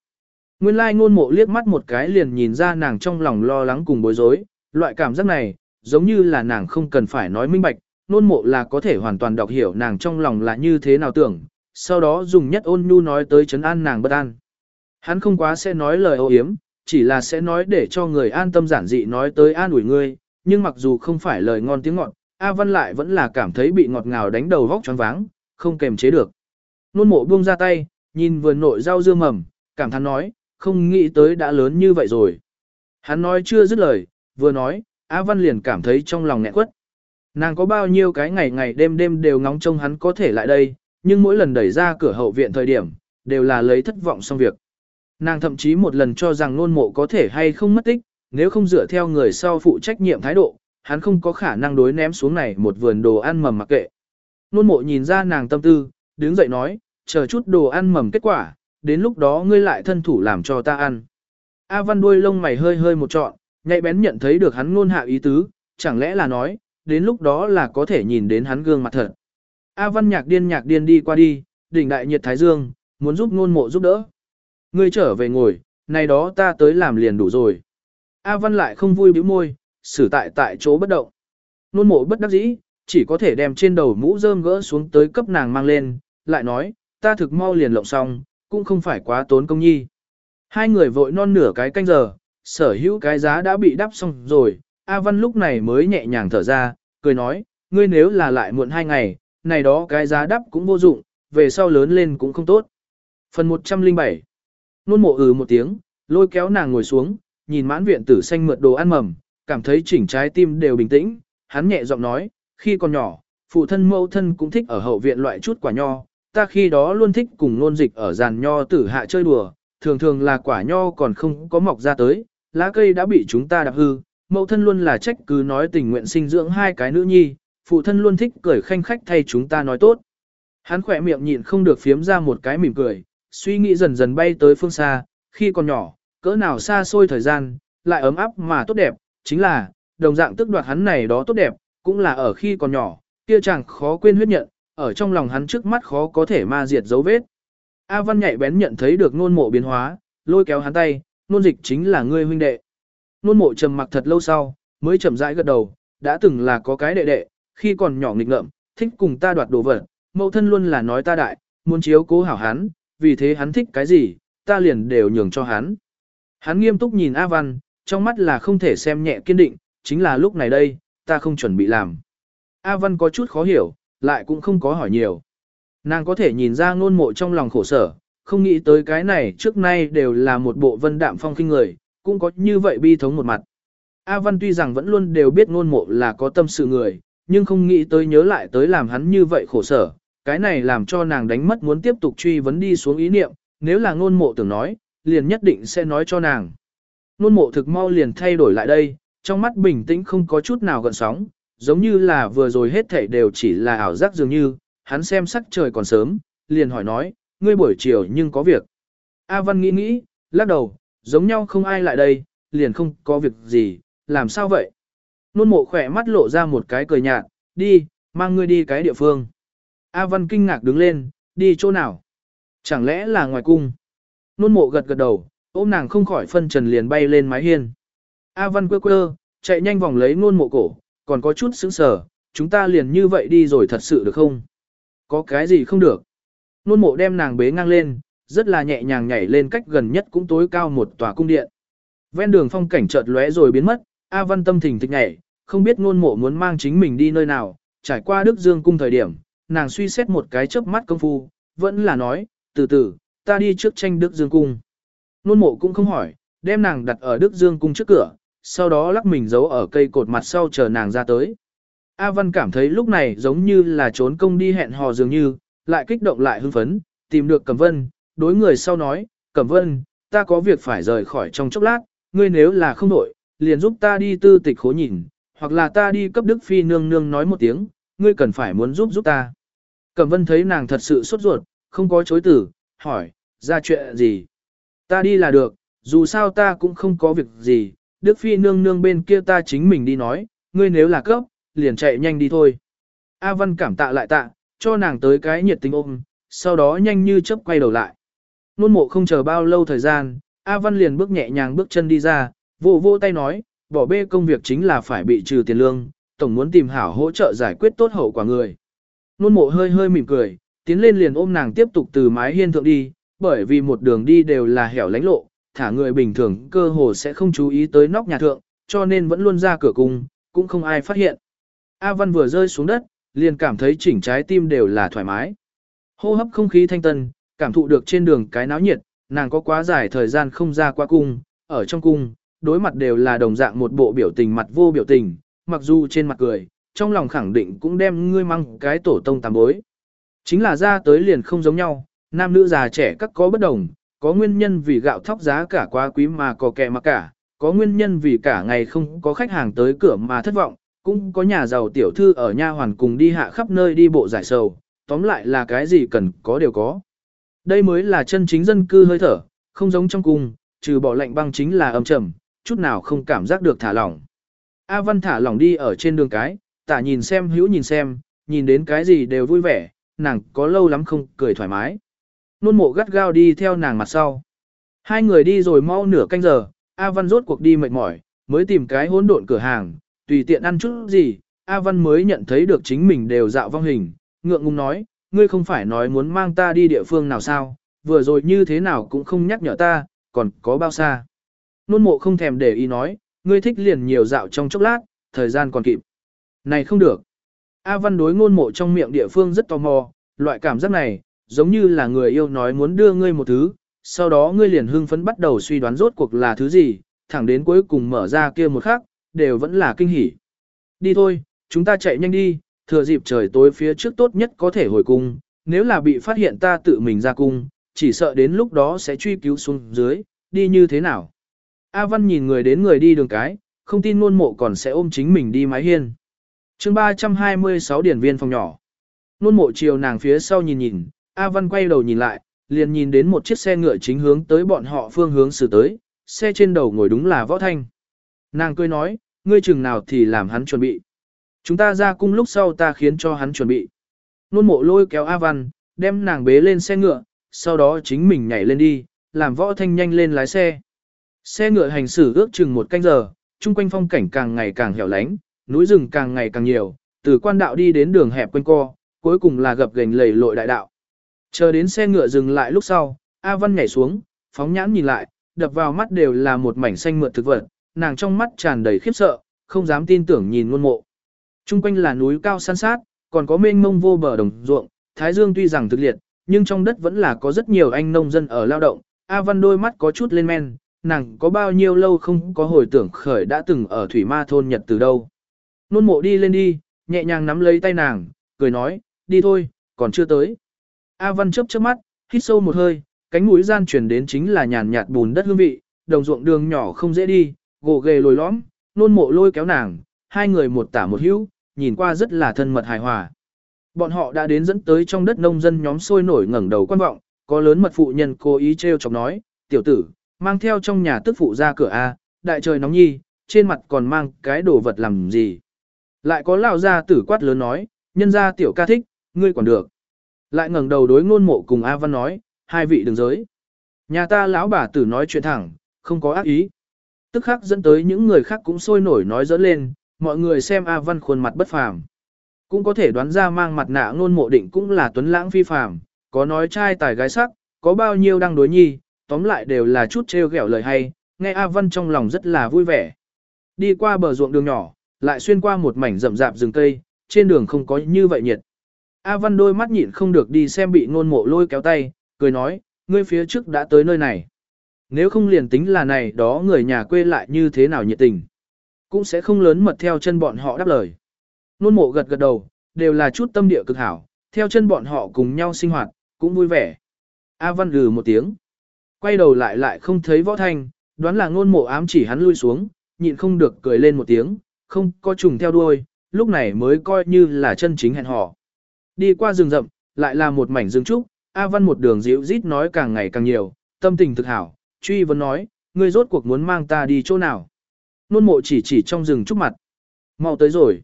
Nguyên lai ngôn mộ liếc mắt một cái liền nhìn ra nàng trong lòng lo lắng cùng bối rối, loại cảm giác này, giống như là nàng không cần phải nói minh bạch, ngôn mộ là có thể hoàn toàn đọc hiểu nàng trong lòng là như thế nào tưởng, sau đó dùng nhất ôn nhu nói tới chấn an nàng bất an. Hắn không quá sẽ nói lời ô hiếm, chỉ là sẽ nói để cho người an tâm giản dị nói tới an ủi ngươi, nhưng mặc dù không phải lời ngon tiếng ngọt, A Văn lại vẫn là cảm thấy bị ngọt ngào đánh đầu vóc choáng váng, không kềm chế được. Nôn mộ buông ra tay, nhìn vườn nội rau dưa mầm, cảm thán nói, không nghĩ tới đã lớn như vậy rồi. Hắn nói chưa dứt lời, vừa nói, A Văn liền cảm thấy trong lòng nghẹn quất. Nàng có bao nhiêu cái ngày ngày đêm đêm đều ngóng trông hắn có thể lại đây, nhưng mỗi lần đẩy ra cửa hậu viện thời điểm, đều là lấy thất vọng xong việc. Nàng thậm chí một lần cho rằng nôn mộ có thể hay không mất tích, nếu không dựa theo người sau phụ trách nhiệm thái độ, hắn không có khả năng đối ném xuống này một vườn đồ ăn mầm mặc kệ. Nôn mộ nhìn ra nàng tâm tư, đứng dậy nói, chờ chút đồ ăn mầm kết quả, đến lúc đó ngươi lại thân thủ làm cho ta ăn. A văn đuôi lông mày hơi hơi một trọn, nhạy bén nhận thấy được hắn ngôn hạ ý tứ, chẳng lẽ là nói, đến lúc đó là có thể nhìn đến hắn gương mặt thật. A văn nhạc điên nhạc điên đi qua đi, đỉnh đại nhiệt thái dương, muốn giúp ngôn mộ giúp đỡ. Ngươi trở về ngồi, này đó ta tới làm liền đủ rồi. A văn lại không vui bĩu môi, xử tại tại chỗ bất động. Nôn mộ bất đắc dĩ, chỉ có thể đem trên đầu mũ rơm gỡ xuống tới cấp nàng mang lên, lại nói, ta thực mau liền lộng xong, cũng không phải quá tốn công nhi. Hai người vội non nửa cái canh giờ, sở hữu cái giá đã bị đắp xong rồi, A Văn lúc này mới nhẹ nhàng thở ra, cười nói, ngươi nếu là lại muộn hai ngày, này đó cái giá đắp cũng vô dụng, về sau lớn lên cũng không tốt. Phần 107 Nôn mộ ừ một tiếng, lôi kéo nàng ngồi xuống, nhìn mãn viện tử xanh mượt đồ ăn mầm, cảm thấy chỉnh trái tim đều bình tĩnh, hắn nhẹ giọng nói, khi còn nhỏ, phụ thân mẫu thân cũng thích ở hậu viện loại chút quả nho, ta khi đó luôn thích cùng nôn dịch ở giàn nho tử hạ chơi đùa, thường thường là quả nho còn không có mọc ra tới, lá cây đã bị chúng ta đạp hư, mẫu thân luôn là trách cứ nói tình nguyện sinh dưỡng hai cái nữ nhi, phụ thân luôn thích cười khanh khách thay chúng ta nói tốt. Hắn khỏe miệng nhịn không được phiếm ra một cái mỉm cười, suy nghĩ dần dần bay tới phương xa, khi còn nhỏ, cỡ nào xa xôi thời gian, lại ấm áp mà tốt đẹp, chính là, đồng dạng tức đoạt hắn này đó tốt đẹp, cũng là ở khi còn nhỏ, kia chàng khó quên huyết nhận, ở trong lòng hắn trước mắt khó có thể ma diệt dấu vết. A Văn nhạy bén nhận thấy được nôn mộ biến hóa, lôi kéo hắn tay, nôn dịch chính là ngươi huynh đệ. Nôn mộ trầm mặc thật lâu sau, mới chậm rãi gật đầu, đã từng là có cái đệ đệ, khi còn nhỏ nghịch ngợm, thích cùng ta đoạt đồ vật, mẫu thân luôn là nói ta đại, muốn chiếu cố hảo hắn, vì thế hắn thích cái gì, ta liền đều nhường cho hắn. Hắn nghiêm túc nhìn A Văn, trong mắt là không thể xem nhẹ kiên định, chính là lúc này đây, ta không chuẩn bị làm. A Văn có chút khó hiểu, lại cũng không có hỏi nhiều. Nàng có thể nhìn ra ngôn mộ trong lòng khổ sở, không nghĩ tới cái này trước nay đều là một bộ vân đạm phong khinh người, cũng có như vậy bi thống một mặt. A Văn tuy rằng vẫn luôn đều biết ngôn mộ là có tâm sự người, nhưng không nghĩ tới nhớ lại tới làm hắn như vậy khổ sở, cái này làm cho nàng đánh mất muốn tiếp tục truy vấn đi xuống ý niệm, nếu là ngôn mộ tưởng nói, liền nhất định sẽ nói cho nàng. Ngôn mộ thực mau liền thay đổi lại đây, trong mắt bình tĩnh không có chút nào gợn sóng, giống như là vừa rồi hết thảy đều chỉ là ảo giác dường như, hắn xem sắc trời còn sớm, liền hỏi nói, ngươi buổi chiều nhưng có việc. A Văn nghĩ nghĩ, lắc đầu, giống nhau không ai lại đây, liền không có việc gì, làm sao vậy? Nôn mộ khỏe mắt lộ ra một cái cười nhạt, đi, mang ngươi đi cái địa phương. A Văn kinh ngạc đứng lên, đi chỗ nào? Chẳng lẽ là ngoài cung? Nôn mộ gật gật đầu, ôm nàng không khỏi phân trần liền bay lên mái hiên. A Văn quơ quơ, chạy nhanh vòng lấy nôn mộ cổ, còn có chút sững sờ, chúng ta liền như vậy đi rồi thật sự được không? Có cái gì không được? Nôn mộ đem nàng bế ngang lên, rất là nhẹ nhàng nhảy lên cách gần nhất cũng tối cao một tòa cung điện. Ven đường phong cảnh chợt lóe rồi biến mất, A Văn tâm thình thịch nhảy, không biết nôn mộ muốn mang chính mình đi nơi nào, trải qua Đức Dương cung thời điểm, nàng suy xét một cái chớp mắt công phu, vẫn là nói, từ từ, ta đi trước tranh Đức Dương cung. Nôn mộ cũng không hỏi, đem nàng đặt ở Đức Dương cung trước cửa, sau đó lắc mình giấu ở cây cột mặt sau chờ nàng ra tới. A Văn cảm thấy lúc này giống như là trốn công đi hẹn hò dường như, lại kích động lại hưng phấn, tìm được Cẩm Vân, đối người sau nói, Cẩm Vân, ta có việc phải rời khỏi trong chốc lát, ngươi nếu là không đổi, liền giúp ta đi tư tịch khố nhìn, hoặc là ta đi cấp Đức Phi nương nương nói một tiếng, ngươi cần phải muốn giúp giúp ta. Cẩm Vân thấy nàng thật sự sốt ruột, không có chối tử, hỏi, ra chuyện gì? Ta đi là được, dù sao ta cũng không có việc gì, Đức Phi nương nương bên kia ta chính mình đi nói, ngươi nếu là cấp, liền chạy nhanh đi thôi. A Văn cảm tạ lại tạ, cho nàng tới cái nhiệt tình ôm, sau đó nhanh như chớp quay đầu lại. Nôn mộ không chờ bao lâu thời gian, A Văn liền bước nhẹ nhàng bước chân đi ra, vô vô tay nói, bỏ bê công việc chính là phải bị trừ tiền lương, tổng muốn tìm hảo hỗ trợ giải quyết tốt hậu quả người. Nôn mộ hơi hơi mỉm cười, tiến lên liền ôm nàng tiếp tục từ mái hiên thượng đi, bởi vì một đường đi đều là hẻo lánh lộ, thả người bình thường cơ hồ sẽ không chú ý tới nóc nhà thượng, cho nên vẫn luôn ra cửa cung, cũng không ai phát hiện. A Văn vừa rơi xuống đất, liền cảm thấy chỉnh trái tim đều là thoải mái. Hô hấp không khí thanh tân, cảm thụ được trên đường cái náo nhiệt, nàng có quá dài thời gian không ra qua cung, ở trong cung, đối mặt đều là đồng dạng một bộ biểu tình mặt vô biểu tình, mặc dù trên mặt cười, trong lòng khẳng định cũng đem ngươi mang cái tổ tông tám bối. Chính là ra tới liền không giống nhau, nam nữ già trẻ các có bất đồng, có nguyên nhân vì gạo thóc giá cả quá quý mà có kẻ mà cả, có nguyên nhân vì cả ngày không có khách hàng tới cửa mà thất vọng, cũng có nhà giàu tiểu thư ở nha hoàn cùng đi hạ khắp nơi đi bộ giải sầu, tóm lại là cái gì cần có đều có. Đây mới là chân chính dân cư hơi thở, không giống trong cung, trừ bỏ lạnh băng chính là âm trầm, chút nào không cảm giác được thả lỏng. A Văn thả lỏng đi ở trên đường cái, tả nhìn xem hữu nhìn xem, nhìn đến cái gì đều vui vẻ, nàng có lâu lắm không cười thoải mái. Nôn mộ gắt gao đi theo nàng mặt sau. Hai người đi rồi mau nửa canh giờ, A Văn rốt cuộc đi mệt mỏi, mới tìm cái hỗn độn cửa hàng, tùy tiện ăn chút gì, A Văn mới nhận thấy được chính mình đều dạo vong hình, ngượng ngùng nói, ngươi không phải nói muốn mang ta đi địa phương nào sao, vừa rồi như thế nào cũng không nhắc nhở ta, còn có bao xa. Nôn mộ không thèm để ý nói, ngươi thích liền nhiều dạo trong chốc lát, thời gian còn kịp. Này không được. A Văn đối ngôn mộ trong miệng địa phương rất tò mò, loại cảm giác này, giống như là người yêu nói muốn đưa ngươi một thứ, sau đó ngươi liền hưng phấn bắt đầu suy đoán rốt cuộc là thứ gì, thẳng đến cuối cùng mở ra kia một khắc, đều vẫn là kinh hỉ. Đi thôi, chúng ta chạy nhanh đi, thừa dịp trời tối phía trước tốt nhất có thể hồi cung, nếu là bị phát hiện ta tự mình ra cung, chỉ sợ đến lúc đó sẽ truy cứu xuống dưới, đi như thế nào. A Văn nhìn người đến người đi đường cái, không tin ngôn mộ còn sẽ ôm chính mình đi mái hiên. chương 326 điển viên phòng nhỏ. Ngôn mộ chiều nàng phía sau nhìn nhìn, A Văn quay đầu nhìn lại, liền nhìn đến một chiếc xe ngựa chính hướng tới bọn họ phương hướng xử tới, xe trên đầu ngồi đúng là võ thanh. Nàng cười nói, ngươi chừng nào thì làm hắn chuẩn bị. Chúng ta ra cung lúc sau ta khiến cho hắn chuẩn bị. Nôn mộ lôi kéo A Văn, đem nàng bế lên xe ngựa, sau đó chính mình nhảy lên đi, làm võ thanh nhanh lên lái xe. Xe ngựa hành xử ước chừng một canh giờ, chung quanh phong cảnh càng ngày càng hẻo lánh, núi rừng càng ngày càng nhiều, từ quan đạo đi đến đường hẹp quanh co, cuối cùng là gập gành lầy lội đại đạo. Chờ đến xe ngựa dừng lại lúc sau, A Văn nhảy xuống, phóng nhãn nhìn lại, đập vào mắt đều là một mảnh xanh mượt thực vật, nàng trong mắt tràn đầy khiếp sợ, không dám tin tưởng nhìn ngôn mộ. Trung quanh là núi cao san sát, còn có mênh mông vô bờ đồng ruộng, thái dương tuy rằng thực liệt, nhưng trong đất vẫn là có rất nhiều anh nông dân ở lao động. A Văn đôi mắt có chút lên men, nàng có bao nhiêu lâu không có hồi tưởng khởi đã từng ở thủy ma thôn Nhật từ đâu. Nôn mộ đi lên đi, nhẹ nhàng nắm lấy tay nàng, cười nói, đi thôi, còn chưa tới. A Văn chớp chớp mắt, hít sâu một hơi, cánh mũi gian chuyển đến chính là nhàn nhạt bùn đất hương vị, đồng ruộng đường nhỏ không dễ đi, gồ ghề lồi lõm, nôn mộ lôi kéo nàng, hai người một tả một hữu, nhìn qua rất là thân mật hài hòa. Bọn họ đã đến dẫn tới trong đất nông dân nhóm sôi nổi ngẩng đầu quan vọng, có lớn mật phụ nhân cố ý treo chọc nói, tiểu tử, mang theo trong nhà tức phụ ra cửa A, đại trời nóng nhi, trên mặt còn mang cái đồ vật làm gì. Lại có lão gia tử quát lớn nói, nhân gia tiểu ca thích, ngươi còn được. Lại ngẩng đầu đối ngôn mộ cùng A Văn nói, hai vị đừng giới. Nhà ta lão bà tử nói chuyện thẳng, không có ác ý. Tức khắc dẫn tới những người khác cũng sôi nổi nói dỡ lên, mọi người xem A Văn khuôn mặt bất phàm. Cũng có thể đoán ra mang mặt nạ ngôn mộ định cũng là tuấn lãng phi phàm, có nói trai tài gái sắc, có bao nhiêu đang đối nhi, tóm lại đều là chút trêu ghẹo lời hay, nghe A Văn trong lòng rất là vui vẻ. Đi qua bờ ruộng đường nhỏ, lại xuyên qua một mảnh rậm rạp rừng cây, trên đường không có như vậy nhiệt. A Văn đôi mắt nhịn không được đi xem bị ngôn mộ lôi kéo tay, cười nói, ngươi phía trước đã tới nơi này. Nếu không liền tính là này đó người nhà quê lại như thế nào nhiệt tình. Cũng sẽ không lớn mật theo chân bọn họ đáp lời. Nôn mộ gật gật đầu, đều là chút tâm địa cực hảo, theo chân bọn họ cùng nhau sinh hoạt, cũng vui vẻ. A Văn lừ một tiếng. Quay đầu lại lại không thấy võ thanh, đoán là ngôn mộ ám chỉ hắn lui xuống, nhịn không được cười lên một tiếng, không có trùng theo đuôi, lúc này mới coi như là chân chính hẹn hò. Đi qua rừng rậm, lại là một mảnh rừng trúc, A Văn một đường dịu rít nói càng ngày càng nhiều, tâm tình thực hảo, truy vấn nói, ngươi rốt cuộc muốn mang ta đi chỗ nào. Nôn mộ chỉ chỉ trong rừng trúc mặt. mau tới rồi.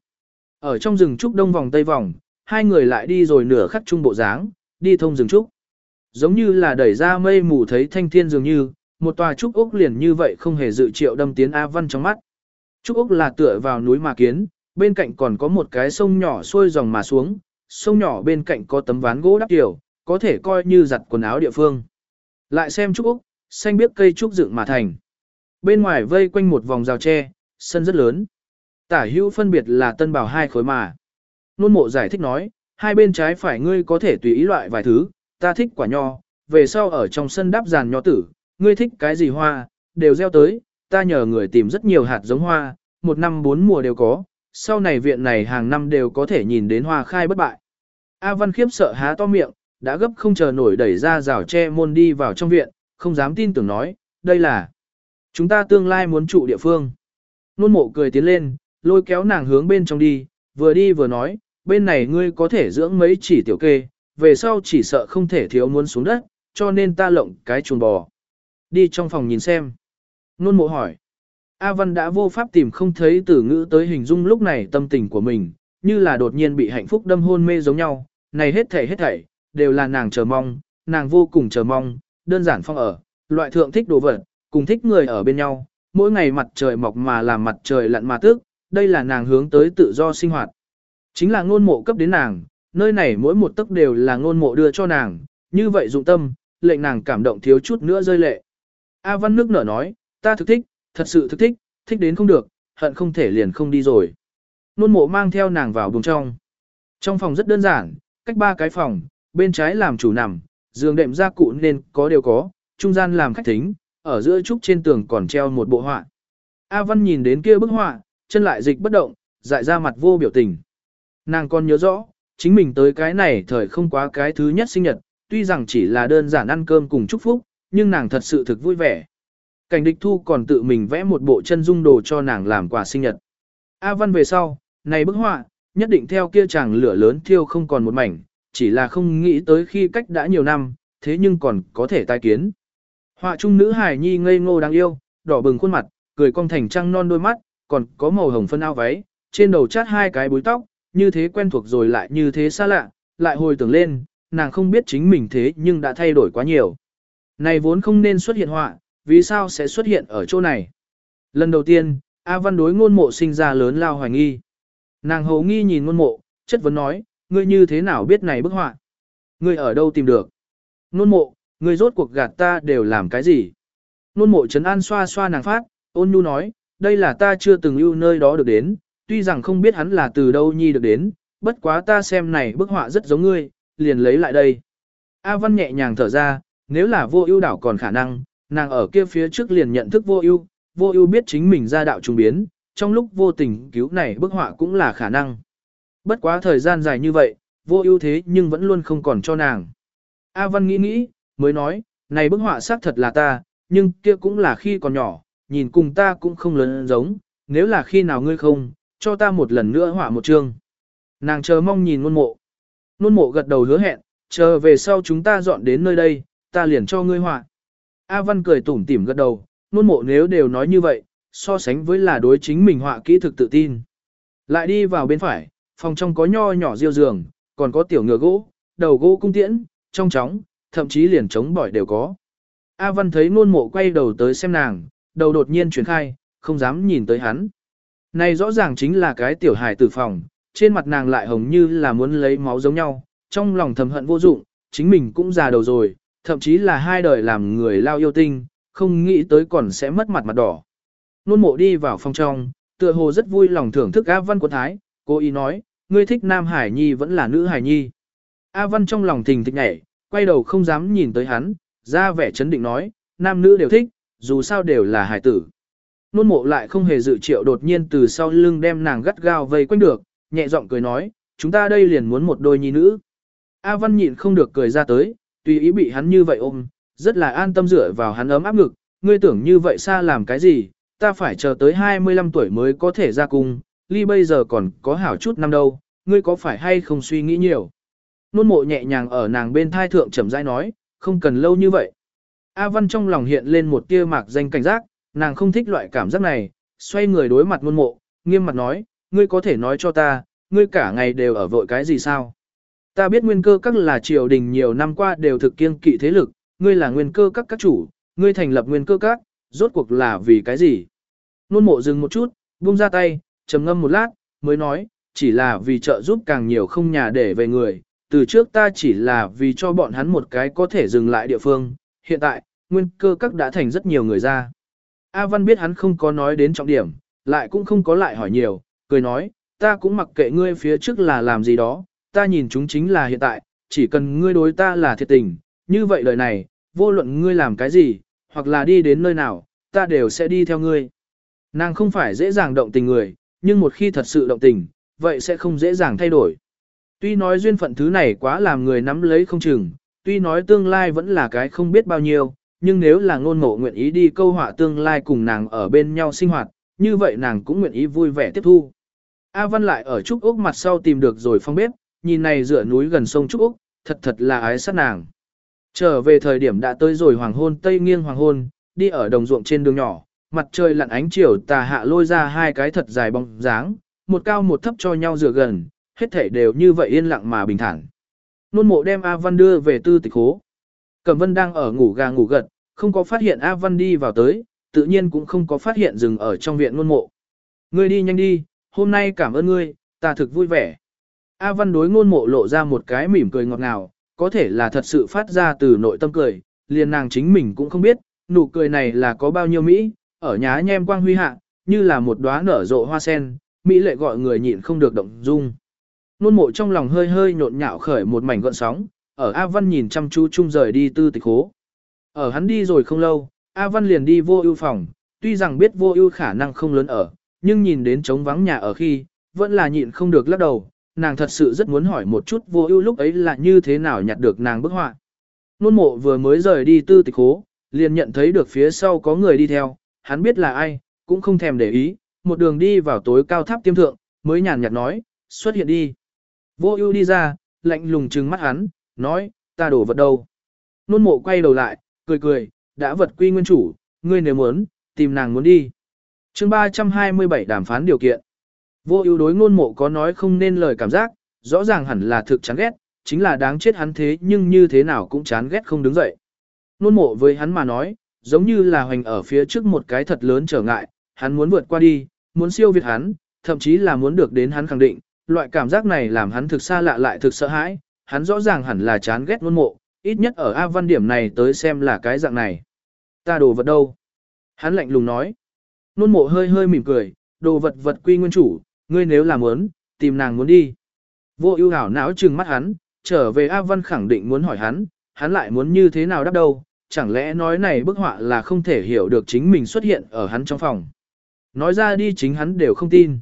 Ở trong rừng trúc đông vòng tây vòng, hai người lại đi rồi nửa khắc trung bộ dáng, đi thông rừng trúc. Giống như là đẩy ra mây mù thấy thanh thiên dường như, một tòa trúc ốc liền như vậy không hề dự triệu đâm tiến A Văn trong mắt. Trúc ốc là tựa vào núi mà kiến, bên cạnh còn có một cái sông nhỏ xuôi dòng mà xuống, sông nhỏ bên cạnh có tấm ván gỗ đắp kiểu, có thể coi như giặt quần áo địa phương. Lại xem trúc ốc, xanh biếc cây trúc dựng mà thành. Bên ngoài vây quanh một vòng rào tre, sân rất lớn. Tả hữu phân biệt là tân bảo hai khối mà. Nôn mộ giải thích nói, hai bên trái phải ngươi có thể tùy ý loại vài thứ, ta thích quả nho, về sau ở trong sân đắp giàn nho tử, ngươi thích cái gì hoa, đều gieo tới, ta nhờ người tìm rất nhiều hạt giống hoa, một năm bốn mùa đều có, sau này viện này hàng năm đều có thể nhìn đến hoa khai bất bại. A Văn khiếp sợ há to miệng, đã gấp không chờ nổi đẩy ra rào tre môn đi vào trong viện, không dám tin tưởng nói, đây là chúng ta tương lai muốn trụ địa phương. Nôn mộ cười tiến lên, lôi kéo nàng hướng bên trong đi, vừa đi vừa nói, bên này ngươi có thể dưỡng mấy chỉ tiểu kê, về sau chỉ sợ không thể thiếu muốn xuống đất, cho nên ta lộng cái chuồng bò. Đi trong phòng nhìn xem. Nôn mộ hỏi. A Văn đã vô pháp tìm không thấy từ ngữ tới hình dung lúc này tâm tình của mình, như là đột nhiên bị hạnh phúc đâm hôn mê giống nhau, này hết thảy hết thảy, đều là nàng chờ mong, nàng vô cùng chờ mong, đơn giản phong ở, loại thượng thích đồ vật, cùng thích người ở bên nhau, mỗi ngày mặt trời mọc mà làm mặt trời lặn mà tức, đây là nàng hướng tới tự do sinh hoạt. Chính là ngôn mộ cấp đến nàng, nơi này mỗi một tấc đều là ngôn mộ đưa cho nàng, như vậy dụng tâm, lệnh nàng cảm động thiếu chút nữa rơi lệ. A Văn nước nở nói, ta thực thích, thật sự thực thích, thích đến không được, hận không thể liền không đi rồi. Nôn mộ mang theo nàng vào buồng trong. Trong phòng rất đơn giản, cách ba cái phòng, bên trái làm chủ nằm, giường đệm gia cụ nên có đều có, trung gian làm khách thính, ở giữa trúc trên tường còn treo một bộ họa. A Văn nhìn đến kia bức họa, chân lại dịch bất động, dại ra mặt vô biểu tình. Nàng còn nhớ rõ, chính mình tới cái này thời không quá cái thứ nhất sinh nhật, tuy rằng chỉ là đơn giản ăn cơm cùng chúc phúc, nhưng nàng thật sự thực vui vẻ. Cảnh địch thu còn tự mình vẽ một bộ chân dung đồ cho nàng làm quà sinh nhật. A Văn về sau, này bức họa, nhất định theo kia chàng lửa lớn thiêu không còn một mảnh, chỉ là không nghĩ tới khi cách đã nhiều năm, thế nhưng còn có thể tai kiến. Họa trung nữ hài nhi ngây ngô đáng yêu, đỏ bừng khuôn mặt, cười cong thành trăng non đôi mắt, còn có màu hồng phân ao váy, trên đầu chát hai cái búi tóc, như thế quen thuộc rồi lại như thế xa lạ, lại hồi tưởng lên, nàng không biết chính mình thế nhưng đã thay đổi quá nhiều. Này vốn không nên xuất hiện họa, vì sao sẽ xuất hiện ở chỗ này? Lần đầu tiên, A Văn đối ngôn mộ sinh ra lớn lao hoài nghi. Nàng hầu nghi nhìn ngôn mộ, chất vấn nói, ngươi như thế nào biết này bức họa? Ngươi ở đâu tìm được? Ngôn mộ, ngươi rốt cuộc gạt ta đều làm cái gì? Ngôn mộ trấn an xoa xoa nàng phát, ôn nhu nói, đây là ta chưa từng ưu nơi đó được đến, tuy rằng không biết hắn là từ đâu nhi được đến, bất quá ta xem này bức họa rất giống ngươi, liền lấy lại đây. A Văn nhẹ nhàng thở ra, nếu là vô ưu đảo còn khả năng, nàng ở kia phía trước liền nhận thức vô ưu, vô ưu biết chính mình ra đạo trùng biến, trong lúc vô tình cứu này bức họa cũng là khả năng. Bất quá thời gian dài như vậy, vô ưu thế nhưng vẫn luôn không còn cho nàng. A Văn nghĩ nghĩ, mới nói, này bức họa xác thật là ta, nhưng kia cũng là khi còn nhỏ, nhìn cùng ta cũng không lớn giống, nếu là khi nào ngươi không, cho ta một lần nữa họa một chương. Nàng chờ mong nhìn nôn mộ. Nôn mộ gật đầu hứa hẹn, chờ về sau chúng ta dọn đến nơi đây, ta liền cho ngươi họa. A Văn cười tủm tỉm gật đầu, nôn mộ nếu đều nói như vậy, so sánh với là đối chính mình họa kỹ thực tự tin. Lại đi vào bên phải, phòng trong có nho nhỏ riêu giường, còn có tiểu ngựa gỗ, đầu gỗ cung tiễn, trong chóng, thậm chí liền chống bỏi đều có. A Văn thấy nôn mộ quay đầu tới xem nàng, đầu đột nhiên chuyển khai, không dám nhìn tới hắn. Này rõ ràng chính là cái tiểu hài tử phòng, trên mặt nàng lại hồng như là muốn lấy máu giống nhau, trong lòng thầm hận vô dụng, chính mình cũng già đầu rồi, thậm chí là hai đời làm người lao yêu tinh, không nghĩ tới còn sẽ mất mặt mặt đỏ. Nôn mộ đi vào phòng trong, tựa hồ rất vui lòng thưởng thức A Văn của Thái, cô ý nói, ngươi thích Nam Hải Nhi vẫn là nữ Hải Nhi. A Văn trong lòng thình thịch nhảy, quay đầu không dám nhìn tới hắn, ra vẻ chấn định nói, nam nữ đều thích, dù sao đều là hải tử. Nôn mộ lại không hề dự triệu đột nhiên từ sau lưng đem nàng gắt gao vây quanh được, nhẹ giọng cười nói, chúng ta đây liền muốn một đôi nhi nữ. A Văn nhịn không được cười ra tới, tùy ý bị hắn như vậy ôm, rất là an tâm dựa vào hắn ấm áp ngực, ngươi tưởng như vậy xa làm cái gì, ta phải chờ tới 25 tuổi mới có thể ra cung, ly bây giờ còn có hảo chút năm đâu, ngươi có phải hay không suy nghĩ nhiều. Nôn mộ nhẹ nhàng ở nàng bên thai thượng trầm rãi nói, không cần lâu như vậy. A Văn trong lòng hiện lên một tia mạc danh cảnh giác, nàng không thích loại cảm giác này, xoay người đối mặt nôn mộ, nghiêm mặt nói, ngươi có thể nói cho ta, ngươi cả ngày đều ở vội cái gì sao? Ta biết nguyên cơ các là triều đình nhiều năm qua đều thực kiêng kỵ thế lực, ngươi là nguyên cơ các các chủ, ngươi thành lập nguyên cơ các, rốt cuộc là vì cái gì? Nôn mộ dừng một chút, buông ra tay, trầm ngâm một lát, mới nói, chỉ là vì trợ giúp càng nhiều không nhà để về người, từ trước ta chỉ là vì cho bọn hắn một cái có thể dừng lại địa phương, hiện tại, nguyên cơ các đã thành rất nhiều người ra. A Văn biết hắn không có nói đến trọng điểm, lại cũng không có lại hỏi nhiều, cười nói, ta cũng mặc kệ ngươi phía trước là làm gì đó, ta nhìn chúng chính là hiện tại, chỉ cần ngươi đối ta là thiệt tình, như vậy lời này, vô luận ngươi làm cái gì, hoặc là đi đến nơi nào, ta đều sẽ đi theo ngươi. Nàng không phải dễ dàng động tình người, nhưng một khi thật sự động tình, vậy sẽ không dễ dàng thay đổi. Tuy nói duyên phận thứ này quá làm người nắm lấy không chừng, tuy nói tương lai vẫn là cái không biết bao nhiêu, nhưng nếu là ngôn mộ nguyện ý đi câu họa tương lai cùng nàng ở bên nhau sinh hoạt, như vậy nàng cũng nguyện ý vui vẻ tiếp thu. A Văn lại ở Trúc Úc mặt sau tìm được rồi phong bếp, nhìn này dựa núi gần sông Trúc Úc, thật thật là ái sát nàng. Trở về thời điểm đã tới rồi hoàng hôn tây nghiêng hoàng hôn, đi ở đồng ruộng trên đường nhỏ, mặt trời lặn ánh chiều tà hạ lôi ra hai cái thật dài bóng dáng, một cao một thấp cho nhau dựa gần, hết thể đều như vậy yên lặng mà bình thản. Nôn mộ đem A Văn đưa về tư tịch hố. Cẩm Vân đang ở ngủ gà ngủ gật, không có phát hiện A Văn đi vào tới, tự nhiên cũng không có phát hiện dừng ở trong viện ngôn mộ. Ngươi đi nhanh đi, hôm nay cảm ơn ngươi, ta thực vui vẻ. A Văn đối ngôn mộ lộ ra một cái mỉm cười ngọt ngào, có thể là thật sự phát ra từ nội tâm cười, liền nàng chính mình cũng không biết, nụ cười này là có bao nhiêu Mỹ, ở nhá nhem quang huy hạ, như là một đóa nở rộ hoa sen, Mỹ lệ gọi người nhịn không được động dung. Nôn mộ trong lòng hơi hơi nhộn nhạo khởi một mảnh gợn sóng, ở A Văn nhìn chăm chú chung rời đi tư tịch hố. Ở hắn đi rồi không lâu, A Văn liền đi vô ưu phòng, tuy rằng biết vô ưu khả năng không lớn ở, nhưng nhìn đến trống vắng nhà ở khi, vẫn là nhịn không được lắc đầu, nàng thật sự rất muốn hỏi một chút vô ưu lúc ấy là như thế nào nhặt được nàng bức họa. Nôn mộ vừa mới rời đi tư tịch hố, liền nhận thấy được phía sau có người đi theo, hắn biết là ai, cũng không thèm để ý, một đường đi vào tối cao tháp tiêm thượng, mới nhàn nhạt nói, xuất hiện đi. Vô ưu đi ra, lạnh lùng trừng mắt hắn, nói, ta đổ vật đâu. Nôn mộ quay đầu lại, cười cười, đã vật quy nguyên chủ, ngươi nếu muốn, tìm nàng muốn đi. chương 327 đàm phán điều kiện. Vô ưu đối ngôn mộ có nói không nên lời cảm giác, rõ ràng hẳn là thực chán ghét, chính là đáng chết hắn thế nhưng như thế nào cũng chán ghét không đứng dậy. Ngôn mộ với hắn mà nói, giống như là hoành ở phía trước một cái thật lớn trở ngại, hắn muốn vượt qua đi, muốn siêu việt hắn, thậm chí là muốn được đến hắn khẳng định, loại cảm giác này làm hắn thực xa lạ lại thực sợ hãi, hắn rõ ràng hẳn là chán ghét ngôn mộ, ít nhất ở A văn điểm này tới xem là cái dạng này. Ta đồ vật đâu? Hắn lạnh lùng nói. Nôn mộ hơi hơi mỉm cười, đồ vật vật quy nguyên chủ, ngươi nếu là muốn, tìm nàng muốn đi. Vô ưu hảo não trừng mắt hắn, trở về A Văn khẳng định muốn hỏi hắn, hắn lại muốn như thế nào đáp đâu, chẳng lẽ nói này bức họa là không thể hiểu được chính mình xuất hiện ở hắn trong phòng. Nói ra đi chính hắn đều không tin.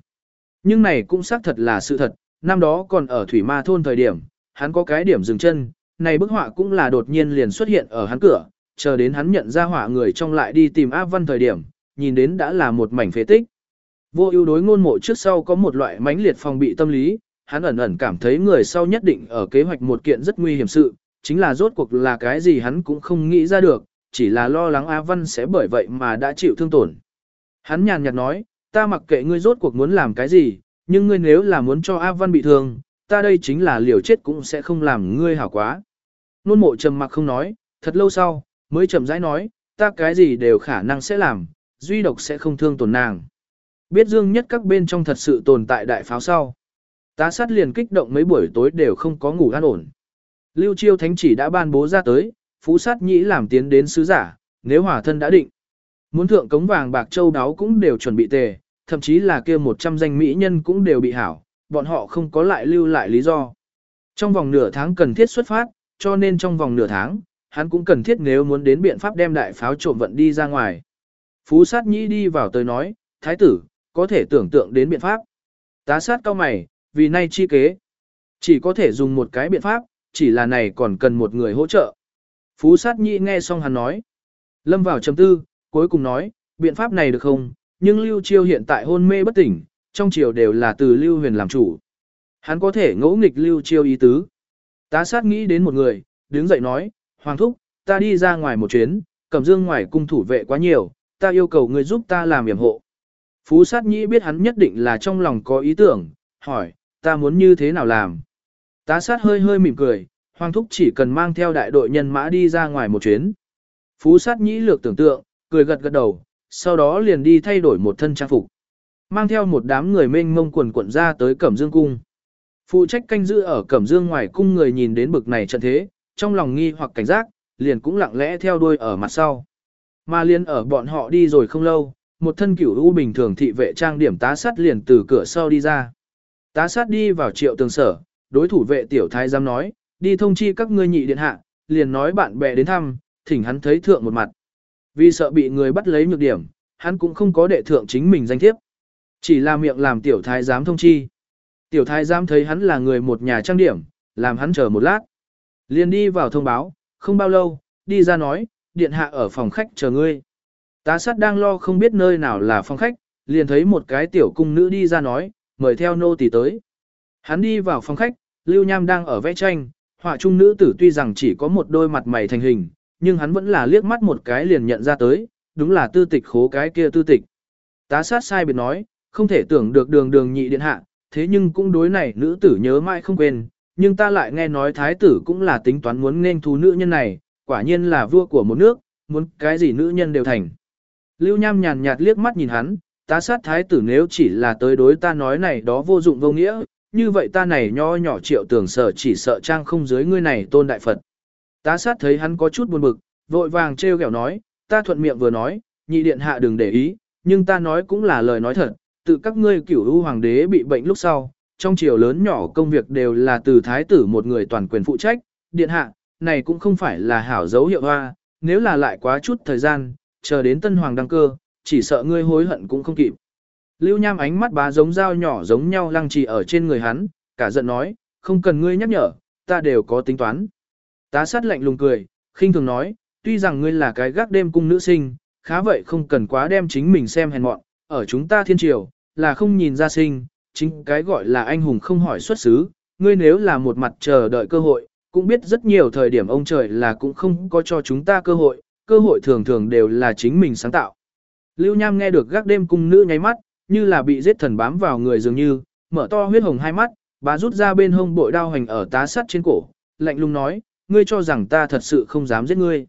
Nhưng này cũng xác thật là sự thật, năm đó còn ở Thủy Ma Thôn thời điểm, hắn có cái điểm dừng chân, này bức họa cũng là đột nhiên liền xuất hiện ở hắn cửa, chờ đến hắn nhận ra họa người trong lại đi tìm A Văn thời điểm, nhìn đến đã là một mảnh phế tích. Vô ưu đối ngôn mộ trước sau có một loại mãnh liệt phòng bị tâm lý, hắn ẩn ẩn cảm thấy người sau nhất định ở kế hoạch một kiện rất nguy hiểm sự, chính là rốt cuộc là cái gì hắn cũng không nghĩ ra được, chỉ là lo lắng A Văn sẽ bởi vậy mà đã chịu thương tổn. Hắn nhàn nhạt nói, ta mặc kệ ngươi rốt cuộc muốn làm cái gì, nhưng ngươi nếu là muốn cho A Văn bị thương, ta đây chính là liều chết cũng sẽ không làm ngươi hảo quá. Nôn mộ trầm mặc không nói, thật lâu sau, mới chậm rãi nói, ta cái gì đều khả năng sẽ làm, duy độc sẽ không thương tổn nàng. Biết dương nhất các bên trong thật sự tồn tại đại pháo sau. Tá sát liền kích động mấy buổi tối đều không có ngủ an ổn. Lưu chiêu thánh chỉ đã ban bố ra tới, phú sát nhĩ làm tiến đến sứ giả, nếu hỏa thân đã định. Muốn thượng cống vàng bạc châu đáo cũng đều chuẩn bị tề, thậm chí là kia 100 danh mỹ nhân cũng đều bị hảo, bọn họ không có lại lưu lại lý do. Trong vòng nửa tháng cần thiết xuất phát, cho nên trong vòng nửa tháng, hắn cũng cần thiết nếu muốn đến biện pháp đem đại pháo trộm vận đi ra ngoài. Phú sát nhĩ đi vào tới nói, thái tử, có thể tưởng tượng đến biện pháp. Tá sát cao mày, vì nay chi kế. Chỉ có thể dùng một cái biện pháp, chỉ là này còn cần một người hỗ trợ. Phú sát nhĩ nghe xong hắn nói. Lâm vào chấm tư, cuối cùng nói, biện pháp này được không, nhưng Lưu Chiêu hiện tại hôn mê bất tỉnh, trong triều đều là từ Lưu Huyền làm chủ. Hắn có thể ngẫu nghịch Lưu Chiêu ý tứ. Tá sát nghĩ đến một người, đứng dậy nói, Hoàng Thúc, ta đi ra ngoài một chuyến, cầm dương ngoài cung thủ vệ quá nhiều, ta yêu cầu người giúp ta làm yểm hộ. Phú sát nhĩ biết hắn nhất định là trong lòng có ý tưởng, hỏi, ta muốn như thế nào làm? Tá sát hơi hơi mỉm cười, Hoàng Thúc chỉ cần mang theo đại đội nhân mã đi ra ngoài một chuyến. Phú sát nhĩ lược tưởng tượng, cười gật gật đầu, sau đó liền đi thay đổi một thân trang phục. Mang theo một đám người mênh mông quần quận ra tới Cẩm Dương Cung. Phụ trách canh giữ ở Cẩm Dương ngoài cung người nhìn đến bực này trận thế, trong lòng nghi hoặc cảnh giác, liền cũng lặng lẽ theo đuôi ở mặt sau. Mà liền ở bọn họ đi rồi không lâu, một thân cửu u bình thường thị vệ trang điểm tá sát liền từ cửa sau đi ra. Tá sát đi vào triệu tường sở, đối thủ vệ tiểu thái giám nói, đi thông chi các ngươi nhị điện hạ, liền nói bạn bè đến thăm, thỉnh hắn thấy thượng một mặt. Vì sợ bị người bắt lấy nhược điểm, hắn cũng không có đệ thượng chính mình danh thiếp. Chỉ là miệng làm tiểu thái giám thông chi. Tiểu thái giám thấy hắn là người một nhà trang điểm, làm hắn chờ một lát. Liền đi vào thông báo, không bao lâu, đi ra nói, điện hạ ở phòng khách chờ ngươi. Tá sát đang lo không biết nơi nào là phòng khách, liền thấy một cái tiểu cung nữ đi ra nói, mời theo nô tỳ tới. Hắn đi vào phòng khách, Lưu Nham đang ở vẽ tranh, họa trung nữ tử tuy rằng chỉ có một đôi mặt mày thành hình, nhưng hắn vẫn là liếc mắt một cái liền nhận ra tới, đúng là tư tịch khố cái kia tư tịch. Tá sát sai biệt nói, không thể tưởng được đường đường nhị điện hạ, thế nhưng cũng đối này nữ tử nhớ mãi không quên, nhưng ta lại nghe nói thái tử cũng là tính toán muốn nên thú nữ nhân này, quả nhiên là vua của một nước, muốn cái gì nữ nhân đều thành. Lưu Nham nhàn nhạt liếc mắt nhìn hắn, ta sát thái tử nếu chỉ là tới đối ta nói này đó vô dụng vô nghĩa, như vậy ta này nho nhỏ triệu tưởng sở chỉ sợ trang không dưới ngươi này tôn đại Phật. Ta sát thấy hắn có chút buồn bực, vội vàng treo kẹo nói, ta thuận miệng vừa nói, nhị điện hạ đừng để ý, nhưng ta nói cũng là lời nói thật, tự các ngươi cửu u hoàng đế bị bệnh lúc sau, trong triều lớn nhỏ công việc đều là từ thái tử một người toàn quyền phụ trách, điện hạ, này cũng không phải là hảo dấu hiệu hoa, nếu là lại quá chút thời gian, chờ đến tân hoàng đăng cơ, chỉ sợ ngươi hối hận cũng không kịp. Lưu Nham ánh mắt bá giống dao nhỏ giống nhau lăng trì ở trên người hắn, cả giận nói, không cần ngươi nhắc nhở, ta đều có tính toán. Tá sát lạnh lùng cười, khinh thường nói, tuy rằng ngươi là cái gác đêm cung nữ sinh, khá vậy không cần quá đem chính mình xem hèn mọn, ở chúng ta thiên triều, là không nhìn ra sinh, chính cái gọi là anh hùng không hỏi xuất xứ, ngươi nếu là một mặt chờ đợi cơ hội, cũng biết rất nhiều thời điểm ông trời là cũng không có cho chúng ta cơ hội, cơ hội thường thường đều là chính mình sáng tạo. Lưu Nham nghe được gác đêm cung nữ nháy mắt, như là bị giết thần bám vào người dường như, mở to huyết hồng hai mắt, bà rút ra bên hông bội đao hành ở tá sắt trên cổ, lạnh lùng nói, ngươi cho rằng ta thật sự không dám giết ngươi.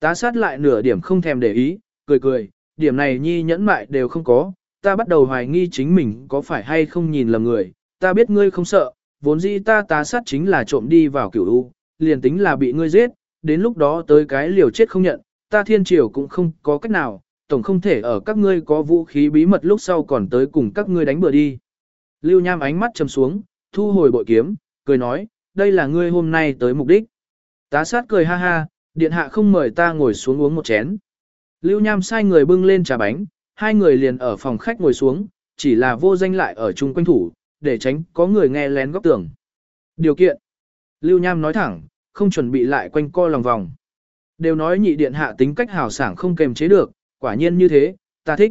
Tá sát lại nửa điểm không thèm để ý, cười cười, điểm này nhi nhẫn mại đều không có, ta bắt đầu hoài nghi chính mình có phải hay không nhìn lầm người, ta biết ngươi không sợ, vốn dĩ ta tá sát chính là trộm đi vào cửu u, liền tính là bị ngươi giết, đến lúc đó tới cái liều chết không nhận, ta thiên triều cũng không có cách nào, tổng không thể ở các ngươi có vũ khí bí mật lúc sau còn tới cùng các ngươi đánh bừa đi. Lưu Nham ánh mắt trầm xuống, thu hồi bội kiếm, cười nói, đây là ngươi hôm nay tới mục đích. Tá sát cười ha ha, điện hạ không mời ta ngồi xuống uống một chén. Lưu Nham sai người bưng lên trà bánh, hai người liền ở phòng khách ngồi xuống, chỉ là vô danh lại ở chung quanh thủ, để tránh có người nghe lén góc tường. Điều kiện. Lưu Nham nói thẳng, không chuẩn bị lại quanh co lòng vòng. Đều nói nhị điện hạ tính cách hào sảng không kềm chế được, quả nhiên như thế, ta thích.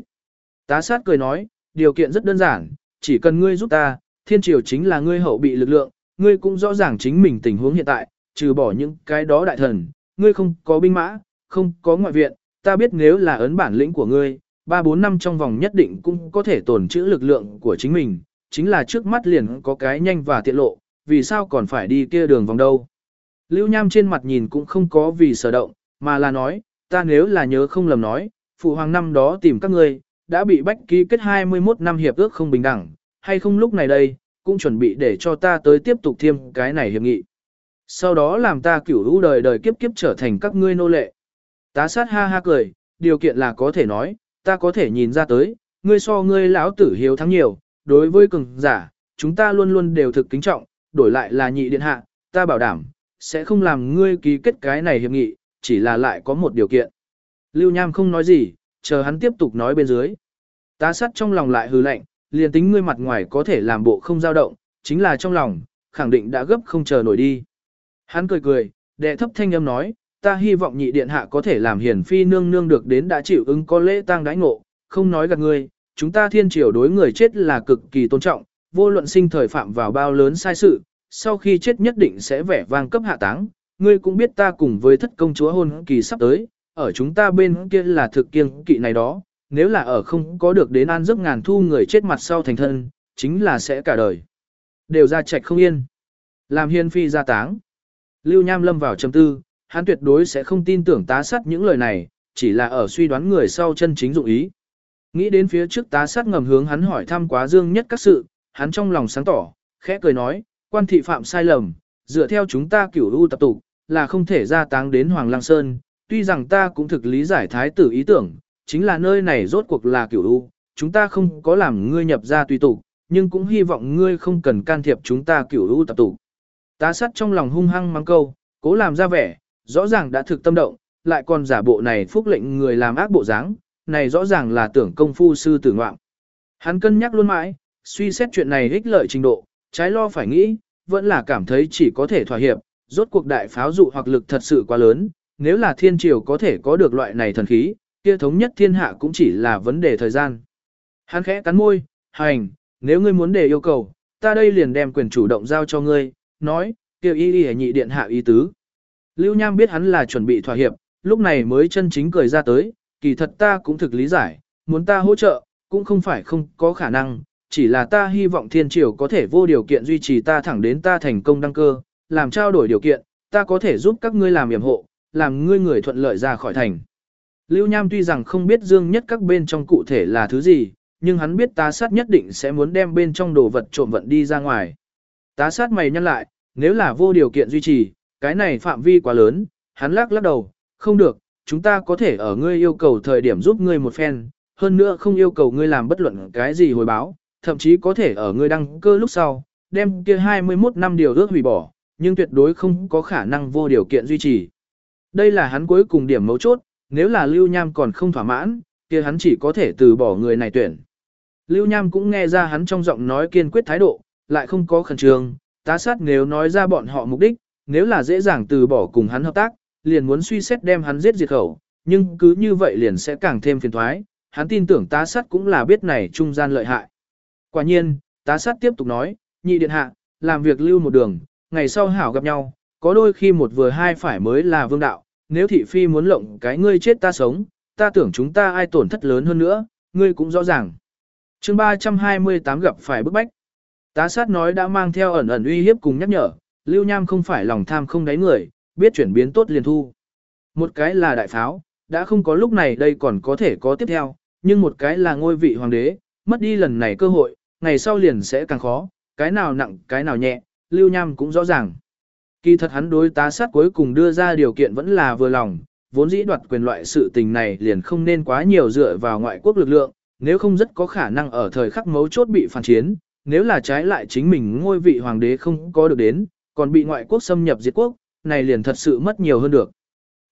Tá sát cười nói, điều kiện rất đơn giản, chỉ cần ngươi giúp ta, thiên triều chính là ngươi hậu bị lực lượng, ngươi cũng rõ ràng chính mình tình huống hiện tại, trừ bỏ những cái đó đại thần, ngươi không có binh mã, không có ngoại viện, ta biết nếu là ấn bản lĩnh của ngươi, 3-4 năm trong vòng nhất định cũng có thể tồn trữ lực lượng của chính mình, chính là trước mắt liền có cái nhanh và tiện lộ, vì sao còn phải đi kia đường vòng đâu. Lưu Nham trên mặt nhìn cũng không có vì sở động, mà là nói, ta nếu là nhớ không lầm nói, phụ hoàng năm đó tìm các ngươi, đã bị bách ký kết 21 năm hiệp ước không bình đẳng, hay không lúc này đây, cũng chuẩn bị để cho ta tới tiếp tục thêm cái này hiệp nghị. Sau đó làm ta cửu hữu đời đời kiếp kiếp trở thành các ngươi nô lệ. Tá sát ha ha cười, điều kiện là có thể nói, ta có thể nhìn ra tới, ngươi so ngươi lão tử hiếu thắng nhiều, đối với cường giả, chúng ta luôn luôn đều thực kính trọng, đổi lại là nhị điện hạ, ta bảo đảm, sẽ không làm ngươi ký kết cái này hiệp nghị, chỉ là lại có một điều kiện. Lưu Nham không nói gì, chờ hắn tiếp tục nói bên dưới. Tá sắt trong lòng lại hư lạnh, liền tính ngươi mặt ngoài có thể làm bộ không dao động, chính là trong lòng, khẳng định đã gấp không chờ nổi đi. Hắn cười cười, đệ thấp thanh âm nói, ta hy vọng nhị điện hạ có thể làm hiển phi nương nương được đến đã chịu ứng có lễ tang đãi ngộ, không nói gạt ngươi, chúng ta thiên triều đối người chết là cực kỳ tôn trọng, vô luận sinh thời phạm vào bao lớn sai sự, sau khi chết nhất định sẽ vẻ vang cấp hạ táng. Ngươi cũng biết ta cùng với thất công chúa hôn kỳ sắp tới, ở chúng ta bên kia là thực kiêng kỵ này đó, nếu là ở không có được đến an giấc ngàn thu người chết mặt sau thành thân, chính là sẽ cả đời. Đều ra chạch không yên. Làm hiên phi ra táng. Lưu Nham lâm vào trầm tư, hắn tuyệt đối sẽ không tin tưởng tá sát những lời này, chỉ là ở suy đoán người sau chân chính dụng ý. Nghĩ đến phía trước tá sát ngầm hướng hắn hỏi thăm quá dương nhất các sự, hắn trong lòng sáng tỏ, khẽ cười nói, quan thị phạm sai lầm, dựa theo chúng ta cửu u tập tục, là không thể gia táng đến Hoàng Lang Sơn, tuy rằng ta cũng thực lý giải thái tử ý tưởng, chính là nơi này rốt cuộc là cửu u, chúng ta không có làm ngươi nhập ra tùy tục, nhưng cũng hy vọng ngươi không cần can thiệp chúng ta cửu u tập tục. Tá sắt trong lòng hung hăng mang câu, cố làm ra vẻ, rõ ràng đã thực tâm động, lại còn giả bộ này phúc lệnh người làm ác bộ dáng, này rõ ràng là tưởng công phu sư tử ngoạm. Hắn cân nhắc luôn mãi, suy xét chuyện này ích lợi trình độ, trái lo phải nghĩ, vẫn là cảm thấy chỉ có thể thỏa hiệp, rốt cuộc đại pháo dụ hoặc lực thật sự quá lớn, nếu là thiên triều có thể có được loại này thần khí, kia thống nhất thiên hạ cũng chỉ là vấn đề thời gian. Hắn khẽ cắn môi, hành, nếu ngươi muốn đề yêu cầu, ta đây liền đem quyền chủ động giao cho ngươi, nói, kêu y y nhị điện hạ ý tứ. Lưu Nham biết hắn là chuẩn bị thỏa hiệp, lúc này mới chân chính cười ra tới, kỳ thật ta cũng thực lý giải, muốn ta hỗ trợ, cũng không phải không có khả năng, chỉ là ta hy vọng thiên triều có thể vô điều kiện duy trì ta thẳng đến ta thành công đăng cơ, làm trao đổi điều kiện, ta có thể giúp các ngươi làm yểm hộ, làm ngươi người thuận lợi ra khỏi thành. Lưu Nham tuy rằng không biết dương nhất các bên trong cụ thể là thứ gì, nhưng hắn biết tá sát nhất định sẽ muốn đem bên trong đồ vật trộm vận đi ra ngoài. Tá sát mày nhăn lại, nếu là vô điều kiện duy trì, cái này phạm vi quá lớn, hắn lắc lắc đầu, không được, chúng ta có thể ở ngươi yêu cầu thời điểm giúp ngươi một phen, hơn nữa không yêu cầu ngươi làm bất luận cái gì hồi báo, thậm chí có thể ở ngươi đăng cơ lúc sau, đem kia 21 năm điều ước hủy bỏ, nhưng tuyệt đối không có khả năng vô điều kiện duy trì. Đây là hắn cuối cùng điểm mấu chốt, nếu là Lưu Nham còn không thỏa mãn, kia hắn chỉ có thể từ bỏ người này tuyển. Lưu Nham cũng nghe ra hắn trong giọng nói kiên quyết thái độ, lại không có khẩn trương, tá sát nếu nói ra bọn họ mục đích, nếu là dễ dàng từ bỏ cùng hắn hợp tác, liền muốn suy xét đem hắn giết diệt khẩu, nhưng cứ như vậy liền sẽ càng thêm phiền thoái, hắn tin tưởng tá sát cũng là biết này trung gian lợi hại. Quả nhiên, tá sát tiếp tục nói, nhị điện hạ, làm việc lưu một đường, ngày sau hảo gặp nhau, có đôi khi một vừa hai phải mới là vương đạo, nếu thị phi muốn lộng cái ngươi chết ta sống, ta tưởng chúng ta ai tổn thất lớn hơn nữa, ngươi cũng rõ ràng. chương 328 gặp phải bức bách. Tá sát nói đã mang theo ẩn ẩn uy hiếp cùng nhắc nhở, Lưu Nham không phải lòng tham không đáy người, biết chuyển biến tốt liền thu. Một cái là đại pháo, đã không có lúc này đây còn có thể có tiếp theo, nhưng một cái là ngôi vị hoàng đế, mất đi lần này cơ hội, ngày sau liền sẽ càng khó, cái nào nặng cái nào nhẹ, Lưu Nham cũng rõ ràng. Kỳ thật hắn đối tá sát cuối cùng đưa ra điều kiện vẫn là vừa lòng, vốn dĩ đoạt quyền loại sự tình này liền không nên quá nhiều dựa vào ngoại quốc lực lượng, nếu không rất có khả năng ở thời khắc mấu chốt bị phản chiến, nếu là trái lại chính mình ngôi vị hoàng đế không có được đến, còn bị ngoại quốc xâm nhập diệt quốc, này liền thật sự mất nhiều hơn được.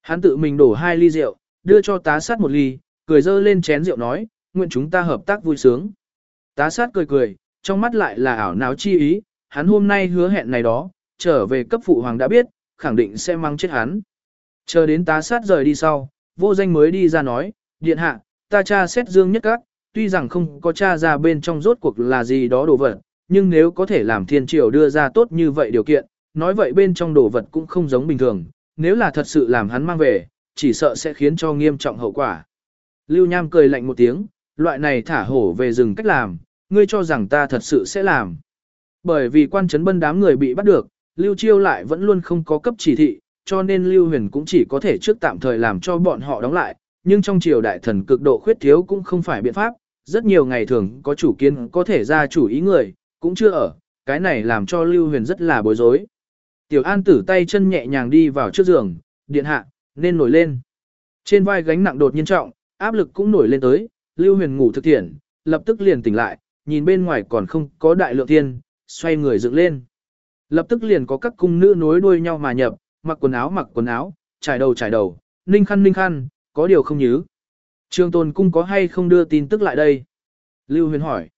Hắn tự mình đổ hai ly rượu, đưa cho tá sát một ly, cười dơ lên chén rượu nói, nguyện chúng ta hợp tác vui sướng. Tá sát cười cười, trong mắt lại là ảo não chi ý, hắn hôm nay hứa hẹn này đó, trở về cấp phụ hoàng đã biết, khẳng định sẽ mang chết hắn. Chờ đến tá sát rời đi sau, vô danh mới đi ra nói, điện hạ, ta cha xét dương nhất các, tuy rằng không có cha ra bên trong rốt cuộc là gì đó đồ vật, nhưng nếu có thể làm thiên triều đưa ra tốt như vậy điều kiện, nói vậy bên trong đồ vật cũng không giống bình thường, nếu là thật sự làm hắn mang về, chỉ sợ sẽ khiến cho nghiêm trọng hậu quả. Lưu Nham cười lạnh một tiếng, loại này thả hổ về rừng cách làm, ngươi cho rằng ta thật sự sẽ làm. Bởi vì quan chấn bân đám người bị bắt được, Lưu Chiêu lại vẫn luôn không có cấp chỉ thị, cho nên Lưu Huyền cũng chỉ có thể trước tạm thời làm cho bọn họ đóng lại, nhưng trong triều đại thần cực độ khuyết thiếu cũng không phải biện pháp, rất nhiều ngày thường có chủ kiến có thể ra chủ ý người, cũng chưa ở, cái này làm cho Lưu Huyền rất là bối rối. Tiểu An tử tay chân nhẹ nhàng đi vào trước giường, điện hạ, nên nổi lên. Trên vai gánh nặng đột nhiên trọng, áp lực cũng nổi lên tới, Lưu Huyền ngủ thực thiện, lập tức liền tỉnh lại, nhìn bên ngoài còn không có đại lượng thiên, xoay người dựng lên. Lập tức liền có các cung nữ nối đuôi nhau mà nhập, mặc quần áo mặc quần áo, trải đầu trải đầu, ninh khăn ninh khăn, có điều không nhớ. Trương Tôn cung có hay không đưa tin tức lại đây? Lưu huyền hỏi.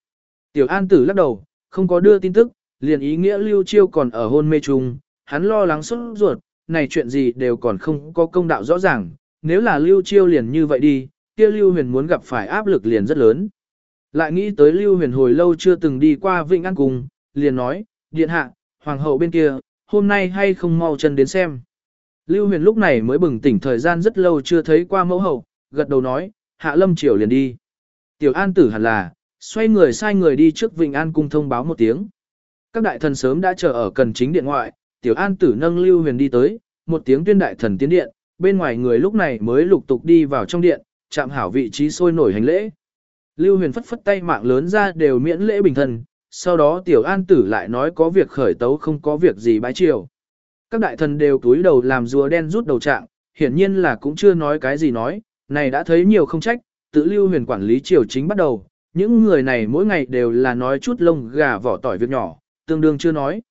Tiểu an tử lắc đầu, không có đưa tin tức, liền ý nghĩa lưu chiêu còn ở hôn mê chung, hắn lo lắng sốt ruột, này chuyện gì đều còn không có công đạo rõ ràng, nếu là lưu chiêu liền như vậy đi, kia lưu huyền muốn gặp phải áp lực liền rất lớn. Lại nghĩ tới lưu huyền hồi lâu chưa từng đi qua Vịnh An Cung, liền nói, điện hạ, hoàng hậu bên kia, hôm nay hay không mau chân đến xem. Lưu huyền lúc này mới bừng tỉnh thời gian rất lâu chưa thấy qua mẫu hậu, gật đầu nói, hạ lâm triều liền đi. Tiểu an tử hẳn là, xoay người sai người đi trước Vịnh An cung thông báo một tiếng. Các đại thần sớm đã chờ ở cần chính điện ngoại, tiểu an tử nâng lưu huyền đi tới, một tiếng tuyên đại thần tiến điện, bên ngoài người lúc này mới lục tục đi vào trong điện, chạm hảo vị trí sôi nổi hành lễ. Lưu huyền phất phất tay mạng lớn ra đều miễn lễ bình thần, sau đó tiểu an tử lại nói có việc khởi tấu không có việc gì bái triều, Các đại thần đều túi đầu làm rùa đen rút đầu trạng, hiển nhiên là cũng chưa nói cái gì nói, này đã thấy nhiều không trách, tự lưu huyền quản lý triều chính bắt đầu, những người này mỗi ngày đều là nói chút lông gà vỏ tỏi việc nhỏ, tương đương chưa nói.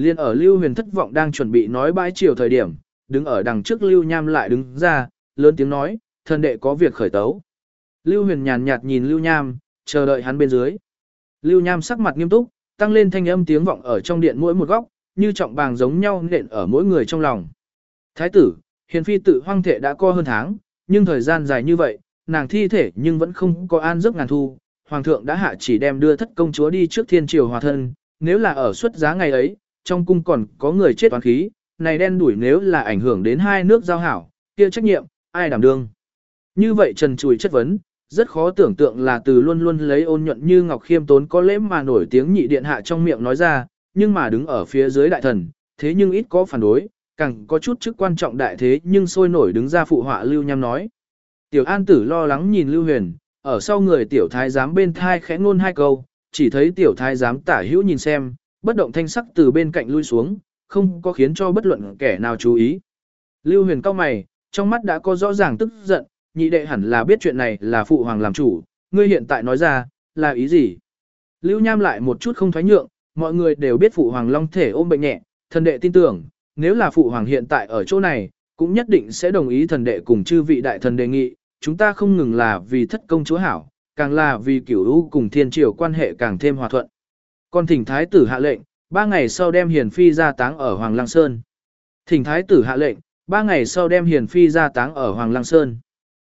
Liên ở lưu huyền thất vọng đang chuẩn bị nói bãi chiều thời điểm, đứng ở đằng trước lưu nham lại đứng ra, lớn tiếng nói, thần đệ có việc khởi tấu. Lưu huyền nhàn nhạt nhìn lưu nham, chờ đợi hắn bên dưới. Lưu nham sắc mặt nghiêm túc, tăng lên thanh âm tiếng vọng ở trong điện mỗi một góc, như trọng bàng giống nhau nện ở mỗi người trong lòng. Thái tử, hiền phi tự hoang thể đã co hơn tháng, nhưng thời gian dài như vậy, nàng thi thể nhưng vẫn không có an giấc ngàn thu. Hoàng thượng đã hạ chỉ đem đưa thất công chúa đi trước thiên triều hòa thân, nếu là ở suất giá ngày ấy, trong cung còn có người chết toán khí, này đen đuổi nếu là ảnh hưởng đến hai nước giao hảo, kia trách nhiệm, ai đảm đương. Như vậy trần chùi chất vấn, rất khó tưởng tượng là từ luôn luôn lấy ôn nhuận như ngọc khiêm tốn có lễ mà nổi tiếng nhị điện hạ trong miệng nói ra, nhưng mà đứng ở phía dưới đại thần, thế nhưng ít có phản đối, càng có chút chức quan trọng đại thế nhưng sôi nổi đứng ra phụ họa Lưu Nham nói. Tiểu An Tử lo lắng nhìn Lưu Huyền, ở sau người tiểu thái giám bên thai khẽ ngôn hai câu, chỉ thấy tiểu thái giám tả hữu nhìn xem, bất động thanh sắc từ bên cạnh lui xuống, không có khiến cho bất luận kẻ nào chú ý. Lưu Huyền cao mày, trong mắt đã có rõ ràng tức giận, nhị đệ hẳn là biết chuyện này là phụ hoàng làm chủ, ngươi hiện tại nói ra, là ý gì? Lưu Nham lại một chút không thoái nhượng, mọi người đều biết phụ hoàng long thể ôm bệnh nhẹ, thần đệ tin tưởng, nếu là phụ hoàng hiện tại ở chỗ này, cũng nhất định sẽ đồng ý thần đệ cùng chư vị đại thần đề nghị, chúng ta không ngừng là vì thất công chúa hảo, càng là vì cửu u cùng thiên triều quan hệ càng thêm hòa thuận. Còn thỉnh thái tử hạ lệnh, ba ngày sau đem hiền phi ra táng ở Hoàng Lăng Sơn. Thỉnh thái tử hạ lệnh, ba ngày sau đem hiền phi ra táng ở Hoàng Lăng Sơn.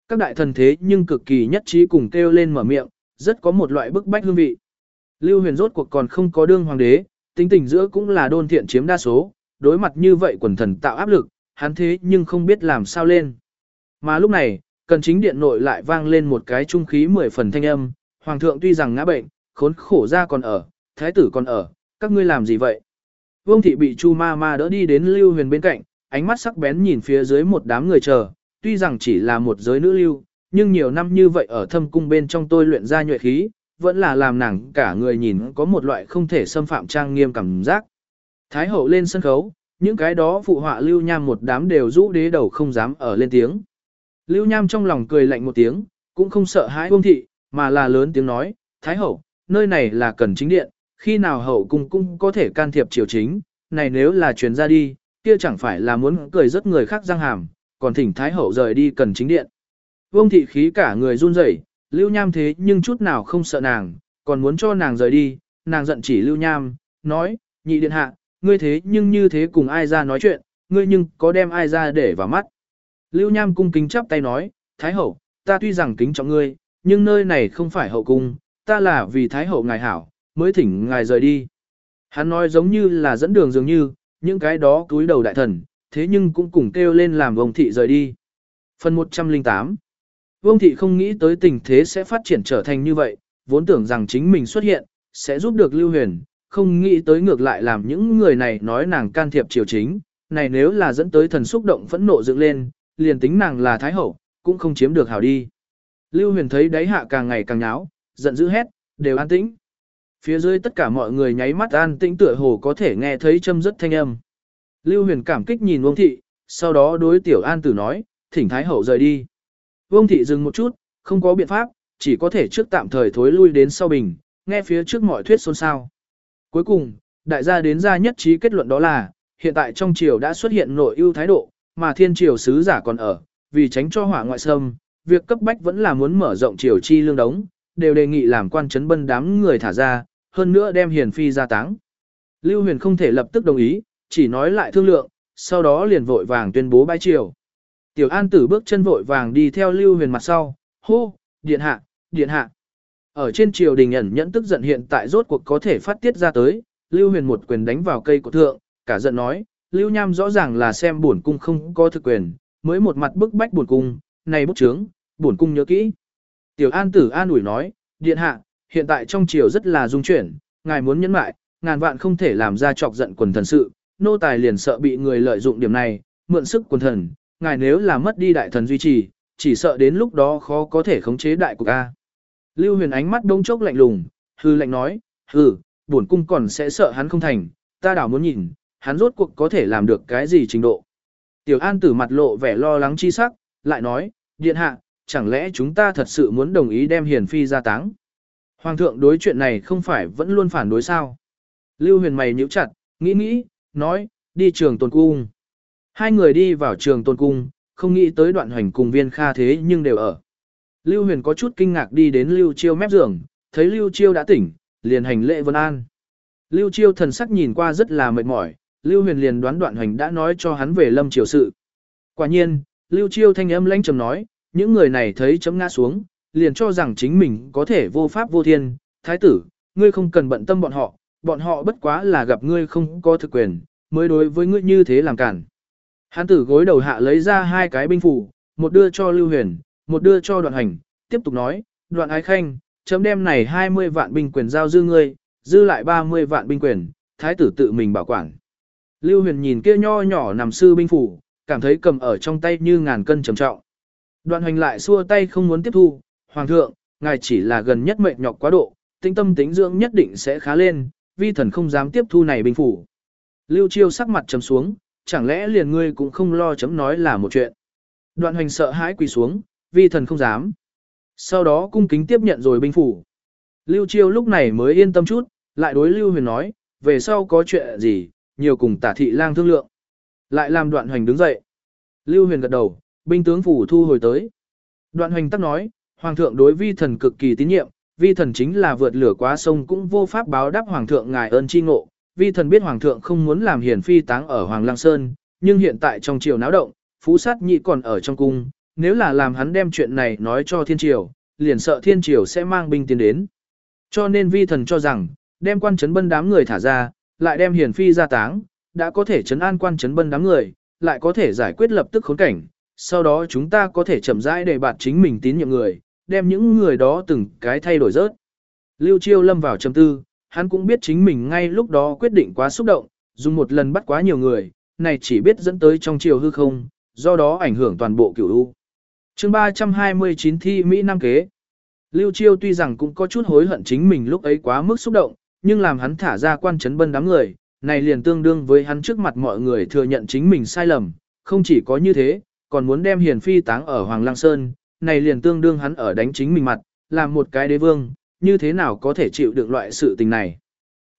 Các đại thần thế nhưng cực kỳ nhất trí cùng kêu lên mở miệng, rất có một loại bức bách hương vị. Lưu huyền rốt cuộc còn không có đương hoàng đế, tính tình giữa cũng là đôn thiện chiếm đa số, đối mặt như vậy quần thần tạo áp lực, hắn thế nhưng không biết làm sao lên. Mà lúc này, cần chính điện nội lại vang lên một cái trung khí mười phần thanh âm, hoàng thượng tuy rằng ngã bệnh, khốn khổ ra còn ở, thái tử còn ở, các ngươi làm gì vậy? Vương thị bị chu ma ma đỡ đi đến lưu huyền bên cạnh, ánh mắt sắc bén nhìn phía dưới một đám người chờ, tuy rằng chỉ là một giới nữ lưu, nhưng nhiều năm như vậy ở thâm cung bên trong tôi luyện ra nhuệ khí, vẫn là làm nàng cả người nhìn có một loại không thể xâm phạm trang nghiêm cảm giác. Thái hậu lên sân khấu, những cái đó phụ họa lưu nham một đám đều rũ đế đầu không dám ở lên tiếng. Lưu nham trong lòng cười lạnh một tiếng, cũng không sợ hãi vương thị, mà là lớn tiếng nói, Thái hậu, nơi này là cần chính điện, khi nào hậu cung cung có thể can thiệp triều chính, này nếu là truyền ra đi, kia chẳng phải là muốn cười rất người khác răng hàm, còn thỉnh Thái hậu rời đi cần chính điện. Vương thị khí cả người run rẩy, Lưu Nham thế nhưng chút nào không sợ nàng, còn muốn cho nàng rời đi, nàng giận chỉ Lưu Nham, nói, nhị điện hạ, ngươi thế nhưng như thế cùng ai ra nói chuyện, ngươi nhưng có đem ai ra để vào mắt. Lưu Nham cung kính chắp tay nói, Thái hậu, ta tuy rằng kính trọng ngươi, nhưng nơi này không phải hậu cung, ta là vì Thái hậu ngài hảo, mới thỉnh ngài rời đi. Hắn nói giống như là dẫn đường dường như, những cái đó túi đầu đại thần, thế nhưng cũng cùng kêu lên làm vông thị rời đi. Phần 108 Vương thị không nghĩ tới tình thế sẽ phát triển trở thành như vậy, vốn tưởng rằng chính mình xuất hiện, sẽ giúp được Lưu Huyền, không nghĩ tới ngược lại làm những người này nói nàng can thiệp triều chính, này nếu là dẫn tới thần xúc động phẫn nộ dựng lên, liền tính nàng là thái hậu, cũng không chiếm được hảo đi. Lưu Huyền thấy đáy hạ càng ngày càng nháo, giận dữ hét, đều an tĩnh. Phía dưới tất cả mọi người nháy mắt an tĩnh tựa hồ có thể nghe thấy châm rất thanh âm. Lưu Huyền cảm kích nhìn Vương thị, sau đó đối tiểu an tử nói, thỉnh thái hậu rời đi. Vương thị dừng một chút, không có biện pháp, chỉ có thể trước tạm thời thối lui đến sau bình, nghe phía trước mọi thuyết xôn xao. Cuối cùng, đại gia đến ra nhất trí kết luận đó là, hiện tại trong triều đã xuất hiện nội ưu thái độ, mà thiên triều sứ giả còn ở, vì tránh cho hỏa ngoại xâm, việc cấp bách vẫn là muốn mở rộng triều chi lương đống, đều đề nghị làm quan chấn bân đám người thả ra, hơn nữa đem hiền phi ra táng. Lưu huyền không thể lập tức đồng ý, chỉ nói lại thương lượng, sau đó liền vội vàng tuyên bố bãi triều. Tiểu An tử bước chân vội vàng đi theo Lưu Huyền mặt sau, hô, điện hạ, điện hạ. Ở trên triều đình ẩn nhẫn tức giận hiện tại rốt cuộc có thể phát tiết ra tới, Lưu Huyền một quyền đánh vào cây của thượng, cả giận nói, Lưu Nham rõ ràng là xem bổn cung không có thực quyền, mới một mặt bức bách bổn cung, này bút trướng, bổn cung nhớ kỹ. Tiểu An tử an ủi nói, điện hạ, hiện tại trong triều rất là dung chuyển, ngài muốn nhẫn mại, ngàn vạn không thể làm ra chọc giận quần thần sự, nô tài liền sợ bị người lợi dụng điểm này, mượn sức quần thần, ngài nếu là mất đi đại thần duy trì, chỉ sợ đến lúc đó khó có thể khống chế đại cục A. Lưu huyền ánh mắt đông chốc lạnh lùng, hư lạnh nói, hư, bổn cung còn sẽ sợ hắn không thành, ta đảo muốn nhìn, hắn rốt cuộc có thể làm được cái gì trình độ. Tiểu An tử mặt lộ vẻ lo lắng chi sắc, lại nói, điện hạ, chẳng lẽ chúng ta thật sự muốn đồng ý đem hiền phi ra táng? Hoàng thượng đối chuyện này không phải vẫn luôn phản đối sao? Lưu huyền mày nhíu chặt, nghĩ nghĩ, nói, đi trường tồn cung. Hai người đi vào trường tôn cung, không nghĩ tới đoạn hoành cùng viên kha thế nhưng đều ở. Lưu huyền có chút kinh ngạc đi đến Lưu Chiêu mép giường, thấy Lưu Chiêu đã tỉnh, liền hành lễ vân an. Lưu Chiêu thần sắc nhìn qua rất là mệt mỏi, Lưu huyền liền đoán đoạn hoành đã nói cho hắn về lâm triều sự. Quả nhiên, Lưu Chiêu thanh âm lãnh trầm nói, những người này thấy chấm ngã xuống, liền cho rằng chính mình có thể vô pháp vô thiên, thái tử, ngươi không cần bận tâm bọn họ, bọn họ bất quá là gặp ngươi không có thực quyền, mới đối với ngươi như thế làm cản. Hán tử gối đầu hạ lấy ra hai cái binh phủ, một đưa cho Lưu Huyền, một đưa cho đoạn hành, tiếp tục nói, đoạn ái khanh, chấm đem này 20 vạn binh quyền giao dư ngươi, dư lại 30 vạn binh quyền, thái tử tự mình bảo quản. Lưu Huyền nhìn kia nho nhỏ nằm sư binh phủ, cảm thấy cầm ở trong tay như ngàn cân trầm trọng. Đoạn hành lại xua tay không muốn tiếp thu, Hoàng thượng, ngài chỉ là gần nhất mệnh nhọc quá độ, tinh tâm tính dưỡng nhất định sẽ khá lên, vi thần không dám tiếp thu này binh phủ. Lưu Chiêu sắc mặt trầm xuống, chẳng lẽ liền ngươi cũng không lo chấm nói là một chuyện. Đoạn hoành sợ hãi quỳ xuống, vi thần không dám. Sau đó cung kính tiếp nhận rồi binh phủ. Lưu Chiêu lúc này mới yên tâm chút, lại đối Lưu Huyền nói, về sau có chuyện gì, nhiều cùng tả thị lang thương lượng. Lại làm đoạn hoành đứng dậy. Lưu huyền gật đầu, binh tướng phủ thu hồi tới. Đoạn hoành tắc nói, hoàng thượng đối vi thần cực kỳ tín nhiệm, vi thần chính là vượt lửa quá sông cũng vô pháp báo đáp hoàng thượng ngài ơn chi ngộ. Vi thần biết hoàng thượng không muốn làm hiển phi táng ở Hoàng Lang Sơn, nhưng hiện tại trong triều náo động, phú sát nhị còn ở trong cung, nếu là làm hắn đem chuyện này nói cho thiên triều, liền sợ thiên triều sẽ mang binh tiến đến. Cho nên vi thần cho rằng, đem quan trấn bân đám người thả ra, lại đem hiền phi ra táng, đã có thể trấn an quan trấn bân đám người, lại có thể giải quyết lập tức khốn cảnh. Sau đó chúng ta có thể chậm rãi để bạt chính mình tín nhiệm người, đem những người đó từng cái thay đổi rớt. Lưu Chiêu lâm vào trầm tư, hắn cũng biết chính mình ngay lúc đó quyết định quá xúc động, dùng một lần bắt quá nhiều người, này chỉ biết dẫn tới trong chiều hư không, do đó ảnh hưởng toàn bộ cửu u. Chương 329 thi Mỹ Nam kế. Lưu Chiêu tuy rằng cũng có chút hối hận chính mình lúc ấy quá mức xúc động, nhưng làm hắn thả ra quan chấn bân đám người, này liền tương đương với hắn trước mặt mọi người thừa nhận chính mình sai lầm, không chỉ có như thế, còn muốn đem hiền phi táng ở Hoàng Lang Sơn, này liền tương đương hắn ở đánh chính mình mặt, làm một cái đế vương, như thế nào có thể chịu được loại sự tình này.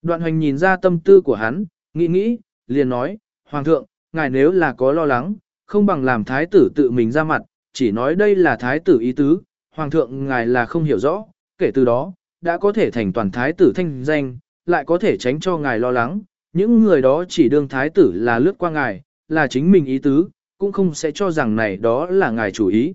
Đoạn hoành nhìn ra tâm tư của hắn, nghĩ nghĩ, liền nói, Hoàng thượng, ngài nếu là có lo lắng, không bằng làm thái tử tự mình ra mặt, chỉ nói đây là thái tử ý tứ, Hoàng thượng ngài là không hiểu rõ, kể từ đó, đã có thể thành toàn thái tử thanh danh, lại có thể tránh cho ngài lo lắng, những người đó chỉ đương thái tử là lướt qua ngài, là chính mình ý tứ, cũng không sẽ cho rằng này đó là ngài chủ ý.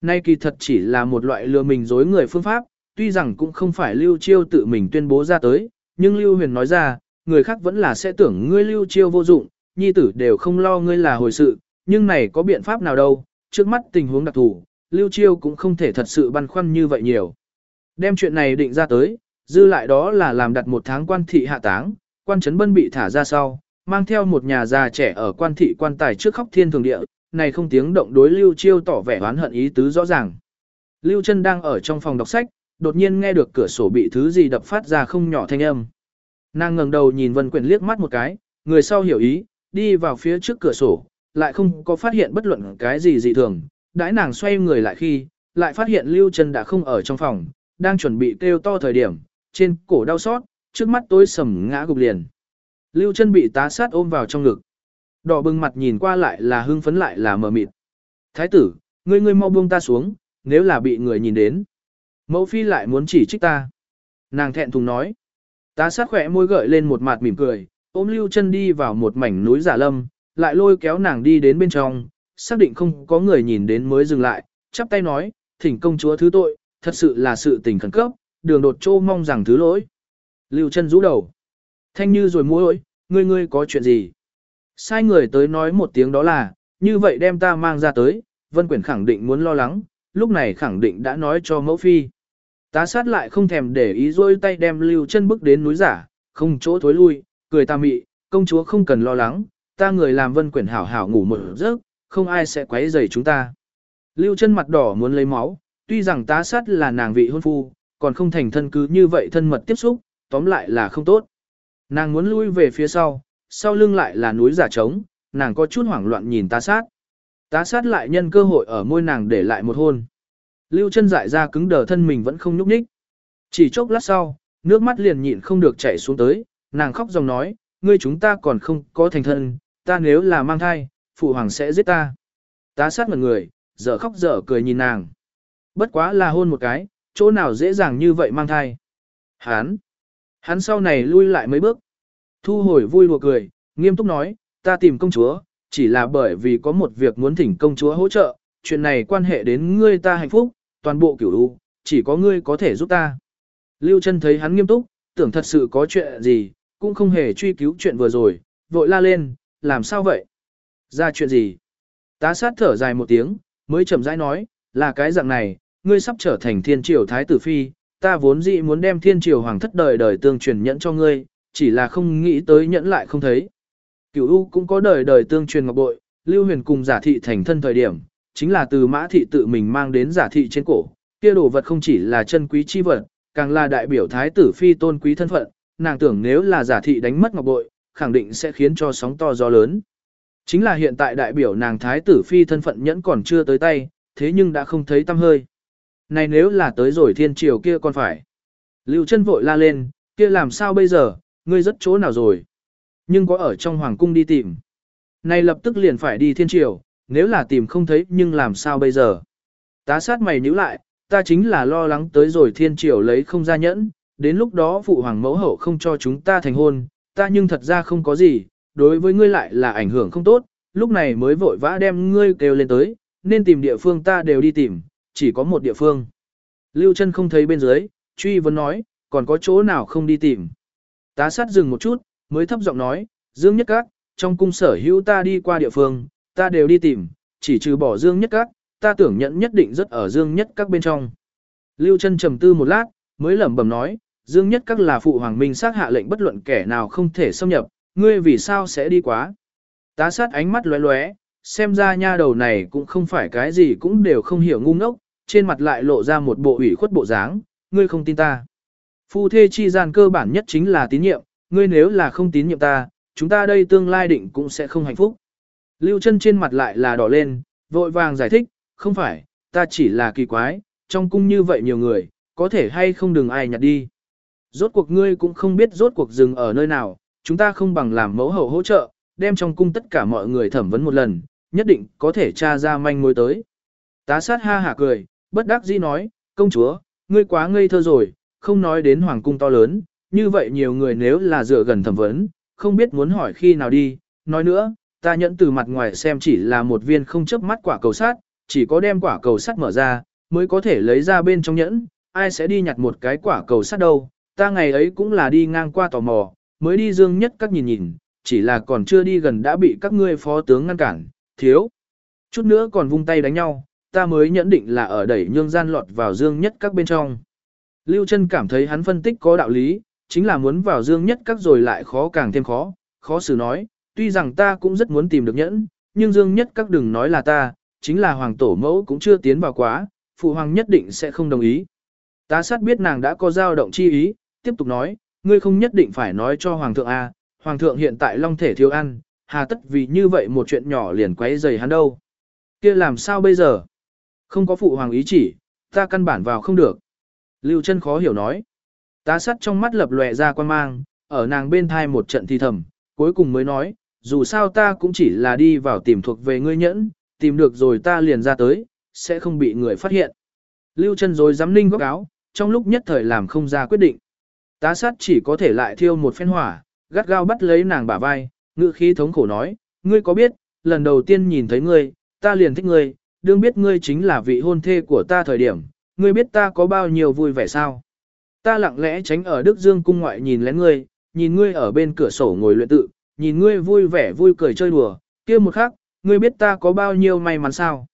Nay kỳ thật chỉ là một loại lừa mình dối người phương pháp, tuy rằng cũng không phải lưu chiêu tự mình tuyên bố ra tới, nhưng lưu huyền nói ra, người khác vẫn là sẽ tưởng ngươi lưu chiêu vô dụng, nhi tử đều không lo ngươi là hồi sự, nhưng này có biện pháp nào đâu, trước mắt tình huống đặc thù, lưu chiêu cũng không thể thật sự băn khoăn như vậy nhiều. Đem chuyện này định ra tới, dư lại đó là làm đặt một tháng quan thị hạ táng, quan trấn bân bị thả ra sau, mang theo một nhà già trẻ ở quan thị quan tài trước khóc thiên thường địa, này không tiếng động đối Lưu Chiêu tỏ vẻ oán hận ý tứ rõ ràng. Lưu chân đang ở trong phòng đọc sách, đột nhiên nghe được cửa sổ bị thứ gì đập phát ra không nhỏ thanh âm. Nàng ngẩng đầu nhìn Vân Quyển liếc mắt một cái, người sau hiểu ý, đi vào phía trước cửa sổ, lại không có phát hiện bất luận cái gì dị thường. Đãi nàng xoay người lại khi, lại phát hiện Lưu chân đã không ở trong phòng, đang chuẩn bị kêu to thời điểm, trên cổ đau xót, trước mắt tối sầm ngã gục liền. Lưu chân bị tá sát ôm vào trong ngực. Đỏ bừng mặt nhìn qua lại là hưng phấn lại là mờ mịt. Thái tử, ngươi ngươi mau buông ta xuống, nếu là bị người nhìn đến. Mẫu phi lại muốn chỉ trích ta. Nàng thẹn thùng nói. Tá sát khỏe môi gợi lên một mặt mỉm cười, ôm lưu chân đi vào một mảnh núi giả lâm, lại lôi kéo nàng đi đến bên trong, xác định không có người nhìn đến mới dừng lại, chắp tay nói, thỉnh công chúa thứ tội, thật sự là sự tình khẩn cấp, đường đột trô mong rằng thứ lỗi. Lưu chân rũ đầu. Thanh như rồi mối ngươi ngươi có chuyện gì? Sai người tới nói một tiếng đó là, như vậy đem ta mang ra tới, Vân Quyển khẳng định muốn lo lắng, lúc này khẳng định đã nói cho mẫu phi. Tá sát lại không thèm để ý rôi tay đem lưu chân bước đến núi giả, không chỗ thối lui, cười ta mị, công chúa không cần lo lắng, ta người làm Vân Quyển hảo hảo ngủ một giấc, không ai sẽ quấy rầy chúng ta. Lưu chân mặt đỏ muốn lấy máu, tuy rằng tá sát là nàng vị hôn phu, còn không thành thân cứ như vậy thân mật tiếp xúc, tóm lại là không tốt. Nàng muốn lui về phía sau, sau lưng lại là núi giả trống, nàng có chút hoảng loạn nhìn tá sát. Tá sát lại nhân cơ hội ở môi nàng để lại một hôn. Lưu chân dại ra cứng đờ thân mình vẫn không nhúc nhích. Chỉ chốc lát sau, nước mắt liền nhịn không được chảy xuống tới, nàng khóc dòng nói, ngươi chúng ta còn không có thành thân, ta nếu là mang thai, phụ hoàng sẽ giết ta. Tá sát một người, dở khóc dở cười nhìn nàng. Bất quá là hôn một cái, chỗ nào dễ dàng như vậy mang thai. Hán! Hắn sau này lui lại mấy bước. Thu hồi vui lùa cười, nghiêm túc nói, ta tìm công chúa, chỉ là bởi vì có một việc muốn thỉnh công chúa hỗ trợ, chuyện này quan hệ đến ngươi ta hạnh phúc, toàn bộ cửu u, chỉ có ngươi có thể giúp ta. Lưu chân thấy hắn nghiêm túc, tưởng thật sự có chuyện gì, cũng không hề truy cứu chuyện vừa rồi, vội la lên, làm sao vậy? Ra chuyện gì? Tá sát thở dài một tiếng, mới chậm rãi nói, là cái dạng này, ngươi sắp trở thành thiên triều thái tử phi, ta vốn dĩ muốn đem thiên triều hoàng thất đời đời tương truyền nhẫn cho ngươi, chỉ là không nghĩ tới nhẫn lại không thấy. Cửu U cũng có đời đời tương truyền ngọc bội, Lưu Huyền cùng giả thị thành thân thời điểm, chính là từ mã thị tự mình mang đến giả thị trên cổ, kia đồ vật không chỉ là chân quý chi vật, càng là đại biểu thái tử phi tôn quý thân phận, nàng tưởng nếu là giả thị đánh mất ngọc bội, khẳng định sẽ khiến cho sóng to gió lớn. Chính là hiện tại đại biểu nàng thái tử phi thân phận nhẫn còn chưa tới tay, thế nhưng đã không thấy tâm hơi. Này nếu là tới rồi thiên triều kia còn phải. Lưu chân vội la lên, kia làm sao bây giờ, ngươi rất chỗ nào rồi? Nhưng có ở trong hoàng cung đi tìm. Này lập tức liền phải đi thiên triều, nếu là tìm không thấy nhưng làm sao bây giờ? Tá sát mày nhíu lại, ta chính là lo lắng tới rồi thiên triều lấy không ra nhẫn, đến lúc đó phụ hoàng mẫu hậu không cho chúng ta thành hôn, ta nhưng thật ra không có gì, đối với ngươi lại là ảnh hưởng không tốt, lúc này mới vội vã đem ngươi kêu lên tới, nên tìm địa phương ta đều đi tìm, chỉ có một địa phương. Lưu chân không thấy bên dưới, truy vấn nói, còn có chỗ nào không đi tìm. Tá sát dừng một chút, mới thấp giọng nói, Dương Nhất Các, trong cung sở hữu ta đi qua địa phương, ta đều đi tìm, chỉ trừ bỏ Dương Nhất Các, ta tưởng nhận nhất định rất ở Dương Nhất Các bên trong. Lưu chân trầm tư một lát, mới lẩm bẩm nói, Dương Nhất Các là phụ hoàng minh xác hạ lệnh bất luận kẻ nào không thể xâm nhập, ngươi vì sao sẽ đi quá. Tá sát ánh mắt lóe lóe, xem ra nha đầu này cũng không phải cái gì cũng đều không hiểu ngu ngốc, trên mặt lại lộ ra một bộ ủy khuất bộ dáng, ngươi không tin ta. Phu thê chi gian cơ bản nhất chính là tín nhiệm, ngươi nếu là không tín nhiệm ta, chúng ta đây tương lai định cũng sẽ không hạnh phúc. Lưu chân trên mặt lại là đỏ lên, vội vàng giải thích, không phải, ta chỉ là kỳ quái, trong cung như vậy nhiều người, có thể hay không đừng ai nhặt đi. Rốt cuộc ngươi cũng không biết rốt cuộc dừng ở nơi nào, chúng ta không bằng làm mẫu hậu hỗ trợ, đem trong cung tất cả mọi người thẩm vấn một lần, nhất định có thể tra ra manh mối tới. Tá sát ha hả cười, bất đắc dĩ nói, công chúa, ngươi quá ngây thơ rồi, không nói đến hoàng cung to lớn, như vậy nhiều người nếu là dựa gần thẩm vấn, không biết muốn hỏi khi nào đi, nói nữa, ta nhẫn từ mặt ngoài xem chỉ là một viên không chớp mắt quả cầu sắt, chỉ có đem quả cầu sắt mở ra, mới có thể lấy ra bên trong nhẫn, ai sẽ đi nhặt một cái quả cầu sắt đâu, ta ngày ấy cũng là đi ngang qua tò mò, mới đi dương nhất các nhìn nhìn, chỉ là còn chưa đi gần đã bị các ngươi phó tướng ngăn cản, thiếu. Chút nữa còn vung tay đánh nhau, ta mới nhẫn định là ở đẩy nhương gian lọt vào dương nhất các bên trong. Lưu Trân cảm thấy hắn phân tích có đạo lý, chính là muốn vào dương nhất các rồi lại khó càng thêm khó, khó xử nói, tuy rằng ta cũng rất muốn tìm được nhẫn, nhưng dương nhất các đừng nói là ta, chính là hoàng tổ mẫu cũng chưa tiến vào quá, phụ hoàng nhất định sẽ không đồng ý. Ta sát biết nàng đã có dao động chi ý, tiếp tục nói, ngươi không nhất định phải nói cho hoàng thượng a, hoàng thượng hiện tại long thể thiếu ăn, hà tất vì như vậy một chuyện nhỏ liền quấy rầy hắn đâu. Kia làm sao bây giờ? Không có phụ hoàng ý chỉ, ta căn bản vào không được. Lưu chân khó hiểu nói. Tá sắt trong mắt lập lòe ra quan mang, ở nàng bên thai một trận thi thầm, cuối cùng mới nói, dù sao ta cũng chỉ là đi vào tìm thuộc về ngươi nhẫn, tìm được rồi ta liền ra tới, sẽ không bị người phát hiện. Lưu chân rồi dám ninh góc áo, trong lúc nhất thời làm không ra quyết định. Tá sát chỉ có thể lại thiêu một phen hỏa, gắt gao bắt lấy nàng bả vai, ngự khí thống khổ nói, ngươi có biết, lần đầu tiên nhìn thấy ngươi, ta liền thích ngươi, đương biết ngươi chính là vị hôn thê của ta thời điểm, ngươi biết ta có bao nhiêu vui vẻ sao. Ta lặng lẽ tránh ở Đức Dương cung ngoại nhìn lén ngươi, nhìn ngươi ở bên cửa sổ ngồi luyện tự, nhìn ngươi vui vẻ vui cười chơi đùa, kia một khắc, ngươi biết ta có bao nhiêu may mắn sao.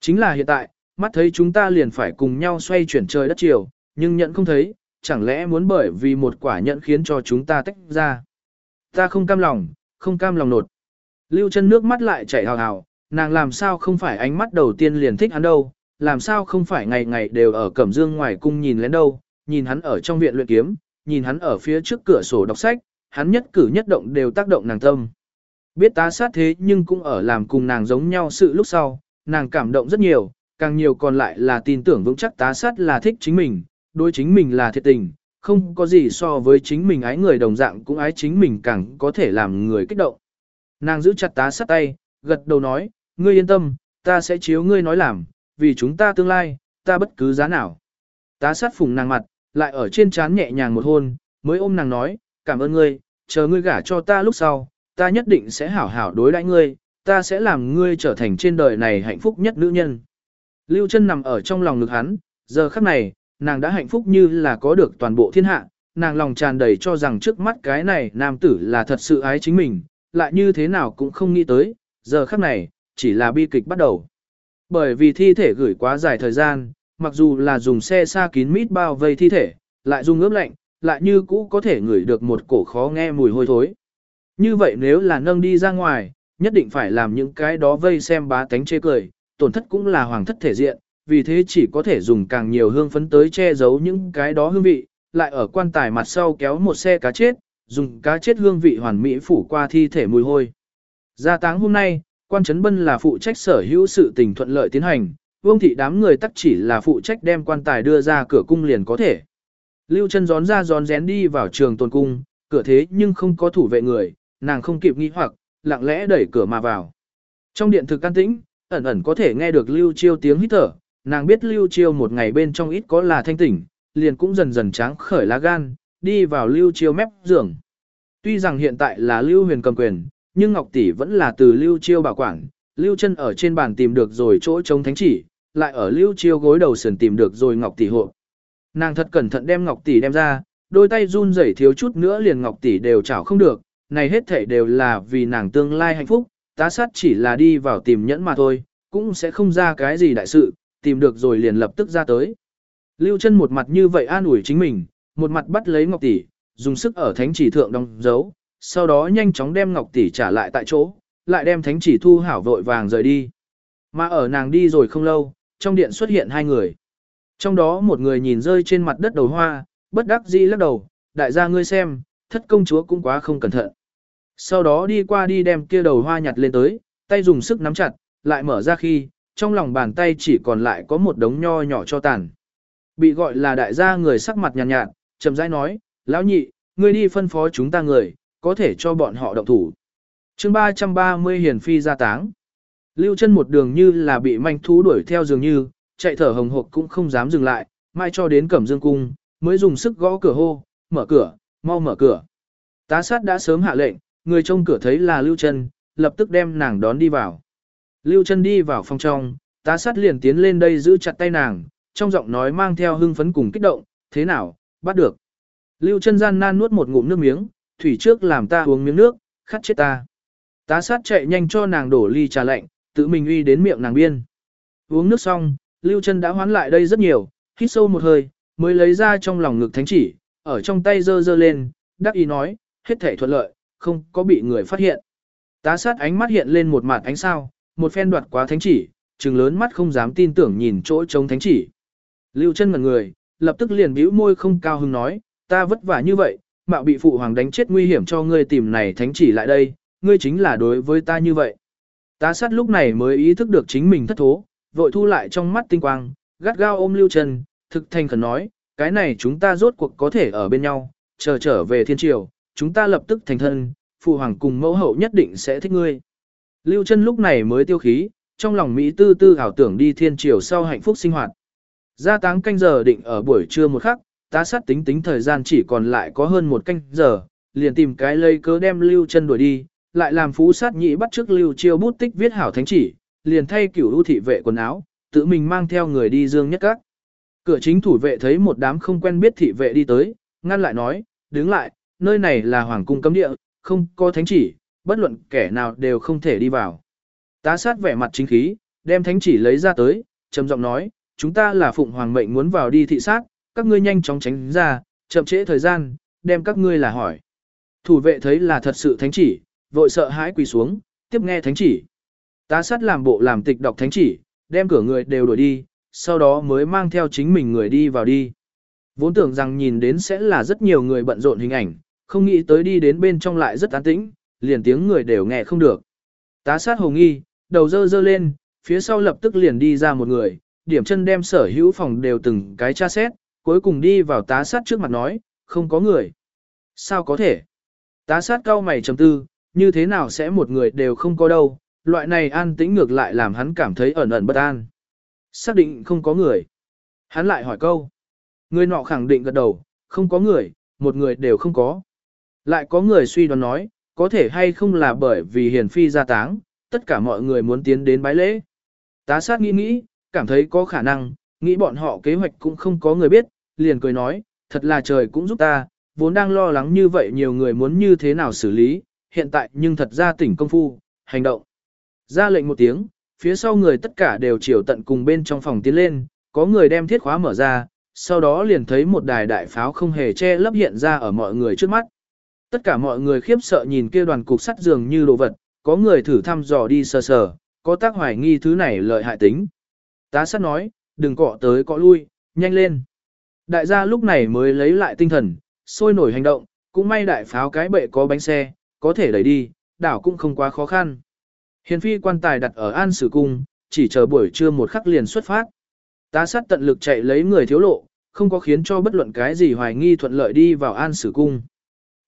Chính là hiện tại, mắt thấy chúng ta liền phải cùng nhau xoay chuyển trời đất chiều, nhưng nhận không thấy, chẳng lẽ muốn bởi vì một quả nhận khiến cho chúng ta tách ra. Ta không cam lòng, không cam lòng nột. Lưu chân nước mắt lại chảy hào hào, nàng làm sao không phải ánh mắt đầu tiên liền thích hắn đâu, làm sao không phải ngày ngày đều ở cẩm dương ngoài cung nhìn lén đâu, nhìn hắn ở trong viện luyện kiếm, nhìn hắn ở phía trước cửa sổ đọc sách, hắn nhất cử nhất động đều tác động nàng tâm. Biết tá sát thế nhưng cũng ở làm cùng nàng giống nhau sự lúc sau, nàng cảm động rất nhiều, càng nhiều còn lại là tin tưởng vững chắc tá sát là thích chính mình, đối chính mình là thiệt tình, không có gì so với chính mình ái người đồng dạng cũng ái chính mình càng có thể làm người kích động. Nàng giữ chặt tá sát tay, gật đầu nói, ngươi yên tâm, ta sẽ chiếu ngươi nói làm, vì chúng ta tương lai, ta bất cứ giá nào. Tá sát phùng nàng mặt, lại ở trên trán nhẹ nhàng một hôn, mới ôm nàng nói, cảm ơn ngươi, chờ ngươi gả cho ta lúc sau, ta nhất định sẽ hảo hảo đối đãi ngươi, ta sẽ làm ngươi trở thành trên đời này hạnh phúc nhất nữ nhân. Lưu chân nằm ở trong lòng ngực hắn, giờ khắc này, nàng đã hạnh phúc như là có được toàn bộ thiên hạ, nàng lòng tràn đầy cho rằng trước mắt cái này nam tử là thật sự ái chính mình, lại như thế nào cũng không nghĩ tới, giờ khắc này, chỉ là bi kịch bắt đầu. Bởi vì thi thể gửi quá dài thời gian, mặc dù là dùng xe xa kín mít bao vây thi thể, lại dùng ướp lạnh, lại như cũ có thể ngửi được một cổ khó nghe mùi hôi thối. Như vậy nếu là nâng đi ra ngoài, nhất định phải làm những cái đó vây xem bá tánh chê cười, tổn thất cũng là hoàng thất thể diện, vì thế chỉ có thể dùng càng nhiều hương phấn tới che giấu những cái đó hương vị, lại ở quan tài mặt sau kéo một xe cá chết, dùng cá chết hương vị hoàn mỹ phủ qua thi thể mùi hôi. Gia táng hôm nay, quan trấn bân là phụ trách sở hữu sự tình thuận lợi tiến hành, vương thị đám người tắc chỉ là phụ trách đem quan tài đưa ra cửa cung liền có thể. Lưu chân gión ra gión rén đi vào trường tôn cung, cửa thế nhưng không có thủ vệ người, nàng không kịp nghĩ hoặc, lặng lẽ đẩy cửa mà vào. Trong điện thực can tĩnh, ẩn ẩn có thể nghe được Lưu Chiêu tiếng hít thở, nàng biết Lưu Chiêu một ngày bên trong ít có là thanh tỉnh, liền cũng dần dần tráng khởi lá gan, đi vào Lưu Chiêu mép giường. Tuy rằng hiện tại là Lưu Huyền cầm quyền, nhưng Ngọc Tỷ vẫn là từ Lưu Chiêu bảo quản, Lưu chân ở trên bàn tìm được rồi chỗ chống thánh chỉ, lại ở Lưu Chiêu gối đầu sườn tìm được rồi Ngọc Tỷ hộ. Nàng thật cẩn thận đem Ngọc Tỷ đem ra, đôi tay run rẩy thiếu chút nữa liền Ngọc Tỷ đều chảo không được, này hết thể đều là vì nàng tương lai hạnh phúc, tá sát chỉ là đi vào tìm nhẫn mà thôi, cũng sẽ không ra cái gì đại sự, tìm được rồi liền lập tức ra tới. Lưu chân một mặt như vậy an ủi chính mình, một mặt bắt lấy Ngọc Tỷ, dùng sức ở thánh chỉ thượng đóng dấu, sau đó nhanh chóng đem Ngọc Tỷ trả lại tại chỗ, lại đem thánh chỉ thu hảo vội vàng rời đi. Mà ở nàng đi rồi không lâu, trong điện xuất hiện hai người. Trong đó một người nhìn rơi trên mặt đất đầu hoa, bất đắc dĩ lắc đầu, đại gia ngươi xem, thất công chúa cũng quá không cẩn thận. Sau đó đi qua đi đem kia đầu hoa nhặt lên tới, tay dùng sức nắm chặt, lại mở ra khi, trong lòng bàn tay chỉ còn lại có một đống nho nhỏ cho tàn. Bị gọi là đại gia người sắc mặt nhàn nhạt, nhạt, chậm rãi nói, lão nhị, ngươi đi phân phó chúng ta người, có thể cho bọn họ động thủ. chương 330 hiền phi ra táng. Lưu chân một đường như là bị manh thú đuổi theo dường như, chạy thở hồng hộc cũng không dám dừng lại, mai cho đến cẩm dương cung, mới dùng sức gõ cửa hô, mở cửa, mau mở cửa. Tá sát đã sớm hạ lệnh, người trông cửa thấy là Lưu chân, lập tức đem nàng đón đi vào. Lưu chân đi vào phòng trong, tá sát liền tiến lên đây giữ chặt tay nàng, trong giọng nói mang theo hưng phấn cùng kích động, thế nào, bắt được. Lưu chân gian nan nuốt một ngụm nước miếng, thủy trước làm ta uống miếng nước, khát chết ta. Tá sát chạy nhanh cho nàng đổ ly trà lạnh, tự mình uy đến miệng nàng biên. Uống nước xong, Lưu chân đã hoán lại đây rất nhiều, hít sâu một hơi, mới lấy ra trong lòng ngực thánh chỉ, ở trong tay giơ giơ lên, đắc ý nói, hết thể thuận lợi, không có bị người phát hiện. Tá sát ánh mắt hiện lên một mặt ánh sao, một phen đoạt quá thánh chỉ, trừng lớn mắt không dám tin tưởng nhìn chỗ trống thánh chỉ. Lưu chân ngẩn người, lập tức liền bĩu môi không cao hứng nói, ta vất vả như vậy, mạo bị phụ hoàng đánh chết nguy hiểm cho ngươi tìm này thánh chỉ lại đây, ngươi chính là đối với ta như vậy. Tá sát lúc này mới ý thức được chính mình thất thố, vội thu lại trong mắt tinh quang, gắt gao ôm lưu trần, thực thành khẩn nói, cái này chúng ta rốt cuộc có thể ở bên nhau, chờ trở về thiên triều, chúng ta lập tức thành thân, phụ hoàng cùng mẫu hậu nhất định sẽ thích ngươi. Lưu Trân lúc này mới tiêu khí, trong lòng Mỹ tư tư ảo tưởng đi thiên triều sau hạnh phúc sinh hoạt. Gia táng canh giờ định ở buổi trưa một khắc, tá sát tính tính thời gian chỉ còn lại có hơn một canh giờ, liền tìm cái lây cớ đem lưu chân đuổi đi, lại làm phú sát nhị bắt trước lưu chiêu bút tích viết hảo thánh chỉ, liền thay cửu ưu thị vệ quần áo, tự mình mang theo người đi dương nhất các. Cửa chính thủ vệ thấy một đám không quen biết thị vệ đi tới, ngăn lại nói, đứng lại, nơi này là hoàng cung cấm địa, không có thánh chỉ, bất luận kẻ nào đều không thể đi vào. Tá sát vẻ mặt chính khí, đem thánh chỉ lấy ra tới, trầm giọng nói, chúng ta là phụng hoàng mệnh muốn vào đi thị sát, các ngươi nhanh chóng tránh ra, chậm trễ thời gian, đem các ngươi là hỏi. Thủ vệ thấy là thật sự thánh chỉ, vội sợ hãi quỳ xuống, tiếp nghe thánh chỉ. Tá sát làm bộ làm tịch đọc thánh chỉ, đem cửa người đều đuổi đi, sau đó mới mang theo chính mình người đi vào đi. Vốn tưởng rằng nhìn đến sẽ là rất nhiều người bận rộn hình ảnh, không nghĩ tới đi đến bên trong lại rất an tĩnh, liền tiếng người đều nghe không được. Tá sát hồ nghi, đầu dơ dơ lên, phía sau lập tức liền đi ra một người, điểm chân đem sở hữu phòng đều từng cái tra xét, cuối cùng đi vào tá sát trước mặt nói, không có người. Sao có thể? Tá sát cao mày trầm tư, như thế nào sẽ một người đều không có đâu, loại này an tĩnh ngược lại làm hắn cảm thấy ẩn ẩn bất an. Xác định không có người. Hắn lại hỏi câu. Người nọ khẳng định gật đầu, không có người, một người đều không có. Lại có người suy đoán nói, có thể hay không là bởi vì hiền phi gia táng, tất cả mọi người muốn tiến đến bái lễ. Tá sát nghĩ nghĩ, cảm thấy có khả năng, nghĩ bọn họ kế hoạch cũng không có người biết, liền cười nói, thật là trời cũng giúp ta, vốn đang lo lắng như vậy nhiều người muốn như thế nào xử lý, hiện tại nhưng thật ra tỉnh công phu, hành động. Ra lệnh một tiếng, phía sau người tất cả đều chiều tận cùng bên trong phòng tiến lên, có người đem thiết khóa mở ra, sau đó liền thấy một đài đại pháo không hề che lấp hiện ra ở mọi người trước mắt. Tất cả mọi người khiếp sợ nhìn kia đoàn cục sắt dường như đồ vật, có người thử thăm dò đi sờ sờ, có tác hoài nghi thứ này lợi hại tính. Tá sát nói, đừng cọ tới cọ lui, nhanh lên. Đại gia lúc này mới lấy lại tinh thần, sôi nổi hành động, cũng may đại pháo cái bệ có bánh xe, có thể đẩy đi, đảo cũng không quá khó khăn. Hiền phi quan tài đặt ở an sử cung, chỉ chờ buổi trưa một khắc liền xuất phát. Tá sát tận lực chạy lấy người thiếu lộ, không có khiến cho bất luận cái gì hoài nghi thuận lợi đi vào an sử cung.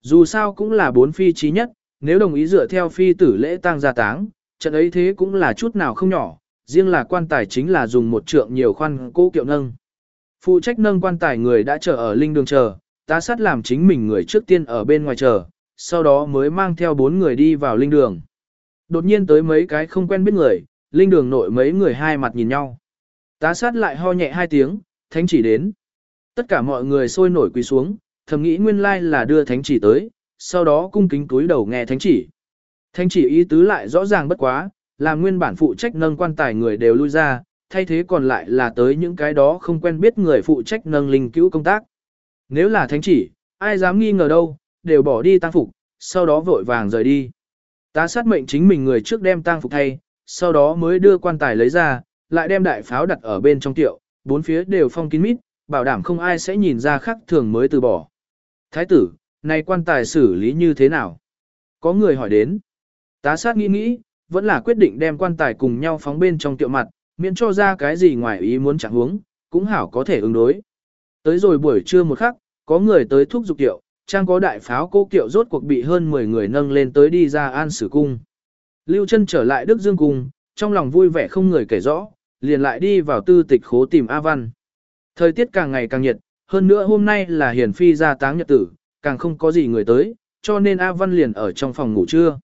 Dù sao cũng là bốn phi trí nhất, nếu đồng ý dựa theo phi tử lễ tang gia táng, trận ấy thế cũng là chút nào không nhỏ, riêng là quan tài chính là dùng một trượng nhiều khoan cố kiệu nâng. Phụ trách nâng quan tài người đã chờ ở linh đường chờ, tá sát làm chính mình người trước tiên ở bên ngoài chờ, sau đó mới mang theo bốn người đi vào linh đường. Đột nhiên tới mấy cái không quen biết người, linh đường nội mấy người hai mặt nhìn nhau. Tá sát lại ho nhẹ hai tiếng, thánh chỉ đến. Tất cả mọi người sôi nổi quỳ xuống, thầm nghĩ nguyên lai là đưa thánh chỉ tới, sau đó cung kính túi đầu nghe thánh chỉ. Thánh chỉ ý tứ lại rõ ràng bất quá, là nguyên bản phụ trách nâng quan tài người đều lui ra, thay thế còn lại là tới những cái đó không quen biết người phụ trách nâng linh cứu công tác. Nếu là thánh chỉ, ai dám nghi ngờ đâu, đều bỏ đi tang phục, sau đó vội vàng rời đi. Tá sát mệnh chính mình người trước đem tang phục thay, sau đó mới đưa quan tài lấy ra, lại đem đại pháo đặt ở bên trong tiệu, bốn phía đều phong kín mít, bảo đảm không ai sẽ nhìn ra khác thường mới từ bỏ. Thái tử, này quan tài xử lý như thế nào? Có người hỏi đến. Tá sát nghĩ nghĩ, vẫn là quyết định đem quan tài cùng nhau phóng bên trong tiệu mặt, miễn cho ra cái gì ngoài ý muốn chẳng huống, cũng hảo có thể ứng đối. Tới rồi buổi trưa một khắc, có người tới thúc giục tiệu, trang có đại pháo cô kiệu rốt cuộc bị hơn 10 người nâng lên tới đi ra an sử cung. Lưu chân trở lại Đức Dương Cung, trong lòng vui vẻ không người kể rõ, liền lại đi vào tư tịch khố tìm A Văn. Thời tiết càng ngày càng nhiệt, hơn nữa hôm nay là hiền phi ra táng nhật tử, càng không có gì người tới, cho nên A Văn liền ở trong phòng ngủ trưa.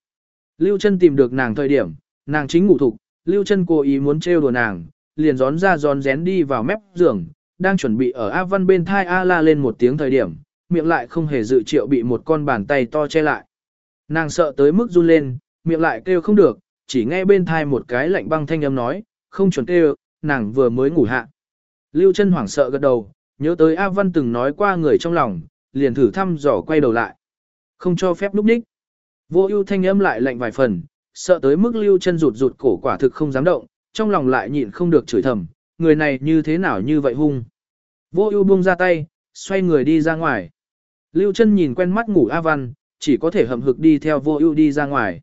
Lưu chân tìm được nàng thời điểm, nàng chính ngủ thục, Lưu chân cố ý muốn trêu đùa nàng, liền gión ra gión rén đi vào mép giường, đang chuẩn bị ở A Văn bên thai A la lên một tiếng thời điểm, miệng lại không hề dự triệu bị một con bàn tay to che lại. Nàng sợ tới mức run lên, miệng lại kêu không được, chỉ nghe bên thai một cái lạnh băng thanh âm nói, không chuẩn kêu, nàng vừa mới ngủ hạ. Lưu chân hoảng sợ gật đầu, nhớ tới A Văn từng nói qua người trong lòng, liền thử thăm dò quay đầu lại. Không cho phép lúc ních. Vô ưu thanh âm lại lạnh vài phần, sợ tới mức lưu chân rụt rụt cổ quả thực không dám động, trong lòng lại nhịn không được chửi thầm, người này như thế nào như vậy hung. Vô ưu buông ra tay, xoay người đi ra ngoài. Lưu chân nhìn quen mắt ngủ A Văn, chỉ có thể hậm hực đi theo vô ưu đi ra ngoài.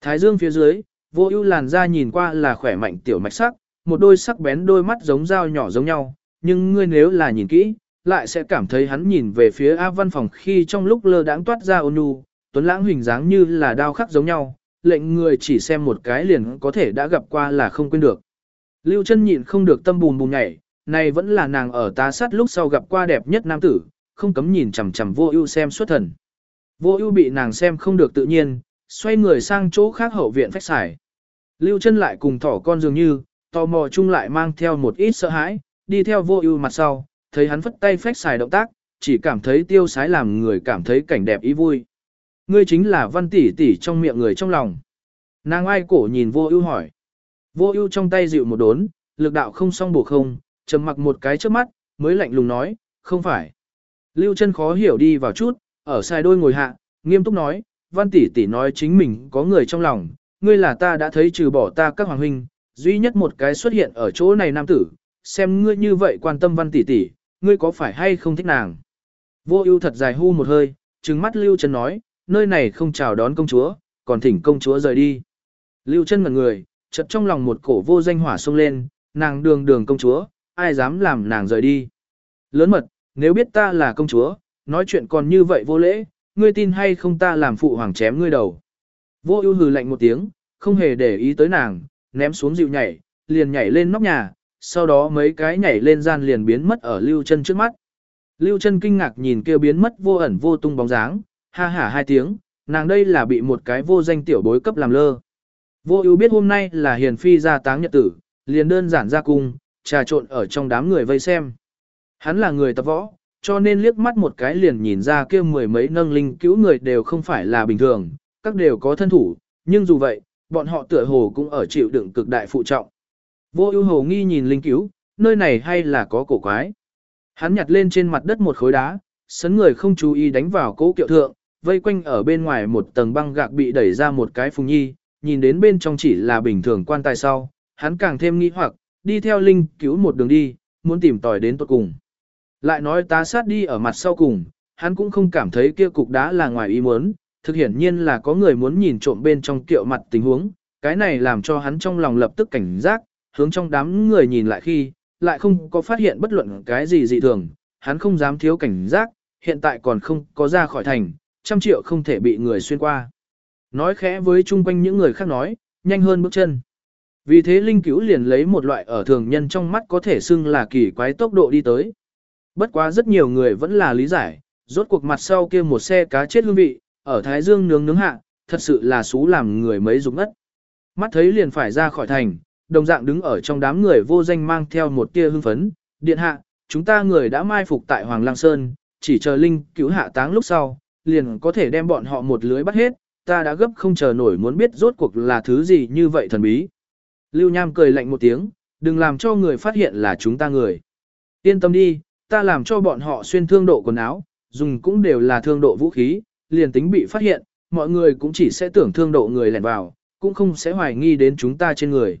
Thái dương phía dưới, vô ưu làn da nhìn qua là khỏe mạnh tiểu mạch sắc, một đôi sắc bén đôi mắt giống dao nhỏ giống nhau, nhưng ngươi nếu là nhìn kỹ, lại sẽ cảm thấy hắn nhìn về phía A Văn phòng khi trong lúc lơ đãng toát ra ôn nhu, tuấn lãng hình dáng như là đao khắc giống nhau, lệnh người chỉ xem một cái liền có thể đã gặp qua là không quên được. Lưu chân nhịn không được tâm bùn bùn nhảy, này vẫn là nàng ở tá sát lúc sau gặp qua đẹp nhất nam tử, không cấm nhìn chằm chằm vô ưu xem xuất thần. Vô ưu bị nàng xem không được tự nhiên, xoay người sang chỗ khác hậu viện phách xài. Lưu chân lại cùng thỏ con dường như, tò mò chung lại mang theo một ít sợ hãi, đi theo vô ưu mặt sau, thấy hắn phất tay phách xài động tác, chỉ cảm thấy tiêu sái làm người cảm thấy cảnh đẹp ý vui. Ngươi chính là văn tỷ tỷ trong miệng người trong lòng. Nàng ai cổ nhìn vô ưu hỏi. Vô ưu trong tay dịu một đốn, lực đạo không song bổ không, trầm mặc một cái trước mắt, mới lạnh lùng nói, không phải. Lưu chân khó hiểu đi vào chút, ở sai đôi ngồi hạ, nghiêm túc nói, văn tỷ tỷ nói chính mình có người trong lòng, ngươi là ta đã thấy trừ bỏ ta các hoàng huynh, duy nhất một cái xuất hiện ở chỗ này nam tử, xem ngươi như vậy quan tâm văn tỷ tỷ, ngươi có phải hay không thích nàng. Vô ưu thật dài hu một hơi, trừng mắt Lưu chân nói, nơi này không chào đón công chúa, còn thỉnh công chúa rời đi. Lưu chân ngẩn người, chợt trong lòng một cổ vô danh hỏa sông lên, nàng đường đường công chúa, ai dám làm nàng rời đi. Lớn mật, nếu biết ta là công chúa, nói chuyện còn như vậy vô lễ, ngươi tin hay không ta làm phụ hoàng chém ngươi đầu. Vô ưu hừ lạnh một tiếng, không hề để ý tới nàng, ném xuống dịu nhảy, liền nhảy lên nóc nhà, sau đó mấy cái nhảy lên gian liền biến mất ở lưu chân trước mắt. Lưu chân kinh ngạc nhìn kêu biến mất vô ẩn vô tung bóng dáng, ha hả hai tiếng, nàng đây là bị một cái vô danh tiểu bối cấp làm lơ. Vô ưu biết hôm nay là hiền phi ra táng nhật tử, liền đơn giản ra cung, trà trộn ở trong đám người vây xem. Hắn là người tập võ, cho nên liếc mắt một cái liền nhìn ra kia mười mấy nâng linh cứu người đều không phải là bình thường, các đều có thân thủ, nhưng dù vậy, bọn họ tựa hồ cũng ở chịu đựng cực đại phụ trọng. Vô ưu hồ nghi nhìn linh cứu, nơi này hay là có cổ quái. Hắn nhặt lên trên mặt đất một khối đá, sấn người không chú ý đánh vào cố kiệu thượng, vây quanh ở bên ngoài một tầng băng gạc bị đẩy ra một cái phùng nhi, nhìn đến bên trong chỉ là bình thường quan tài sau, hắn càng thêm nghi hoặc, đi theo linh cứu một đường đi, muốn tìm tòi đến tuột cùng. Lại nói tá sát đi ở mặt sau cùng, hắn cũng không cảm thấy kia cục đá là ngoài ý muốn, thực hiển nhiên là có người muốn nhìn trộm bên trong kiệu mặt tình huống, cái này làm cho hắn trong lòng lập tức cảnh giác, hướng trong đám người nhìn lại khi, lại không có phát hiện bất luận cái gì dị thường, hắn không dám thiếu cảnh giác, hiện tại còn không có ra khỏi thành, trăm triệu không thể bị người xuyên qua. Nói khẽ với chung quanh những người khác nói, nhanh hơn bước chân. Vì thế Linh Cứu liền lấy một loại ở thường nhân trong mắt có thể xưng là kỳ quái tốc độ đi tới. Bất quá rất nhiều người vẫn là lý giải, rốt cuộc mặt sau kia một xe cá chết hương vị, ở Thái Dương nướng nướng hạ, thật sự là xú làm người mấy rụng ngất. Mắt thấy liền phải ra khỏi thành, đồng dạng đứng ở trong đám người vô danh mang theo một tia hưng phấn, điện hạ, chúng ta người đã mai phục tại Hoàng Lang Sơn, chỉ chờ Linh cứu hạ táng lúc sau, liền có thể đem bọn họ một lưới bắt hết, ta đã gấp không chờ nổi muốn biết rốt cuộc là thứ gì như vậy thần bí. Lưu Nham cười lạnh một tiếng, đừng làm cho người phát hiện là chúng ta người. Yên tâm đi, ta làm cho bọn họ xuyên thương độ quần áo, dùng cũng đều là thương độ vũ khí, liền tính bị phát hiện, mọi người cũng chỉ sẽ tưởng thương độ người lẻn vào, cũng không sẽ hoài nghi đến chúng ta trên người.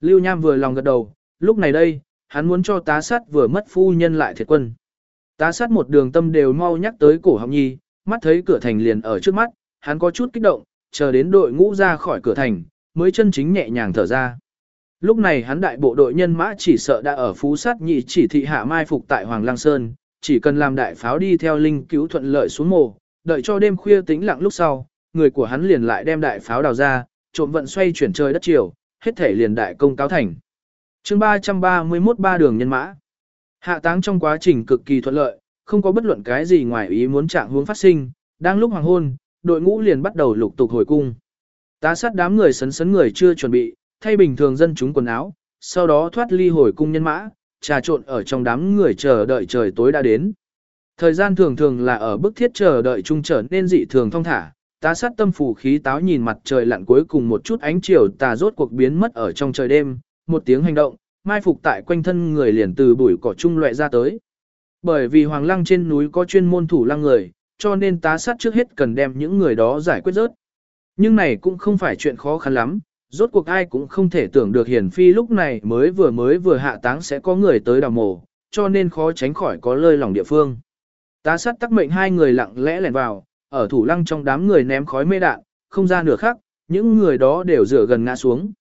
Lưu Nham vừa lòng gật đầu, lúc này đây, hắn muốn cho tá sát vừa mất phu nhân lại thiệt quân. Tá sát một đường tâm đều mau nhắc tới cổ học nhi, mắt thấy cửa thành liền ở trước mắt, hắn có chút kích động, chờ đến đội ngũ ra khỏi cửa thành, mới chân chính nhẹ nhàng thở ra. Lúc này hắn đại bộ đội nhân mã chỉ sợ đã ở phú sát nhị chỉ thị hạ mai phục tại Hoàng Lang Sơn, chỉ cần làm đại pháo đi theo linh cứu thuận lợi xuống mồ, đợi cho đêm khuya tĩnh lặng lúc sau, người của hắn liền lại đem đại pháo đào ra, trộm vận xoay chuyển trời đất chiều, hết thể liền đại công cáo thành. chương 331 ba đường nhân mã. Hạ táng trong quá trình cực kỳ thuận lợi, không có bất luận cái gì ngoài ý muốn trạng hướng phát sinh, đang lúc hoàng hôn, đội ngũ liền bắt đầu lục tục hồi cung. Tá sát đám người sấn sấn người chưa chuẩn bị, thay bình thường dân chúng quần áo, sau đó thoát ly hồi cung nhân mã, trà trộn ở trong đám người chờ đợi trời tối đã đến. Thời gian thường thường là ở bức thiết chờ đợi trung trở nên dị thường thông thả, tá sát tâm phủ khí táo nhìn mặt trời lặn cuối cùng một chút ánh chiều tà rốt cuộc biến mất ở trong trời đêm, một tiếng hành động, mai phục tại quanh thân người liền từ bụi cỏ trung loại ra tới. Bởi vì hoàng lăng trên núi có chuyên môn thủ lăng người, cho nên tá sát trước hết cần đem những người đó giải quyết rớt. Nhưng này cũng không phải chuyện khó khăn lắm, rốt cuộc ai cũng không thể tưởng được hiển phi lúc này mới vừa mới vừa hạ táng sẽ có người tới đào mồ, cho nên khó tránh khỏi có lơi lòng địa phương. Tá sát tắc mệnh hai người lặng lẽ lẻn vào, ở thủ lăng trong đám người ném khói mê đạn, không ra nửa khắc, những người đó đều rửa gần ngã xuống.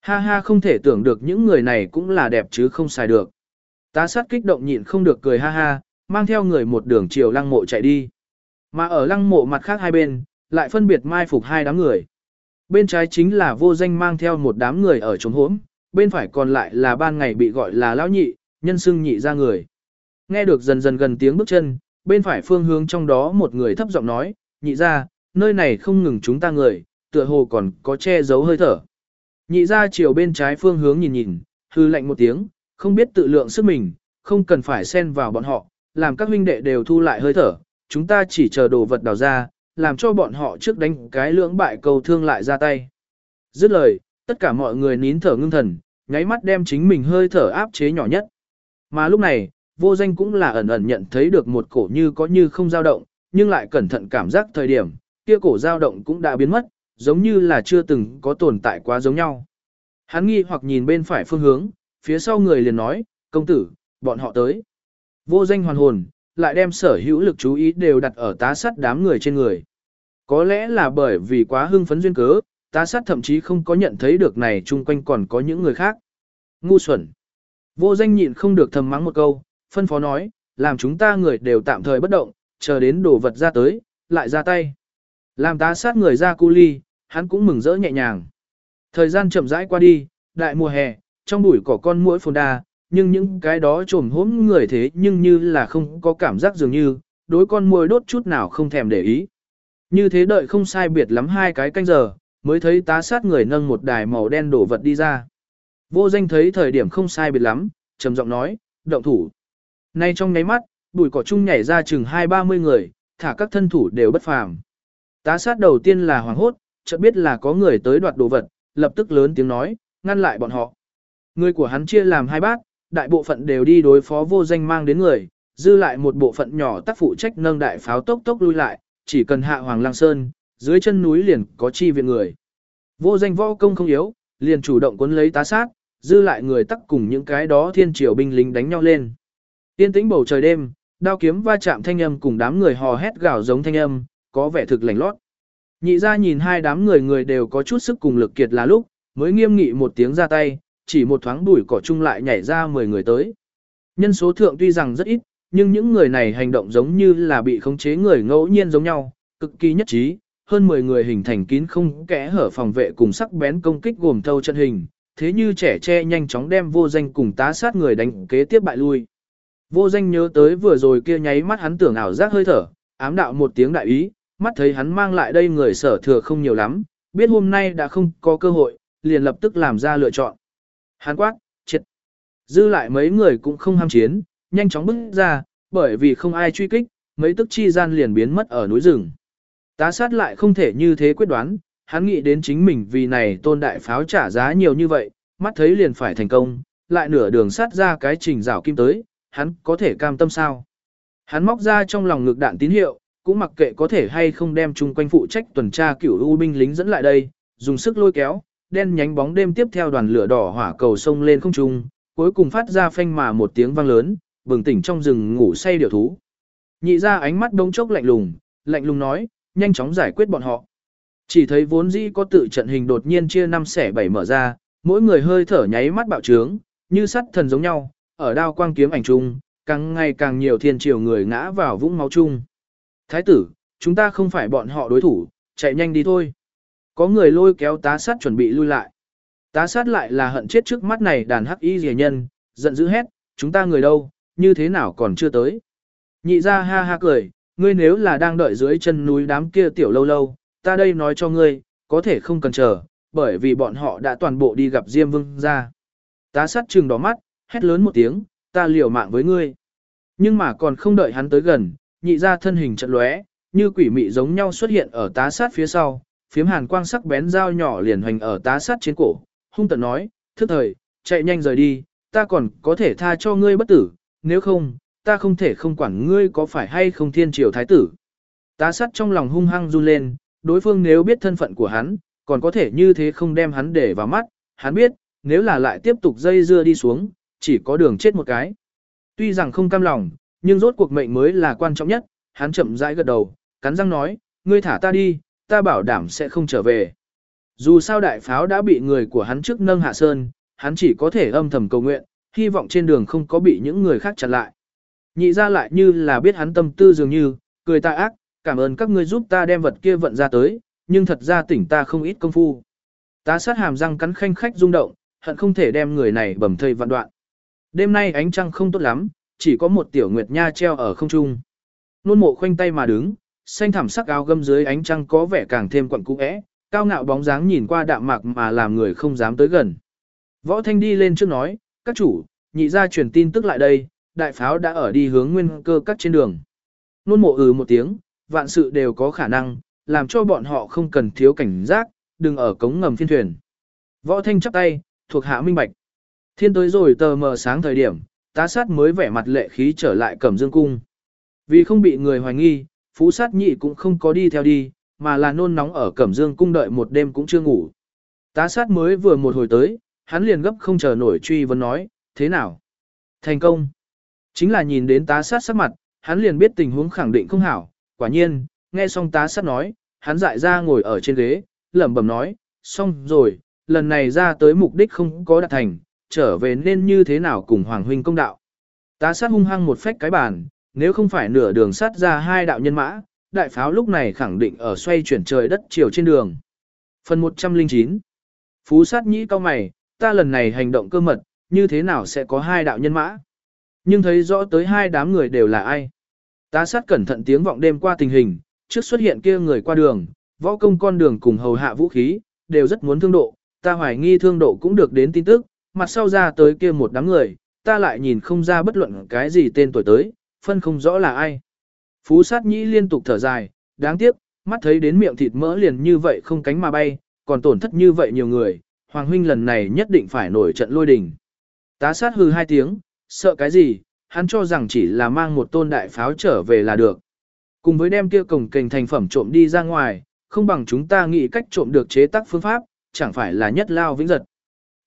Ha ha không thể tưởng được những người này cũng là đẹp chứ không xài được. Tá sát kích động nhịn không được cười ha ha, mang theo người một đường chiều lăng mộ chạy đi. Mà ở lăng mộ mặt khác hai bên, lại phân biệt mai phục hai đám người. Bên trái chính là vô danh mang theo một đám người ở trống hốm, bên phải còn lại là ban ngày bị gọi là lão nhị, nhân xưng nhị ra người. Nghe được dần dần gần tiếng bước chân, bên phải phương hướng trong đó một người thấp giọng nói, nhị ra, nơi này không ngừng chúng ta người, tựa hồ còn có che giấu hơi thở. Nhị ra chiều bên trái phương hướng nhìn nhìn, hư lạnh một tiếng, không biết tự lượng sức mình, không cần phải xen vào bọn họ, làm các huynh đệ đều thu lại hơi thở, chúng ta chỉ chờ đồ vật đào ra, làm cho bọn họ trước đánh cái lưỡng bại cầu thương lại ra tay. Dứt lời, tất cả mọi người nín thở ngưng thần, nháy mắt đem chính mình hơi thở áp chế nhỏ nhất. Mà lúc này, vô danh cũng là ẩn ẩn nhận thấy được một cổ như có như không dao động, nhưng lại cẩn thận cảm giác thời điểm, kia cổ dao động cũng đã biến mất, giống như là chưa từng có tồn tại quá giống nhau. Hắn nghi hoặc nhìn bên phải phương hướng, phía sau người liền nói, công tử, bọn họ tới. Vô danh hoàn hồn, lại đem sở hữu lực chú ý đều đặt ở tá sát đám người trên người. Có lẽ là bởi vì quá hưng phấn duyên cớ, tá sát thậm chí không có nhận thấy được này chung quanh còn có những người khác. Ngu xuẩn. Vô danh nhịn không được thầm mắng một câu, phân phó nói, làm chúng ta người đều tạm thời bất động, chờ đến đồ vật ra tới, lại ra tay. Làm tá sát người ra cu ly, hắn cũng mừng rỡ nhẹ nhàng. Thời gian chậm rãi qua đi, đại mùa hè, trong bụi cỏ con muỗi phồn đa, nhưng những cái đó trồm hốm người thế nhưng như là không có cảm giác dường như, đối con muỗi đốt chút nào không thèm để ý. Như thế đợi không sai biệt lắm hai cái canh giờ, mới thấy tá sát người nâng một đài màu đen đổ vật đi ra. Vô danh thấy thời điểm không sai biệt lắm, trầm giọng nói, động thủ. Nay trong nháy mắt, bụi cỏ chung nhảy ra chừng hai ba mươi người, thả các thân thủ đều bất phàm. Tá sát đầu tiên là hoàng hốt, chợt biết là có người tới đoạt đồ vật, lập tức lớn tiếng nói, ngăn lại bọn họ. Người của hắn chia làm hai bát, đại bộ phận đều đi đối phó vô danh mang đến người, dư lại một bộ phận nhỏ tác phụ trách nâng đại pháo tốc tốc lui lại, chỉ cần hạ Hoàng Lang Sơn, dưới chân núi liền có chi viện người. Vô danh võ công không yếu, liền chủ động cuốn lấy tá sát, dư lại người tắc cùng những cái đó thiên triều binh lính đánh nhau lên. Tiên tĩnh bầu trời đêm, đao kiếm va chạm thanh âm cùng đám người hò hét gào giống thanh âm, có vẻ thực lành lót. Nhị ra nhìn hai đám người người đều có chút sức cùng lực kiệt là lúc, mới nghiêm nghị một tiếng ra tay, chỉ một thoáng bụi cỏ chung lại nhảy ra 10 người tới. Nhân số thượng tuy rằng rất ít, nhưng những người này hành động giống như là bị khống chế người ngẫu nhiên giống nhau, cực kỳ nhất trí, hơn 10 người hình thành kín không kẽ hở phòng vệ cùng sắc bén công kích gồm thâu trận hình, thế như trẻ tre nhanh chóng đem vô danh cùng tá sát người đánh kế tiếp bại lui. Vô danh nhớ tới vừa rồi kia nháy mắt hắn tưởng ảo giác hơi thở, ám đạo một tiếng đại ý, mắt thấy hắn mang lại đây người sở thừa không nhiều lắm, biết hôm nay đã không có cơ hội, liền lập tức làm ra lựa chọn. Hán quát, chết. Dư lại mấy người cũng không ham chiến, nhanh chóng bước ra, bởi vì không ai truy kích, mấy tức chi gian liền biến mất ở núi rừng. Tá sát lại không thể như thế quyết đoán, hắn nghĩ đến chính mình vì này tôn đại pháo trả giá nhiều như vậy, mắt thấy liền phải thành công, lại nửa đường sát ra cái trình rào kim tới, hắn có thể cam tâm sao. Hắn móc ra trong lòng ngực đạn tín hiệu, cũng mặc kệ có thể hay không đem chung quanh phụ trách tuần tra cửu u binh lính dẫn lại đây, dùng sức lôi kéo, đen nhánh bóng đêm tiếp theo đoàn lửa đỏ hỏa cầu sông lên không trung, cuối cùng phát ra phanh mà một tiếng vang lớn, bừng tỉnh trong rừng ngủ say điều thú. Nhị ra ánh mắt đông chốc lạnh lùng, lạnh lùng nói, nhanh chóng giải quyết bọn họ. Chỉ thấy vốn dĩ có tự trận hình đột nhiên chia năm xẻ bảy mở ra, mỗi người hơi thở nháy mắt bạo trướng, như sắt thần giống nhau, ở đao quang kiếm ảnh chung, càng ngày càng nhiều thiên triều người ngã vào vũng máu chung. Thái tử, chúng ta không phải bọn họ đối thủ, chạy nhanh đi thôi. Có người lôi kéo tá sát chuẩn bị lui lại. Tá sát lại là hận chết trước mắt này đàn hắc y rìa nhân, giận dữ hét, chúng ta người đâu, như thế nào còn chưa tới. Nhị ra ha ha cười, ngươi nếu là đang đợi dưới chân núi đám kia tiểu lâu lâu, ta đây nói cho ngươi, có thể không cần chờ, bởi vì bọn họ đã toàn bộ đi gặp Diêm Vương ra. Tá sát trừng đỏ mắt, hét lớn một tiếng, ta liều mạng với ngươi. Nhưng mà còn không đợi hắn tới gần, nhị ra thân hình trận lóe, như quỷ mị giống nhau xuất hiện ở tá sát phía sau, phiếm hàn quang sắc bén dao nhỏ liền hoành ở tá sát trên cổ, hung tận nói, thức thời, chạy nhanh rời đi, ta còn có thể tha cho ngươi bất tử, nếu không, ta không thể không quản ngươi có phải hay không thiên triều thái tử. Tá sát trong lòng hung hăng run lên, đối phương nếu biết thân phận của hắn, còn có thể như thế không đem hắn để vào mắt, hắn biết, nếu là lại tiếp tục dây dưa đi xuống, chỉ có đường chết một cái. Tuy rằng không cam lòng, nhưng rốt cuộc mệnh mới là quan trọng nhất, hắn chậm rãi gật đầu, cắn răng nói, ngươi thả ta đi, ta bảo đảm sẽ không trở về. Dù sao đại pháo đã bị người của hắn trước nâng hạ sơn, hắn chỉ có thể âm thầm cầu nguyện, hy vọng trên đường không có bị những người khác chặn lại. Nhị ra lại như là biết hắn tâm tư dường như, cười ta ác, cảm ơn các ngươi giúp ta đem vật kia vận ra tới, nhưng thật ra tỉnh ta không ít công phu. Tá sát hàm răng cắn khanh khách rung động, hận không thể đem người này bầm thây vạn đoạn. Đêm nay ánh trăng không tốt lắm, chỉ có một tiểu nguyệt nha treo ở không trung. Nôn mộ khoanh tay mà đứng, xanh thảm sắc áo gâm dưới ánh trăng có vẻ càng thêm quặn cũ é, cao ngạo bóng dáng nhìn qua đạm mạc mà làm người không dám tới gần. Võ Thanh đi lên trước nói, các chủ, nhị ra truyền tin tức lại đây, đại pháo đã ở đi hướng nguyên cơ cắt trên đường. Nôn mộ ừ một tiếng, vạn sự đều có khả năng, làm cho bọn họ không cần thiếu cảnh giác, đừng ở cống ngầm phiên thuyền. Võ Thanh chắp tay, thuộc hạ minh bạch. Thiên tới rồi tờ mờ sáng thời điểm, tá sát mới vẻ mặt lệ khí trở lại cẩm dương cung. Vì không bị người hoài nghi, phú sát nhị cũng không có đi theo đi, mà là nôn nóng ở cẩm dương cung đợi một đêm cũng chưa ngủ. Tá sát mới vừa một hồi tới, hắn liền gấp không chờ nổi truy vấn nói, thế nào? Thành công. Chính là nhìn đến tá sát sắc mặt, hắn liền biết tình huống khẳng định không hảo, quả nhiên, nghe xong tá sát nói, hắn dại ra ngồi ở trên ghế, lẩm bẩm nói, xong rồi, lần này ra tới mục đích không có đạt thành, trở về nên như thế nào cùng Hoàng Huynh công đạo. Tá sát hung hăng một phách cái bàn, nếu không phải nửa đường sát ra hai đạo nhân mã, đại pháo lúc này khẳng định ở xoay chuyển trời đất chiều trên đường. Phần 109 Phú sát nhĩ cao mày, ta lần này hành động cơ mật, như thế nào sẽ có hai đạo nhân mã? Nhưng thấy rõ tới hai đám người đều là ai? ta sát cẩn thận tiếng vọng đêm qua tình hình, trước xuất hiện kia người qua đường, võ công con đường cùng hầu hạ vũ khí, đều rất muốn thương độ, ta hoài nghi thương độ cũng được đến tin tức, mặt sau ra tới kia một đám người, ta lại nhìn không ra bất luận cái gì tên tuổi tới, phân không rõ là ai. Phú sát nhĩ liên tục thở dài, đáng tiếc, mắt thấy đến miệng thịt mỡ liền như vậy không cánh mà bay, còn tổn thất như vậy nhiều người, Hoàng huynh lần này nhất định phải nổi trận lôi đình. Tá sát hư hai tiếng, sợ cái gì, hắn cho rằng chỉ là mang một tôn đại pháo trở về là được. Cùng với đem kia cổng kềnh thành phẩm trộm đi ra ngoài, không bằng chúng ta nghĩ cách trộm được chế tác phương pháp, chẳng phải là nhất lao vĩnh giật.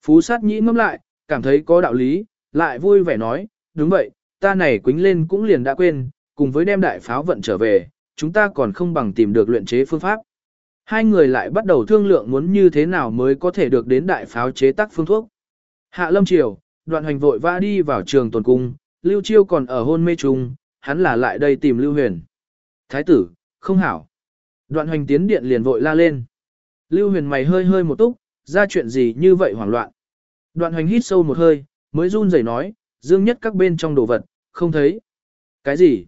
Phú sát nhĩ ngâm lại, cảm thấy có đạo lý, lại vui vẻ nói, đúng vậy, ta này quính lên cũng liền đã quên, cùng với đem đại pháo vận trở về, chúng ta còn không bằng tìm được luyện chế phương pháp. Hai người lại bắt đầu thương lượng muốn như thế nào mới có thể được đến đại pháo chế tác phương thuốc. Hạ lâm triều, đoạn hoành vội va đi vào trường tồn cung, Lưu Chiêu còn ở hôn mê trùng, hắn là lại đây tìm Lưu Huyền. Thái tử, không hảo. Đoạn hoành tiến điện liền vội la lên. Lưu huyền mày hơi hơi một túc, ra chuyện gì như vậy hoảng loạn. Đoạn hoành hít sâu một hơi, mới run rẩy nói, dương nhất các bên trong đồ vật, không thấy. Cái gì?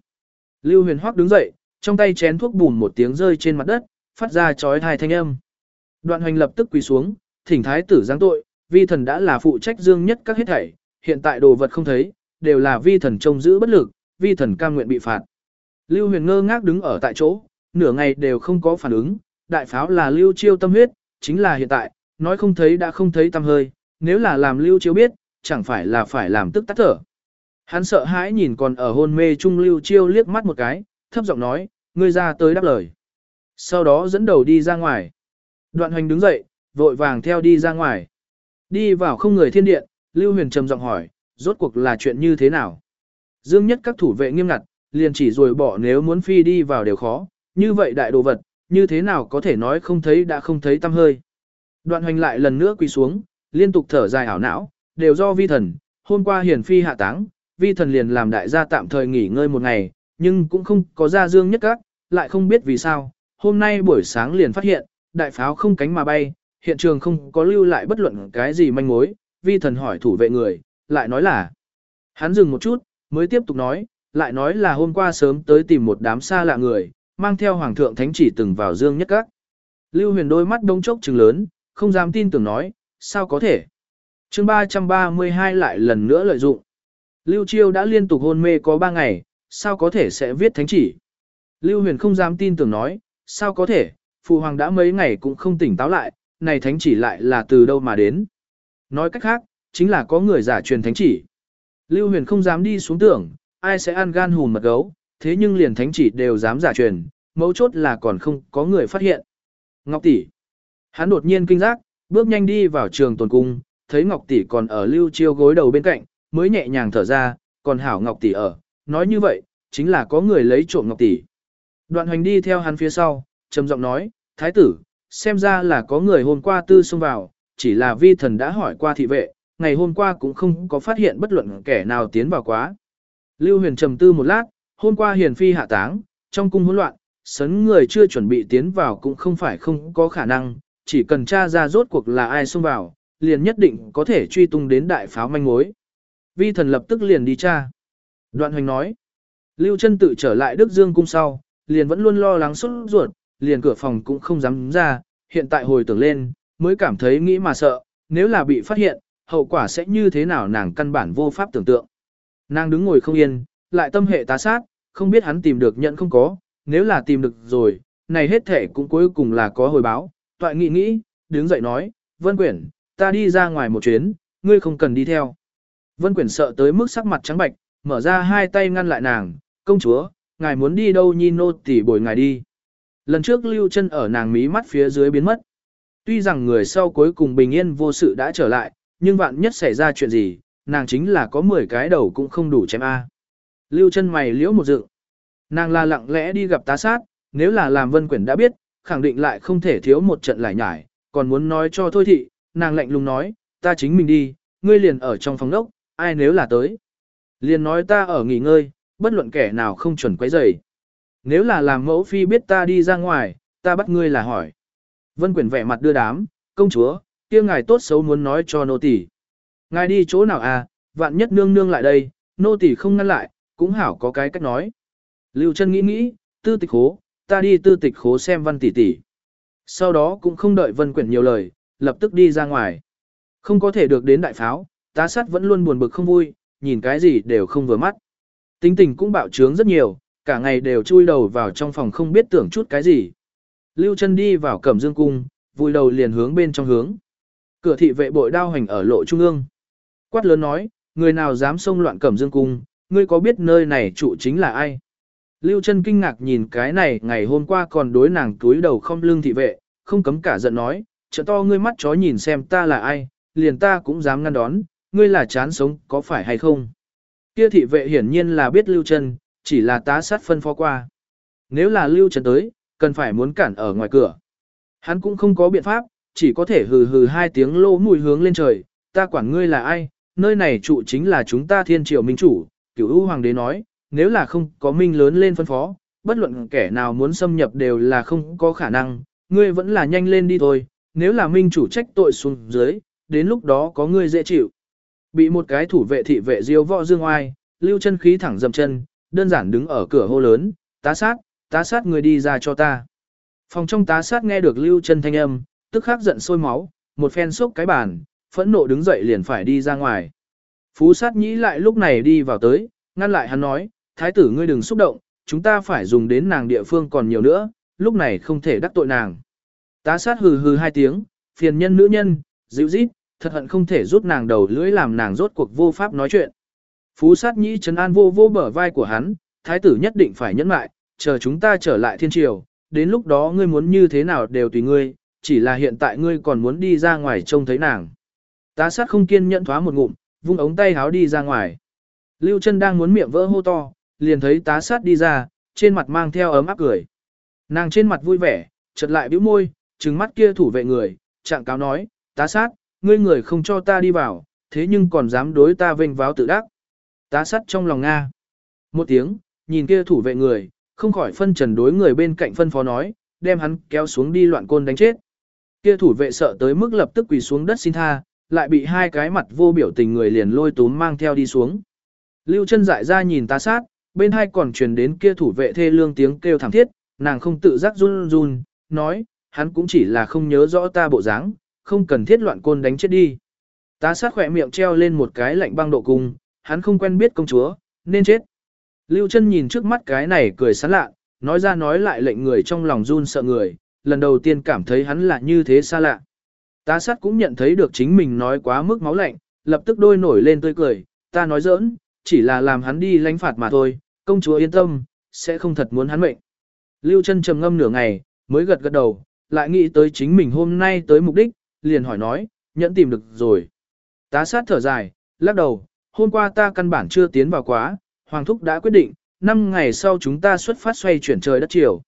Lưu huyền hoắc đứng dậy, trong tay chén thuốc bùn một tiếng rơi trên mặt đất, phát ra chói tai thanh âm. Đoạn hoành lập tức quỳ xuống, thỉnh thái tử giáng tội, vi thần đã là phụ trách dương nhất các hết thảy, hiện tại đồ vật không thấy, đều là vi thần trông giữ bất lực, vi thần cam nguyện bị phạt. Lưu huyền ngơ ngác đứng ở tại chỗ, nửa ngày đều không có phản ứng, đại pháo là lưu chiêu tâm huyết, chính là hiện tại, nói không thấy đã không thấy tâm hơi, nếu là làm lưu chiêu biết, chẳng phải là phải làm tức tắt thở. Hắn sợ hãi nhìn còn ở hôn mê trung lưu chiêu liếc mắt một cái, thấp giọng nói, ngươi ra tới đáp lời. Sau đó dẫn đầu đi ra ngoài. Đoạn hoành đứng dậy, vội vàng theo đi ra ngoài. Đi vào không người thiên điện, Lưu Huyền trầm giọng hỏi, rốt cuộc là chuyện như thế nào? Dương nhất các thủ vệ nghiêm ngặt, liền chỉ rồi bỏ nếu muốn phi đi vào đều khó, như vậy đại đồ vật, như thế nào có thể nói không thấy đã không thấy tâm hơi. Đoạn hoành lại lần nữa quỳ xuống, liên tục thở dài ảo não, đều do vi thần, hôm qua hiển phi hạ táng, vi thần liền làm đại gia tạm thời nghỉ ngơi một ngày, nhưng cũng không có ra dương nhất các, lại không biết vì sao, hôm nay buổi sáng liền phát hiện, đại pháo không cánh mà bay, hiện trường không có lưu lại bất luận cái gì manh mối, vi thần hỏi thủ vệ người, lại nói là. Hắn dừng một chút, mới tiếp tục nói, lại nói là hôm qua sớm tới tìm một đám xa lạ người, mang theo hoàng thượng thánh chỉ từng vào dương nhất các. Lưu huyền đôi mắt đông chốc trừng lớn, không dám tin tưởng nói, sao có thể. chương 332 lại lần nữa lợi dụng. Lưu Chiêu đã liên tục hôn mê có 3 ngày, sao có thể sẽ viết thánh chỉ. Lưu huyền không dám tin tưởng nói, sao có thể, phụ hoàng đã mấy ngày cũng không tỉnh táo lại, này thánh chỉ lại là từ đâu mà đến. Nói cách khác, chính là có người giả truyền thánh chỉ. Lưu huyền không dám đi xuống tưởng, ai sẽ ăn gan hùn mật gấu, thế nhưng liền thánh chỉ đều dám giả truyền, mấu chốt là còn không có người phát hiện. Ngọc tỷ, hắn đột nhiên kinh giác, bước nhanh đi vào trường tồn cung, thấy Ngọc tỷ còn ở lưu chiêu gối đầu bên cạnh, mới nhẹ nhàng thở ra, còn hảo Ngọc tỷ ở, nói như vậy, chính là có người lấy trộm Ngọc tỷ. Đoạn hoành đi theo hắn phía sau, trầm giọng nói, thái tử, xem ra là có người hôm qua tư xông vào, chỉ là vi thần đã hỏi qua thị vệ, ngày hôm qua cũng không có phát hiện bất luận kẻ nào tiến vào quá. Lưu huyền trầm tư một lát, hôm qua hiền phi hạ táng, trong cung hỗn loạn, sấn người chưa chuẩn bị tiến vào cũng không phải không có khả năng, chỉ cần tra ra rốt cuộc là ai xông vào, liền nhất định có thể truy tung đến đại pháo manh mối. Vi thần lập tức liền đi tra. Đoạn hoành nói, Lưu chân tự trở lại Đức Dương cung sau, liền vẫn luôn lo lắng xuất ruột, liền cửa phòng cũng không dám ra, hiện tại hồi tưởng lên, mới cảm thấy nghĩ mà sợ, nếu là bị phát hiện, hậu quả sẽ như thế nào nàng căn bản vô pháp tưởng tượng. Nàng đứng ngồi không yên, lại tâm hệ tá sát, không biết hắn tìm được nhận không có, nếu là tìm được rồi, này hết thể cũng cuối cùng là có hồi báo. Toại nghĩ nghĩ, đứng dậy nói, Vân Quyển, ta đi ra ngoài một chuyến, ngươi không cần đi theo. Vân Quyển sợ tới mức sắc mặt trắng bạch, mở ra hai tay ngăn lại nàng, công chúa, ngài muốn đi đâu nhi nô tỉ bồi ngài đi. Lần trước lưu chân ở nàng mí mắt phía dưới biến mất. Tuy rằng người sau cuối cùng bình yên vô sự đã trở lại, nhưng vạn nhất xảy ra chuyện gì, nàng chính là có 10 cái đầu cũng không đủ chém A. Lưu chân mày liễu một dựng. Nàng là lặng lẽ đi gặp tá sát, nếu là làm vân quyển đã biết, khẳng định lại không thể thiếu một trận lại nhải, còn muốn nói cho thôi thị, nàng lạnh lùng nói, ta chính mình đi, ngươi liền ở trong phòng đốc, ai nếu là tới. Liền nói ta ở nghỉ ngơi, bất luận kẻ nào không chuẩn quấy rầy. Nếu là làm mẫu phi biết ta đi ra ngoài, ta bắt ngươi là hỏi. Vân quyển vẻ mặt đưa đám, công chúa, kia ngài tốt xấu muốn nói cho nô tỳ. Ngài đi chỗ nào à, vạn nhất nương nương lại đây, nô tỳ không ngăn lại, cũng hảo có cái cách nói. Lưu chân nghĩ nghĩ, tư tịch khố, ta đi tư tịch khố xem văn tỷ tỷ. Sau đó cũng không đợi vân quyển nhiều lời, lập tức đi ra ngoài. Không có thể được đến đại pháo, tá sát vẫn luôn buồn bực không vui, nhìn cái gì đều không vừa mắt. Tính tình cũng bạo trướng rất nhiều, cả ngày đều chui đầu vào trong phòng không biết tưởng chút cái gì. Lưu chân đi vào cẩm dương cung, vui đầu liền hướng bên trong hướng. Cửa thị vệ bội đao hành ở lộ trung ương. Quát lớn nói, người nào dám xông loạn cẩm dương cung, ngươi có biết nơi này chủ chính là ai? Lưu chân kinh ngạc nhìn cái này ngày hôm qua còn đối nàng túi đầu không lương thị vệ, không cấm cả giận nói, trợ to ngươi mắt chó nhìn xem ta là ai, liền ta cũng dám ngăn đón, ngươi là chán sống có phải hay không? Kia thị vệ hiển nhiên là biết Lưu Trần, chỉ là tá sát phân phó qua. Nếu là Lưu Trần tới, cần phải muốn cản ở ngoài cửa. Hắn cũng không có biện pháp, chỉ có thể hừ hừ hai tiếng lô mùi hướng lên trời, ta quản ngươi là ai, nơi này trụ chính là chúng ta thiên triều minh chủ, cửu u hoàng đế nói, nếu là không có minh lớn lên phân phó, bất luận kẻ nào muốn xâm nhập đều là không có khả năng, ngươi vẫn là nhanh lên đi thôi, nếu là minh chủ trách tội xuống dưới, đến lúc đó có ngươi dễ chịu. Bị một cái thủ vệ thị vệ diêu võ dương oai, lưu chân khí thẳng dầm chân, đơn giản đứng ở cửa hô lớn, tá sát, tá sát người đi ra cho ta. Phòng trong tá sát nghe được lưu chân thanh âm, tức khắc giận sôi máu, một phen sốc cái bàn, phẫn nộ đứng dậy liền phải đi ra ngoài. Phú sát nhĩ lại lúc này đi vào tới, ngăn lại hắn nói, thái tử ngươi đừng xúc động, chúng ta phải dùng đến nàng địa phương còn nhiều nữa, lúc này không thể đắc tội nàng. Tá sát hừ hừ hai tiếng, phiền nhân nữ nhân, dịu rít, thật hận không thể rút nàng đầu lưỡi làm nàng rốt cuộc vô pháp nói chuyện. Phú sát nhĩ trấn an vô vô bờ vai của hắn, thái tử nhất định phải nhẫn lại, chờ chúng ta trở lại thiên triều, đến lúc đó ngươi muốn như thế nào đều tùy ngươi, chỉ là hiện tại ngươi còn muốn đi ra ngoài trông thấy nàng. Tá sát không kiên nhẫn thoá một ngụm, vung ống tay háo đi ra ngoài. Lưu chân đang muốn miệng vỡ hô to, liền thấy tá sát đi ra, trên mặt mang theo ấm áp cười. Nàng trên mặt vui vẻ, chợt lại bĩu môi, trừng mắt kia thủ vệ người, trạng cáo nói, tá sát, ngươi người không cho ta đi vào, thế nhưng còn dám đối ta vênh váo tự đắc. Tá sắt trong lòng Nga. Một tiếng, nhìn kia thủ vệ người, không khỏi phân trần đối người bên cạnh phân phó nói, đem hắn kéo xuống đi loạn côn đánh chết. Kia thủ vệ sợ tới mức lập tức quỳ xuống đất xin tha, lại bị hai cái mặt vô biểu tình người liền lôi túm mang theo đi xuống. Lưu chân dại ra nhìn tá sát, bên hai còn truyền đến kia thủ vệ thê lương tiếng kêu thảm thiết, nàng không tự giác run run, nói, hắn cũng chỉ là không nhớ rõ ta bộ dáng, không cần thiết loạn côn đánh chết đi. Tá sát khỏe miệng treo lên một cái lạnh băng độ cung, hắn không quen biết công chúa, nên chết. Lưu chân nhìn trước mắt cái này cười sán lạ, nói ra nói lại lệnh người trong lòng run sợ người, lần đầu tiên cảm thấy hắn là như thế xa lạ. Tá sát cũng nhận thấy được chính mình nói quá mức máu lạnh, lập tức đôi nổi lên tươi cười, ta nói giỡn, chỉ là làm hắn đi lãnh phạt mà thôi, công chúa yên tâm, sẽ không thật muốn hắn mệnh. Lưu chân trầm ngâm nửa ngày, mới gật gật đầu, lại nghĩ tới chính mình hôm nay tới mục đích, liền hỏi nói, nhẫn tìm được rồi. Tá sát thở dài, lắc đầu, hôm qua ta căn bản chưa tiến vào quá, Hoàng Thúc đã quyết định, 5 ngày sau chúng ta xuất phát xoay chuyển trời đất chiều.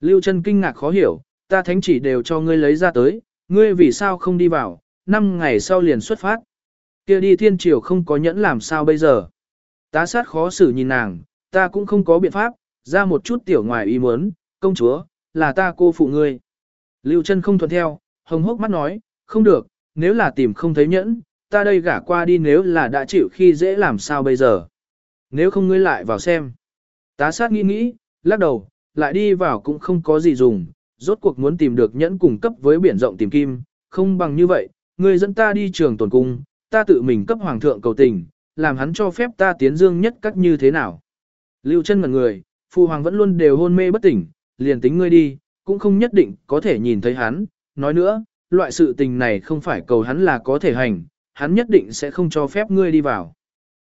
Lưu chân kinh ngạc khó hiểu, ta thánh chỉ đều cho ngươi lấy ra tới, ngươi vì sao không đi vào, 5 ngày sau liền xuất phát. kia đi thiên triều không có nhẫn làm sao bây giờ. Tá sát khó xử nhìn nàng, ta cũng không có biện pháp, ra một chút tiểu ngoài ý muốn, công chúa, là ta cô phụ ngươi. Lưu chân không thuận theo, hồng hốc mắt nói, không được, nếu là tìm không thấy nhẫn, ta đây gả qua đi nếu là đã chịu khi dễ làm sao bây giờ. Nếu không ngươi lại vào xem. Tá sát nghĩ nghĩ, lắc đầu, lại đi vào cũng không có gì dùng, rốt cuộc muốn tìm được nhẫn cùng cấp với biển rộng tìm kim, không bằng như vậy, ngươi dẫn ta đi trường tồn cung, ta tự mình cấp hoàng thượng cầu tình, làm hắn cho phép ta tiến dương nhất cách như thế nào. Lưu chân ngần người, phụ hoàng vẫn luôn đều hôn mê bất tỉnh, liền tính ngươi đi, cũng không nhất định có thể nhìn thấy hắn, nói nữa, loại sự tình này không phải cầu hắn là có thể hành, hắn nhất định sẽ không cho phép ngươi đi vào.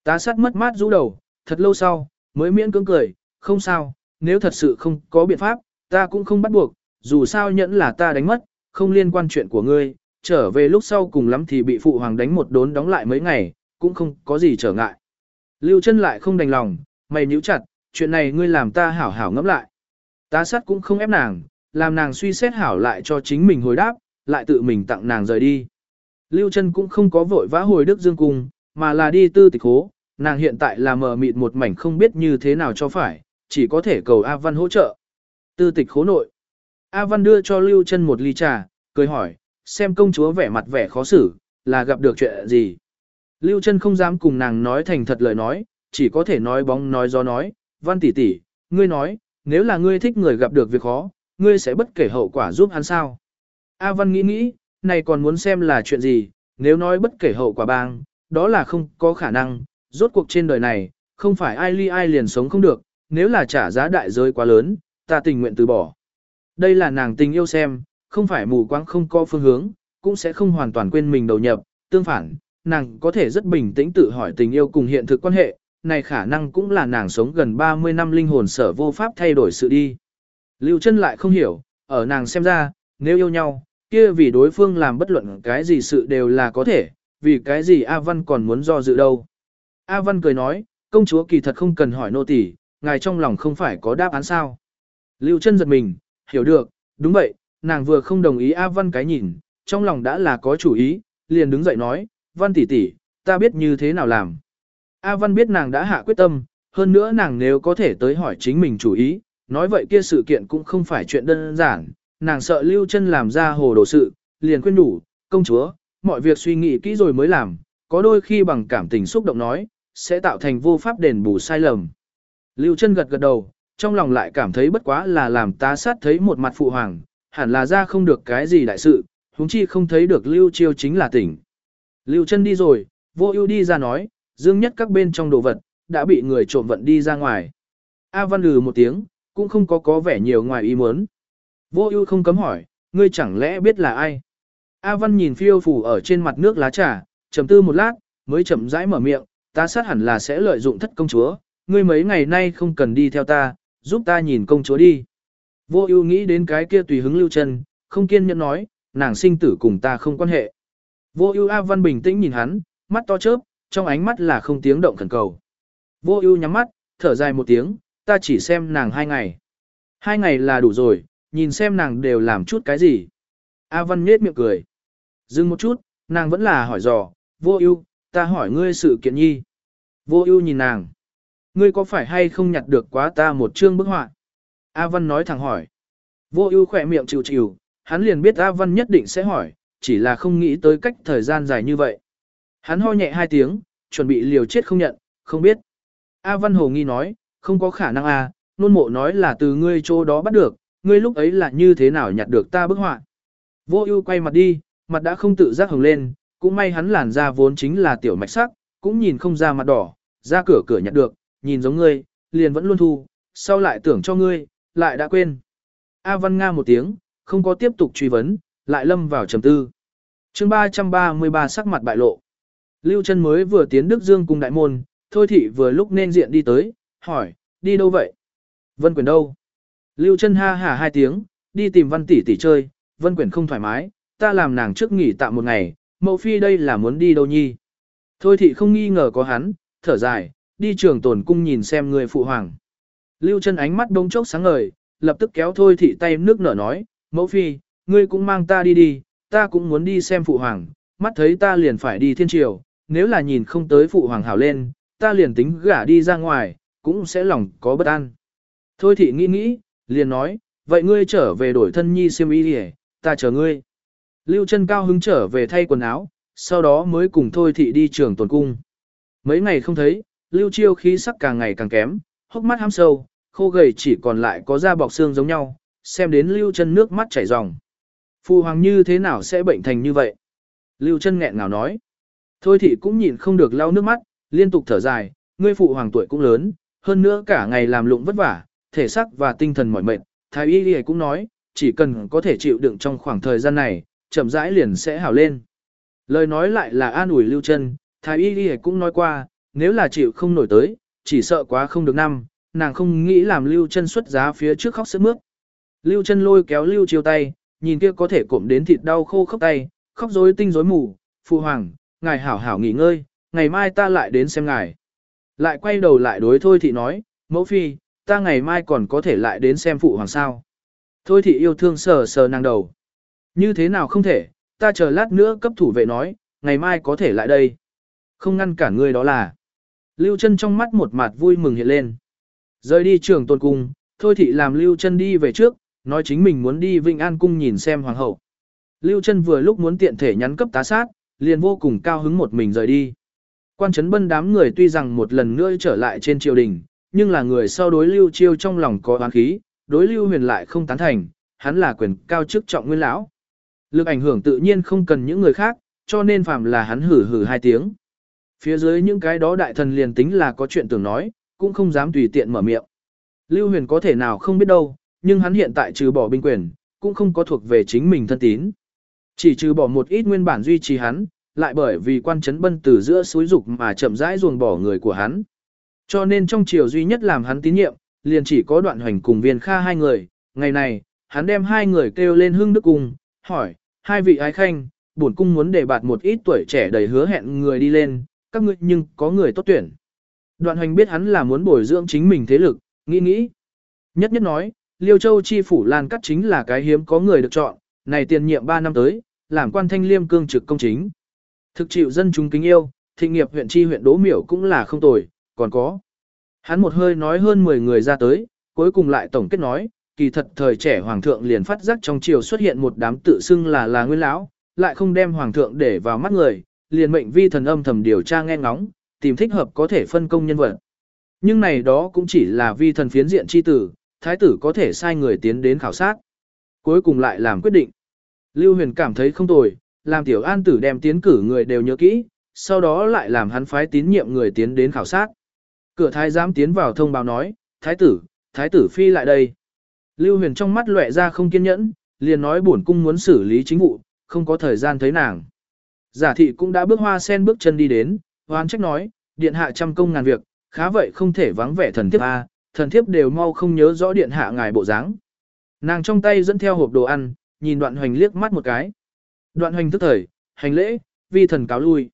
Tá sát mất mát rũ đầu, thật lâu sau, mới miễn cưỡng cười, không sao, nếu thật sự không có biện pháp, ta cũng không bắt buộc, dù sao nhẫn là ta đánh mất, không liên quan chuyện của ngươi, trở về lúc sau cùng lắm thì bị phụ hoàng đánh một đốn đóng lại mấy ngày, cũng không có gì trở ngại. Lưu chân lại không đành lòng, mày nhíu chặt, chuyện này ngươi làm ta hảo hảo ngẫm lại. Ta sát cũng không ép nàng, làm nàng suy xét hảo lại cho chính mình hồi đáp, lại tự mình tặng nàng rời đi. Lưu Trân cũng không có vội vã hồi Đức Dương Cung, mà là đi tư tịch hố, nàng hiện tại là mờ mịt một mảnh không biết như thế nào cho phải, chỉ có thể cầu A Văn hỗ trợ. Tư tịch khố nội. A Văn đưa cho Lưu Trân một ly trà, cười hỏi, xem công chúa vẻ mặt vẻ khó xử, là gặp được chuyện gì. Lưu Trân không dám cùng nàng nói thành thật lời nói, chỉ có thể nói bóng nói gió nói, Văn tỷ tỷ, ngươi nói, nếu là ngươi thích người gặp được việc khó, ngươi sẽ bất kể hậu quả giúp hắn sao. A Văn nghĩ nghĩ, này còn muốn xem là chuyện gì, nếu nói bất kể hậu quả bang, đó là không có khả năng, rốt cuộc trên đời này, không phải ai ly ai liền sống không được, nếu là trả giá đại giới quá lớn, ta tình nguyện từ bỏ. Đây là nàng tình yêu xem, không phải mù quáng không có phương hướng, cũng sẽ không hoàn toàn quên mình đầu nhập, tương phản, nàng có thể rất bình tĩnh tự hỏi tình yêu cùng hiện thực quan hệ, này khả năng cũng là nàng sống gần 30 năm linh hồn sở vô pháp thay đổi sự đi. Lưu chân lại không hiểu, ở nàng xem ra, nếu yêu nhau, kia vì đối phương làm bất luận cái gì sự đều là có thể, vì cái gì A Văn còn muốn do dự đâu. A Văn cười nói, công chúa kỳ thật không cần hỏi nô tỳ, ngài trong lòng không phải có đáp án sao. Lưu chân giật mình, hiểu được, đúng vậy, nàng vừa không đồng ý A Văn cái nhìn, trong lòng đã là có chủ ý, liền đứng dậy nói, Văn tỷ tỷ, ta biết như thế nào làm. A Văn biết nàng đã hạ quyết tâm, hơn nữa nàng nếu có thể tới hỏi chính mình chủ ý, nói vậy kia sự kiện cũng không phải chuyện đơn giản, nàng sợ Lưu chân làm ra hồ đồ sự, liền khuyên đủ, công chúa, mọi việc suy nghĩ kỹ rồi mới làm, có đôi khi bằng cảm tình xúc động nói, sẽ tạo thành vô pháp đền bù sai lầm. Lưu chân gật gật đầu, trong lòng lại cảm thấy bất quá là làm tá sát thấy một mặt phụ hoàng, hẳn là ra không được cái gì đại sự, huống chi không thấy được Lưu Chiêu chính là tỉnh. Lưu chân đi rồi, vô ưu đi ra nói, dương nhất các bên trong đồ vật, đã bị người trộm vận đi ra ngoài. A Văn lừ một tiếng, cũng không có có vẻ nhiều ngoài ý muốn. Vô ưu không cấm hỏi, ngươi chẳng lẽ biết là ai? A Văn nhìn phiêu phủ ở trên mặt nước lá trà, trầm tư một lát, mới chậm rãi mở miệng, ta sát hẳn là sẽ lợi dụng thất công chúa, ngươi mấy ngày nay không cần đi theo ta, giúp ta nhìn công chúa đi. Vô ưu nghĩ đến cái kia tùy hứng lưu chân, không kiên nhẫn nói, nàng sinh tử cùng ta không quan hệ. Vô ưu A Văn bình tĩnh nhìn hắn, mắt to chớp, trong ánh mắt là không tiếng động khẩn cầu. Vô ưu nhắm mắt, thở dài một tiếng, ta chỉ xem nàng hai ngày. Hai ngày là đủ rồi, nhìn xem nàng đều làm chút cái gì. A Văn nhết miệng cười. Dừng một chút, nàng vẫn là hỏi dò, vô ưu, ta hỏi ngươi sự kiện nhi. Vô ưu nhìn nàng. Ngươi có phải hay không nhặt được quá ta một chương bức họa? A Văn nói thẳng hỏi. Vô ưu khỏe miệng chịu chịu, hắn liền biết A Văn nhất định sẽ hỏi, chỉ là không nghĩ tới cách thời gian dài như vậy. Hắn ho nhẹ hai tiếng, chuẩn bị liều chết không nhận, không biết. A Văn Hồ nghi nói, không có khả năng à, nôn mộ nói là từ ngươi chỗ đó bắt được, ngươi lúc ấy là như thế nào nhặt được ta bức họa. Vô ưu quay mặt đi, mặt đã không tự giác hồng lên, cũng may hắn làn da vốn chính là tiểu mạch sắc, cũng nhìn không ra mặt đỏ, ra cửa cửa nhặt được, nhìn giống ngươi, liền vẫn luôn thu, sau lại tưởng cho ngươi, lại đã quên. A Văn Nga một tiếng, không có tiếp tục truy vấn, lại lâm vào trầm tư. chương 333 sắc mặt bại lộ. Lưu chân mới vừa tiến Đức Dương cùng đại môn, thôi thị vừa lúc nên diện đi tới, hỏi, đi đâu vậy? Vân Quyền đâu? Lưu chân ha hả hai tiếng, đi tìm văn tỷ tỷ chơi, Vân Quyển không thoải mái, ta làm nàng trước nghỉ tạm một ngày, mẫu phi đây là muốn đi đâu nhi? Thôi thị không nghi ngờ có hắn, thở dài, đi trường tồn cung nhìn xem người phụ hoàng. Lưu chân ánh mắt đông chốc sáng ngời, lập tức kéo thôi thị tay nước nở nói, mẫu phi, ngươi cũng mang ta đi đi, ta cũng muốn đi xem phụ hoàng, mắt thấy ta liền phải đi thiên triều, nếu là nhìn không tới phụ hoàng hảo lên, ta liền tính gả đi ra ngoài, cũng sẽ lòng có bất an. Thôi thị nghĩ nghĩ, liền nói, vậy ngươi trở về đổi thân nhi xiêm y đi ta chờ ngươi. Lưu chân cao hứng trở về thay quần áo, sau đó mới cùng thôi thị đi trường tuần cung. Mấy ngày không thấy, lưu chiêu khí sắc càng ngày càng kém, hốc mắt hăm sâu, khô gầy chỉ còn lại có da bọc xương giống nhau, xem đến lưu chân nước mắt chảy ròng. Phu hoàng như thế nào sẽ bệnh thành như vậy? Lưu chân nghẹn ngào nói. Thôi thị cũng nhịn không được lau nước mắt, liên tục thở dài, ngươi phụ hoàng tuổi cũng lớn, hơn nữa cả ngày làm lụng vất vả, thể xác và tinh thần mỏi mệt. Thái y y cũng nói, chỉ cần có thể chịu đựng trong khoảng thời gian này, chậm rãi liền sẽ hảo lên. Lời nói lại là an ủi lưu chân, thái y y cũng nói qua, nếu là chịu không nổi tới, chỉ sợ quá không được năm, nàng không nghĩ làm lưu chân xuất giá phía trước khóc sức mướt. Lưu chân lôi kéo lưu chiêu tay, nhìn kia có thể cụm đến thịt đau khô khóc tay, khóc rối tinh rối mù, phụ hoàng, ngài hảo hảo nghỉ ngơi, ngày mai ta lại đến xem ngài. Lại quay đầu lại đối thôi thị nói, mẫu phi, ta ngày mai còn có thể lại đến xem phụ hoàng sao. Thôi thị yêu thương sờ sờ nàng đầu. Như thế nào không thể, ta chờ lát nữa cấp thủ vệ nói, ngày mai có thể lại đây. Không ngăn cản ngươi đó là. Lưu chân trong mắt một mặt vui mừng hiện lên. Rời đi trường tôn cung, thôi thị làm Lưu chân đi về trước, nói chính mình muốn đi Vinh An cung nhìn xem hoàng hậu. Lưu chân vừa lúc muốn tiện thể nhắn cấp tá sát, liền vô cùng cao hứng một mình rời đi. Quan trấn bân đám người tuy rằng một lần nữa trở lại trên triều đình, nhưng là người sau đối lưu chiêu trong lòng có oán khí, đối lưu huyền lại không tán thành, hắn là quyền cao chức trọng nguyên lão. Lực ảnh hưởng tự nhiên không cần những người khác, cho nên phạm là hắn hử hử hai tiếng. Phía dưới những cái đó đại thần liền tính là có chuyện tưởng nói, cũng không dám tùy tiện mở miệng. Lưu huyền có thể nào không biết đâu, nhưng hắn hiện tại trừ bỏ binh quyền, cũng không có thuộc về chính mình thân tín. Chỉ trừ bỏ một ít nguyên bản duy trì hắn, lại bởi vì quan chấn bân từ giữa suối dục mà chậm rãi ruồng bỏ người của hắn. Cho nên trong chiều duy nhất làm hắn tín nhiệm, liền chỉ có đoạn hoành cùng viên kha hai người. Ngày này, hắn đem hai người kêu lên hưng đức cung, hỏi, hai vị ái khanh, bổn cung muốn để bạt một ít tuổi trẻ đầy hứa hẹn người đi lên, các ngươi nhưng có người tốt tuyển. Đoạn hoành biết hắn là muốn bồi dưỡng chính mình thế lực, nghĩ nghĩ. Nhất nhất nói, Liêu Châu chi phủ Lan Cắt chính là cái hiếm có người được chọn, này tiền nhiệm 3 năm tới, làm quan thanh liêm cương trực công chính. Thực chịu dân chúng kính yêu, thịnh nghiệp huyện chi huyện Đỗ Miểu cũng là không tồi, còn có. Hắn một hơi nói hơn 10 người ra tới, cuối cùng lại tổng kết nói, kỳ thật thời trẻ hoàng thượng liền phát giác trong triều xuất hiện một đám tự xưng là là nguyên lão, lại không đem hoàng thượng để vào mắt người, liền mệnh vi thần âm thầm điều tra nghe ngóng, tìm thích hợp có thể phân công nhân vật. Nhưng này đó cũng chỉ là vi thần phiến diện chi tử, thái tử có thể sai người tiến đến khảo sát. Cuối cùng lại làm quyết định. Lưu Huyền cảm thấy không tồi, làm tiểu an tử đem tiến cử người đều nhớ kỹ, sau đó lại làm hắn phái tín nhiệm người tiến đến khảo sát. Cửa thái giám tiến vào thông báo nói, thái tử, thái tử phi lại đây. Lưu Huyền trong mắt lóe ra không kiên nhẫn, liền nói bổn cung muốn xử lý chính vụ, không có thời gian thấy nàng. Giả thị cũng đã bước hoa sen bước chân đi đến, hoan trách nói, điện hạ trăm công ngàn việc, khá vậy không thể vắng vẻ thần thiếp a, thần thiếp đều mau không nhớ rõ điện hạ ngài bộ dáng. Nàng trong tay dẫn theo hộp đồ ăn, nhìn đoạn hoành liếc mắt một cái. Đoạn hoành tức thời, hành lễ, vi thần cáo lui.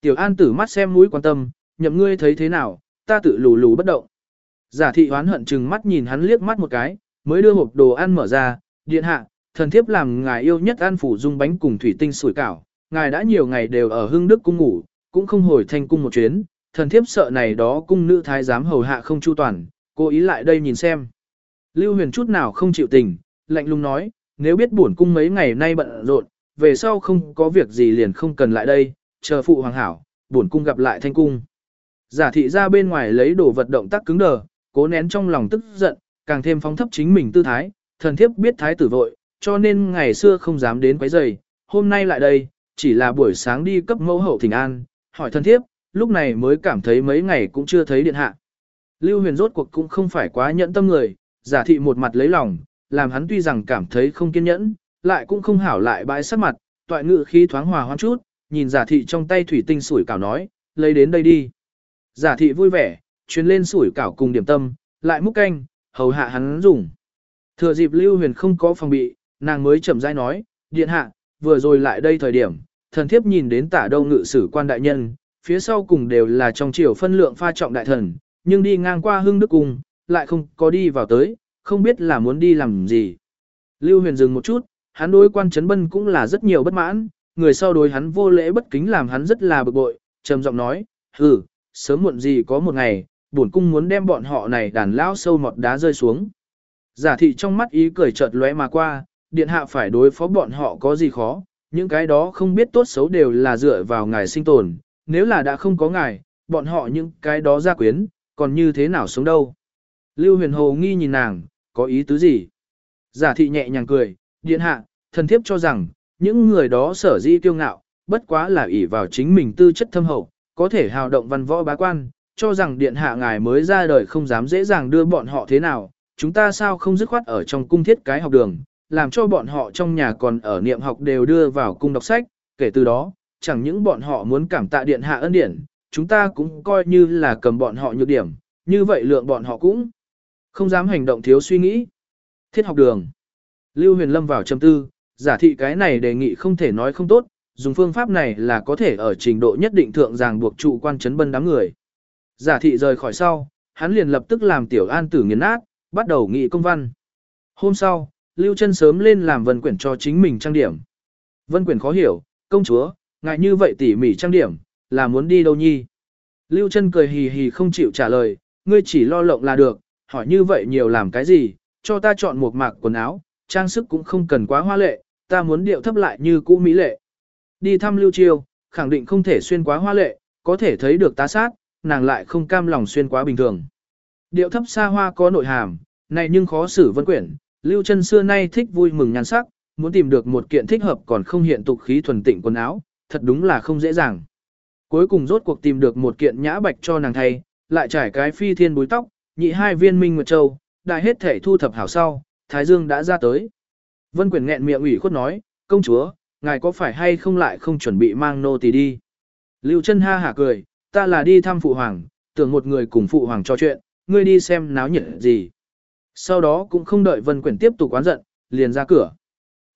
Tiểu an tử mắt xem mũi quan tâm, nhậm ngươi thấy thế nào, ta tự lù lù bất động. Giả thị hoán hận chừng mắt nhìn hắn liếc mắt một cái, mới đưa hộp đồ ăn mở ra, điện hạ, thần thiếp làm ngài yêu nhất ăn phủ dung bánh cùng thủy tinh sủi cảo, ngài đã nhiều ngày đều ở hưng đức cung ngủ, cũng không hồi thanh cung một chuyến, thần thiếp sợ này đó cung nữ thái giám hầu hạ không chu toàn, cố ý lại đây nhìn xem. Lưu huyền chút nào không chịu tình, lạnh lùng nói, nếu biết bổn cung mấy ngày nay bận rộn, về sau không có việc gì liền không cần lại đây, chờ phụ hoàng hảo, bổn cung gặp lại thanh cung. Giả thị ra bên ngoài lấy đồ vật động tác cứng đờ, cố nén trong lòng tức giận, càng thêm phóng thấp chính mình tư thái, thần thiếp biết thái tử vội, cho nên ngày xưa không dám đến quấy rầy, hôm nay lại đây, chỉ là buổi sáng đi cấp mẫu hậu thỉnh an, hỏi thần thiếp, lúc này mới cảm thấy mấy ngày cũng chưa thấy điện hạ. Lưu huyền rốt cuộc cũng không phải quá nhẫn tâm người, giả thị một mặt lấy lòng, làm hắn tuy rằng cảm thấy không kiên nhẫn, lại cũng không hảo lại bãi sắc mặt, toại ngự khí thoáng hòa hoãn chút, nhìn giả thị trong tay thủy tinh sủi cảo nói, lấy đến đây đi. Giả thị vui vẻ, chuyến lên sủi cảo cùng điểm tâm, lại múc canh, hầu hạ hắn dùng. Thừa dịp Lưu Huyền không có phòng bị, nàng mới chậm rãi nói, điện hạ, vừa rồi lại đây thời điểm, thần thiếp nhìn đến tả đâu ngự sử quan đại nhân, phía sau cùng đều là trong triều phân lượng pha trọng đại thần, nhưng đi ngang qua hưng đức cung, lại không có đi vào tới, không biết là muốn đi làm gì. Lưu Huyền dừng một chút, hắn đối quan chấn bân cũng là rất nhiều bất mãn, người sau đối hắn vô lễ bất kính làm hắn rất là bực bội, trầm giọng nói, hừ, sớm muộn gì có một ngày, bổn cung muốn đem bọn họ này đàn lão sâu mọt đá rơi xuống. Giả thị trong mắt ý cười chợt lóe mà qua, điện hạ phải đối phó bọn họ có gì khó, những cái đó không biết tốt xấu đều là dựa vào ngài sinh tồn, nếu là đã không có ngài, bọn họ những cái đó gia quyến, còn như thế nào sống đâu. Lưu huyền hồ nghi nhìn nàng, có ý tứ gì? Giả thị nhẹ nhàng cười, điện hạ, thần thiếp cho rằng, những người đó sở dĩ kiêu ngạo, bất quá là ỷ vào chính mình tư chất thâm hậu, có thể hào động văn võ bá quan, cho rằng điện hạ ngài mới ra đời không dám dễ dàng đưa bọn họ thế nào, chúng ta sao không dứt khoát ở trong cung thiết cái học đường, làm cho bọn họ trong nhà còn ở niệm học đều đưa vào cung đọc sách, kể từ đó, chẳng những bọn họ muốn cảm tạ điện hạ ân điển, chúng ta cũng coi như là cầm bọn họ nhược điểm, như vậy lượng bọn họ cũng không dám hành động thiếu suy nghĩ. Thiết học đường. Lưu Huyền Lâm vào trầm tư, giả thị cái này đề nghị không thể nói không tốt, dùng phương pháp này là có thể ở trình độ nhất định thượng ràng buộc trụ quan chấn bân đám người. Giả thị rời khỏi sau, hắn liền lập tức làm tiểu an tử nghiền nát, bắt đầu nghị công văn. Hôm sau, Lưu chân sớm lên làm vân quyển cho chính mình trang điểm. Vân quyển khó hiểu, công chúa, ngại như vậy tỉ mỉ trang điểm, là muốn đi đâu nhi. Lưu chân cười hì hì không chịu trả lời, ngươi chỉ lo lộng là được, hỏi như vậy nhiều làm cái gì, cho ta chọn một mạc quần áo, trang sức cũng không cần quá hoa lệ, ta muốn điệu thấp lại như cũ mỹ lệ. Đi thăm Lưu Chiêu, khẳng định không thể xuyên quá hoa lệ, có thể thấy được tá sát, nàng lại không cam lòng xuyên quá bình thường. Điệu thấp xa hoa có nội hàm, này nhưng khó xử vân quyển, Lưu chân xưa nay thích vui mừng nhan sắc, muốn tìm được một kiện thích hợp còn không hiện tục khí thuần tịnh quần áo, thật đúng là không dễ dàng. Cuối cùng rốt cuộc tìm được một kiện nhã bạch cho nàng thay, lại trải cái phi thiên búi tóc, nhị hai viên minh nguyệt châu, đại hết thể thu thập hảo sau, Thái Dương đã ra tới. Vân Quyển nghẹn miệng ủy khuất nói, công chúa, ngài có phải hay không lại không chuẩn bị mang nô tỳ đi. Lưu chân ha hả cười, ta là đi thăm phụ hoàng, tưởng một người cùng phụ hoàng trò chuyện, ngươi đi xem náo nhiệt gì. Sau đó cũng không đợi Vân Quyển tiếp tục oán giận, liền ra cửa.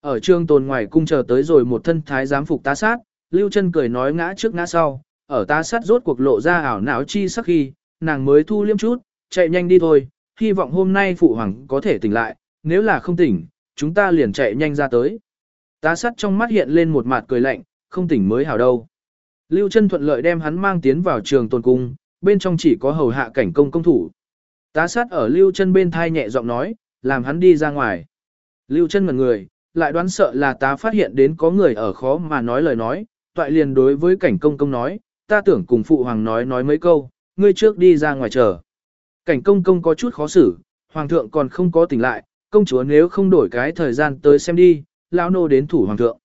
Ở trương tồn ngoài cung chờ tới rồi một thân thái giám phục tá sát, Lưu chân cười nói ngã trước ngã sau, ở tá sát rốt cuộc lộ ra ảo não chi sắc khi, nàng mới thu liêm chút, chạy nhanh đi thôi, hy vọng hôm nay phụ hoàng có thể tỉnh lại, nếu là không tỉnh, chúng ta liền chạy nhanh ra tới. Tá sắt trong mắt hiện lên một mặt cười lạnh, không tỉnh mới hảo đâu. Lưu chân thuận lợi đem hắn mang tiến vào trường tôn cung, bên trong chỉ có hầu hạ cảnh công công thủ. Tá sát ở Lưu chân bên thai nhẹ giọng nói, làm hắn đi ra ngoài. Lưu chân ngẩn người, lại đoán sợ là tá phát hiện đến có người ở khó mà nói lời nói, toại liền đối với cảnh công công nói, ta tưởng cùng phụ hoàng nói nói mấy câu, ngươi trước đi ra ngoài chờ. Cảnh công công có chút khó xử, hoàng thượng còn không có tỉnh lại, công chúa nếu không đổi cái thời gian tới xem đi, lão nô đến thủ hoàng thượng.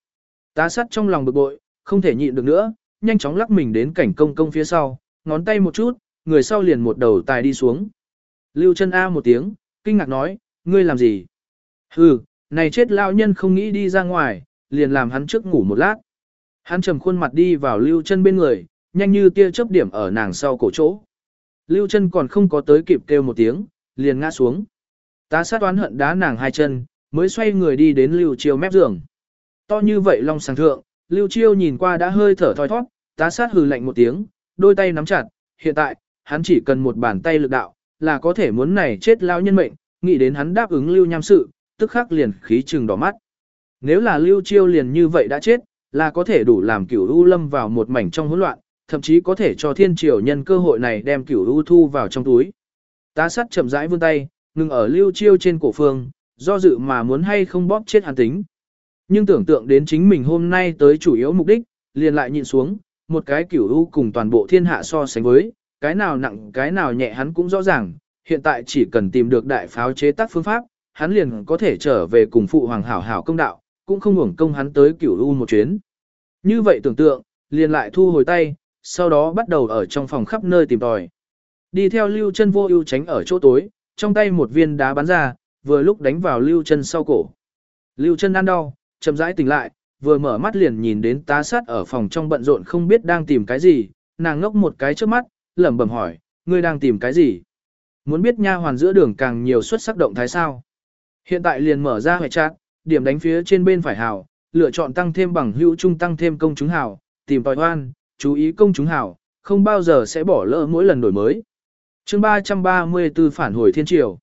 Tá sắt trong lòng bực bội, không thể nhịn được nữa, nhanh chóng lắc mình đến cảnh công công phía sau, ngón tay một chút, người sau liền một đầu tài đi xuống. Lưu chân A một tiếng, kinh ngạc nói, ngươi làm gì? Hừ, này chết lão nhân không nghĩ đi ra ngoài, liền làm hắn trước ngủ một lát. Hắn trầm khuôn mặt đi vào lưu chân bên người, nhanh như tia chớp điểm ở nàng sau cổ chỗ. Lưu chân còn không có tới kịp kêu một tiếng, liền ngã xuống. Tá sát oán hận đá nàng hai chân, mới xoay người đi đến lưu chiêu mép giường. To như vậy long sàng thượng, lưu chiêu nhìn qua đã hơi thở thoi thoát, tá sát hừ lạnh một tiếng, đôi tay nắm chặt, hiện tại, hắn chỉ cần một bàn tay lực đạo, là có thể muốn này chết lao nhân mệnh, nghĩ đến hắn đáp ứng lưu nham sự, tức khắc liền khí trừng đỏ mắt. Nếu là lưu chiêu liền như vậy đã chết, là có thể đủ làm cửu u lâm vào một mảnh trong hỗn loạn, thậm chí có thể cho thiên triều nhân cơ hội này đem cửu u thu vào trong túi. Tá sát chậm rãi vươn tay, ngừng ở lưu chiêu trên cổ phương, do dự mà muốn hay không bóp chết hắn tính. Nhưng tưởng tượng đến chính mình hôm nay tới chủ yếu mục đích, liền lại nhịn xuống, một cái cửu u cùng toàn bộ thiên hạ so sánh với, cái nào nặng cái nào nhẹ hắn cũng rõ ràng, hiện tại chỉ cần tìm được đại pháo chế tác phương pháp, hắn liền có thể trở về cùng phụ hoàng hảo hảo công đạo, cũng không hưởng công hắn tới cửu u một chuyến. Như vậy tưởng tượng, liền lại thu hồi tay, sau đó bắt đầu ở trong phòng khắp nơi tìm tòi. Đi theo lưu chân vô ưu tránh ở chỗ tối, trong tay một viên đá bắn ra, vừa lúc đánh vào lưu chân sau cổ. Lưu chân ăn đau, chậm rãi tỉnh lại, vừa mở mắt liền nhìn đến tá sát ở phòng trong bận rộn không biết đang tìm cái gì, nàng ngốc một cái trước mắt, lẩm bẩm hỏi, ngươi đang tìm cái gì? Muốn biết nha hoàn giữa đường càng nhiều xuất sắc động thái sao? Hiện tại liền mở ra hệ trạng, điểm đánh phía trên bên phải hào, lựa chọn tăng thêm bằng hữu trung tăng thêm công chúng hào, tìm tòi hoan, chú ý công chúng hào, không bao giờ sẽ bỏ lỡ mỗi lần đổi mới. chương 334 phản hồi thiên triều.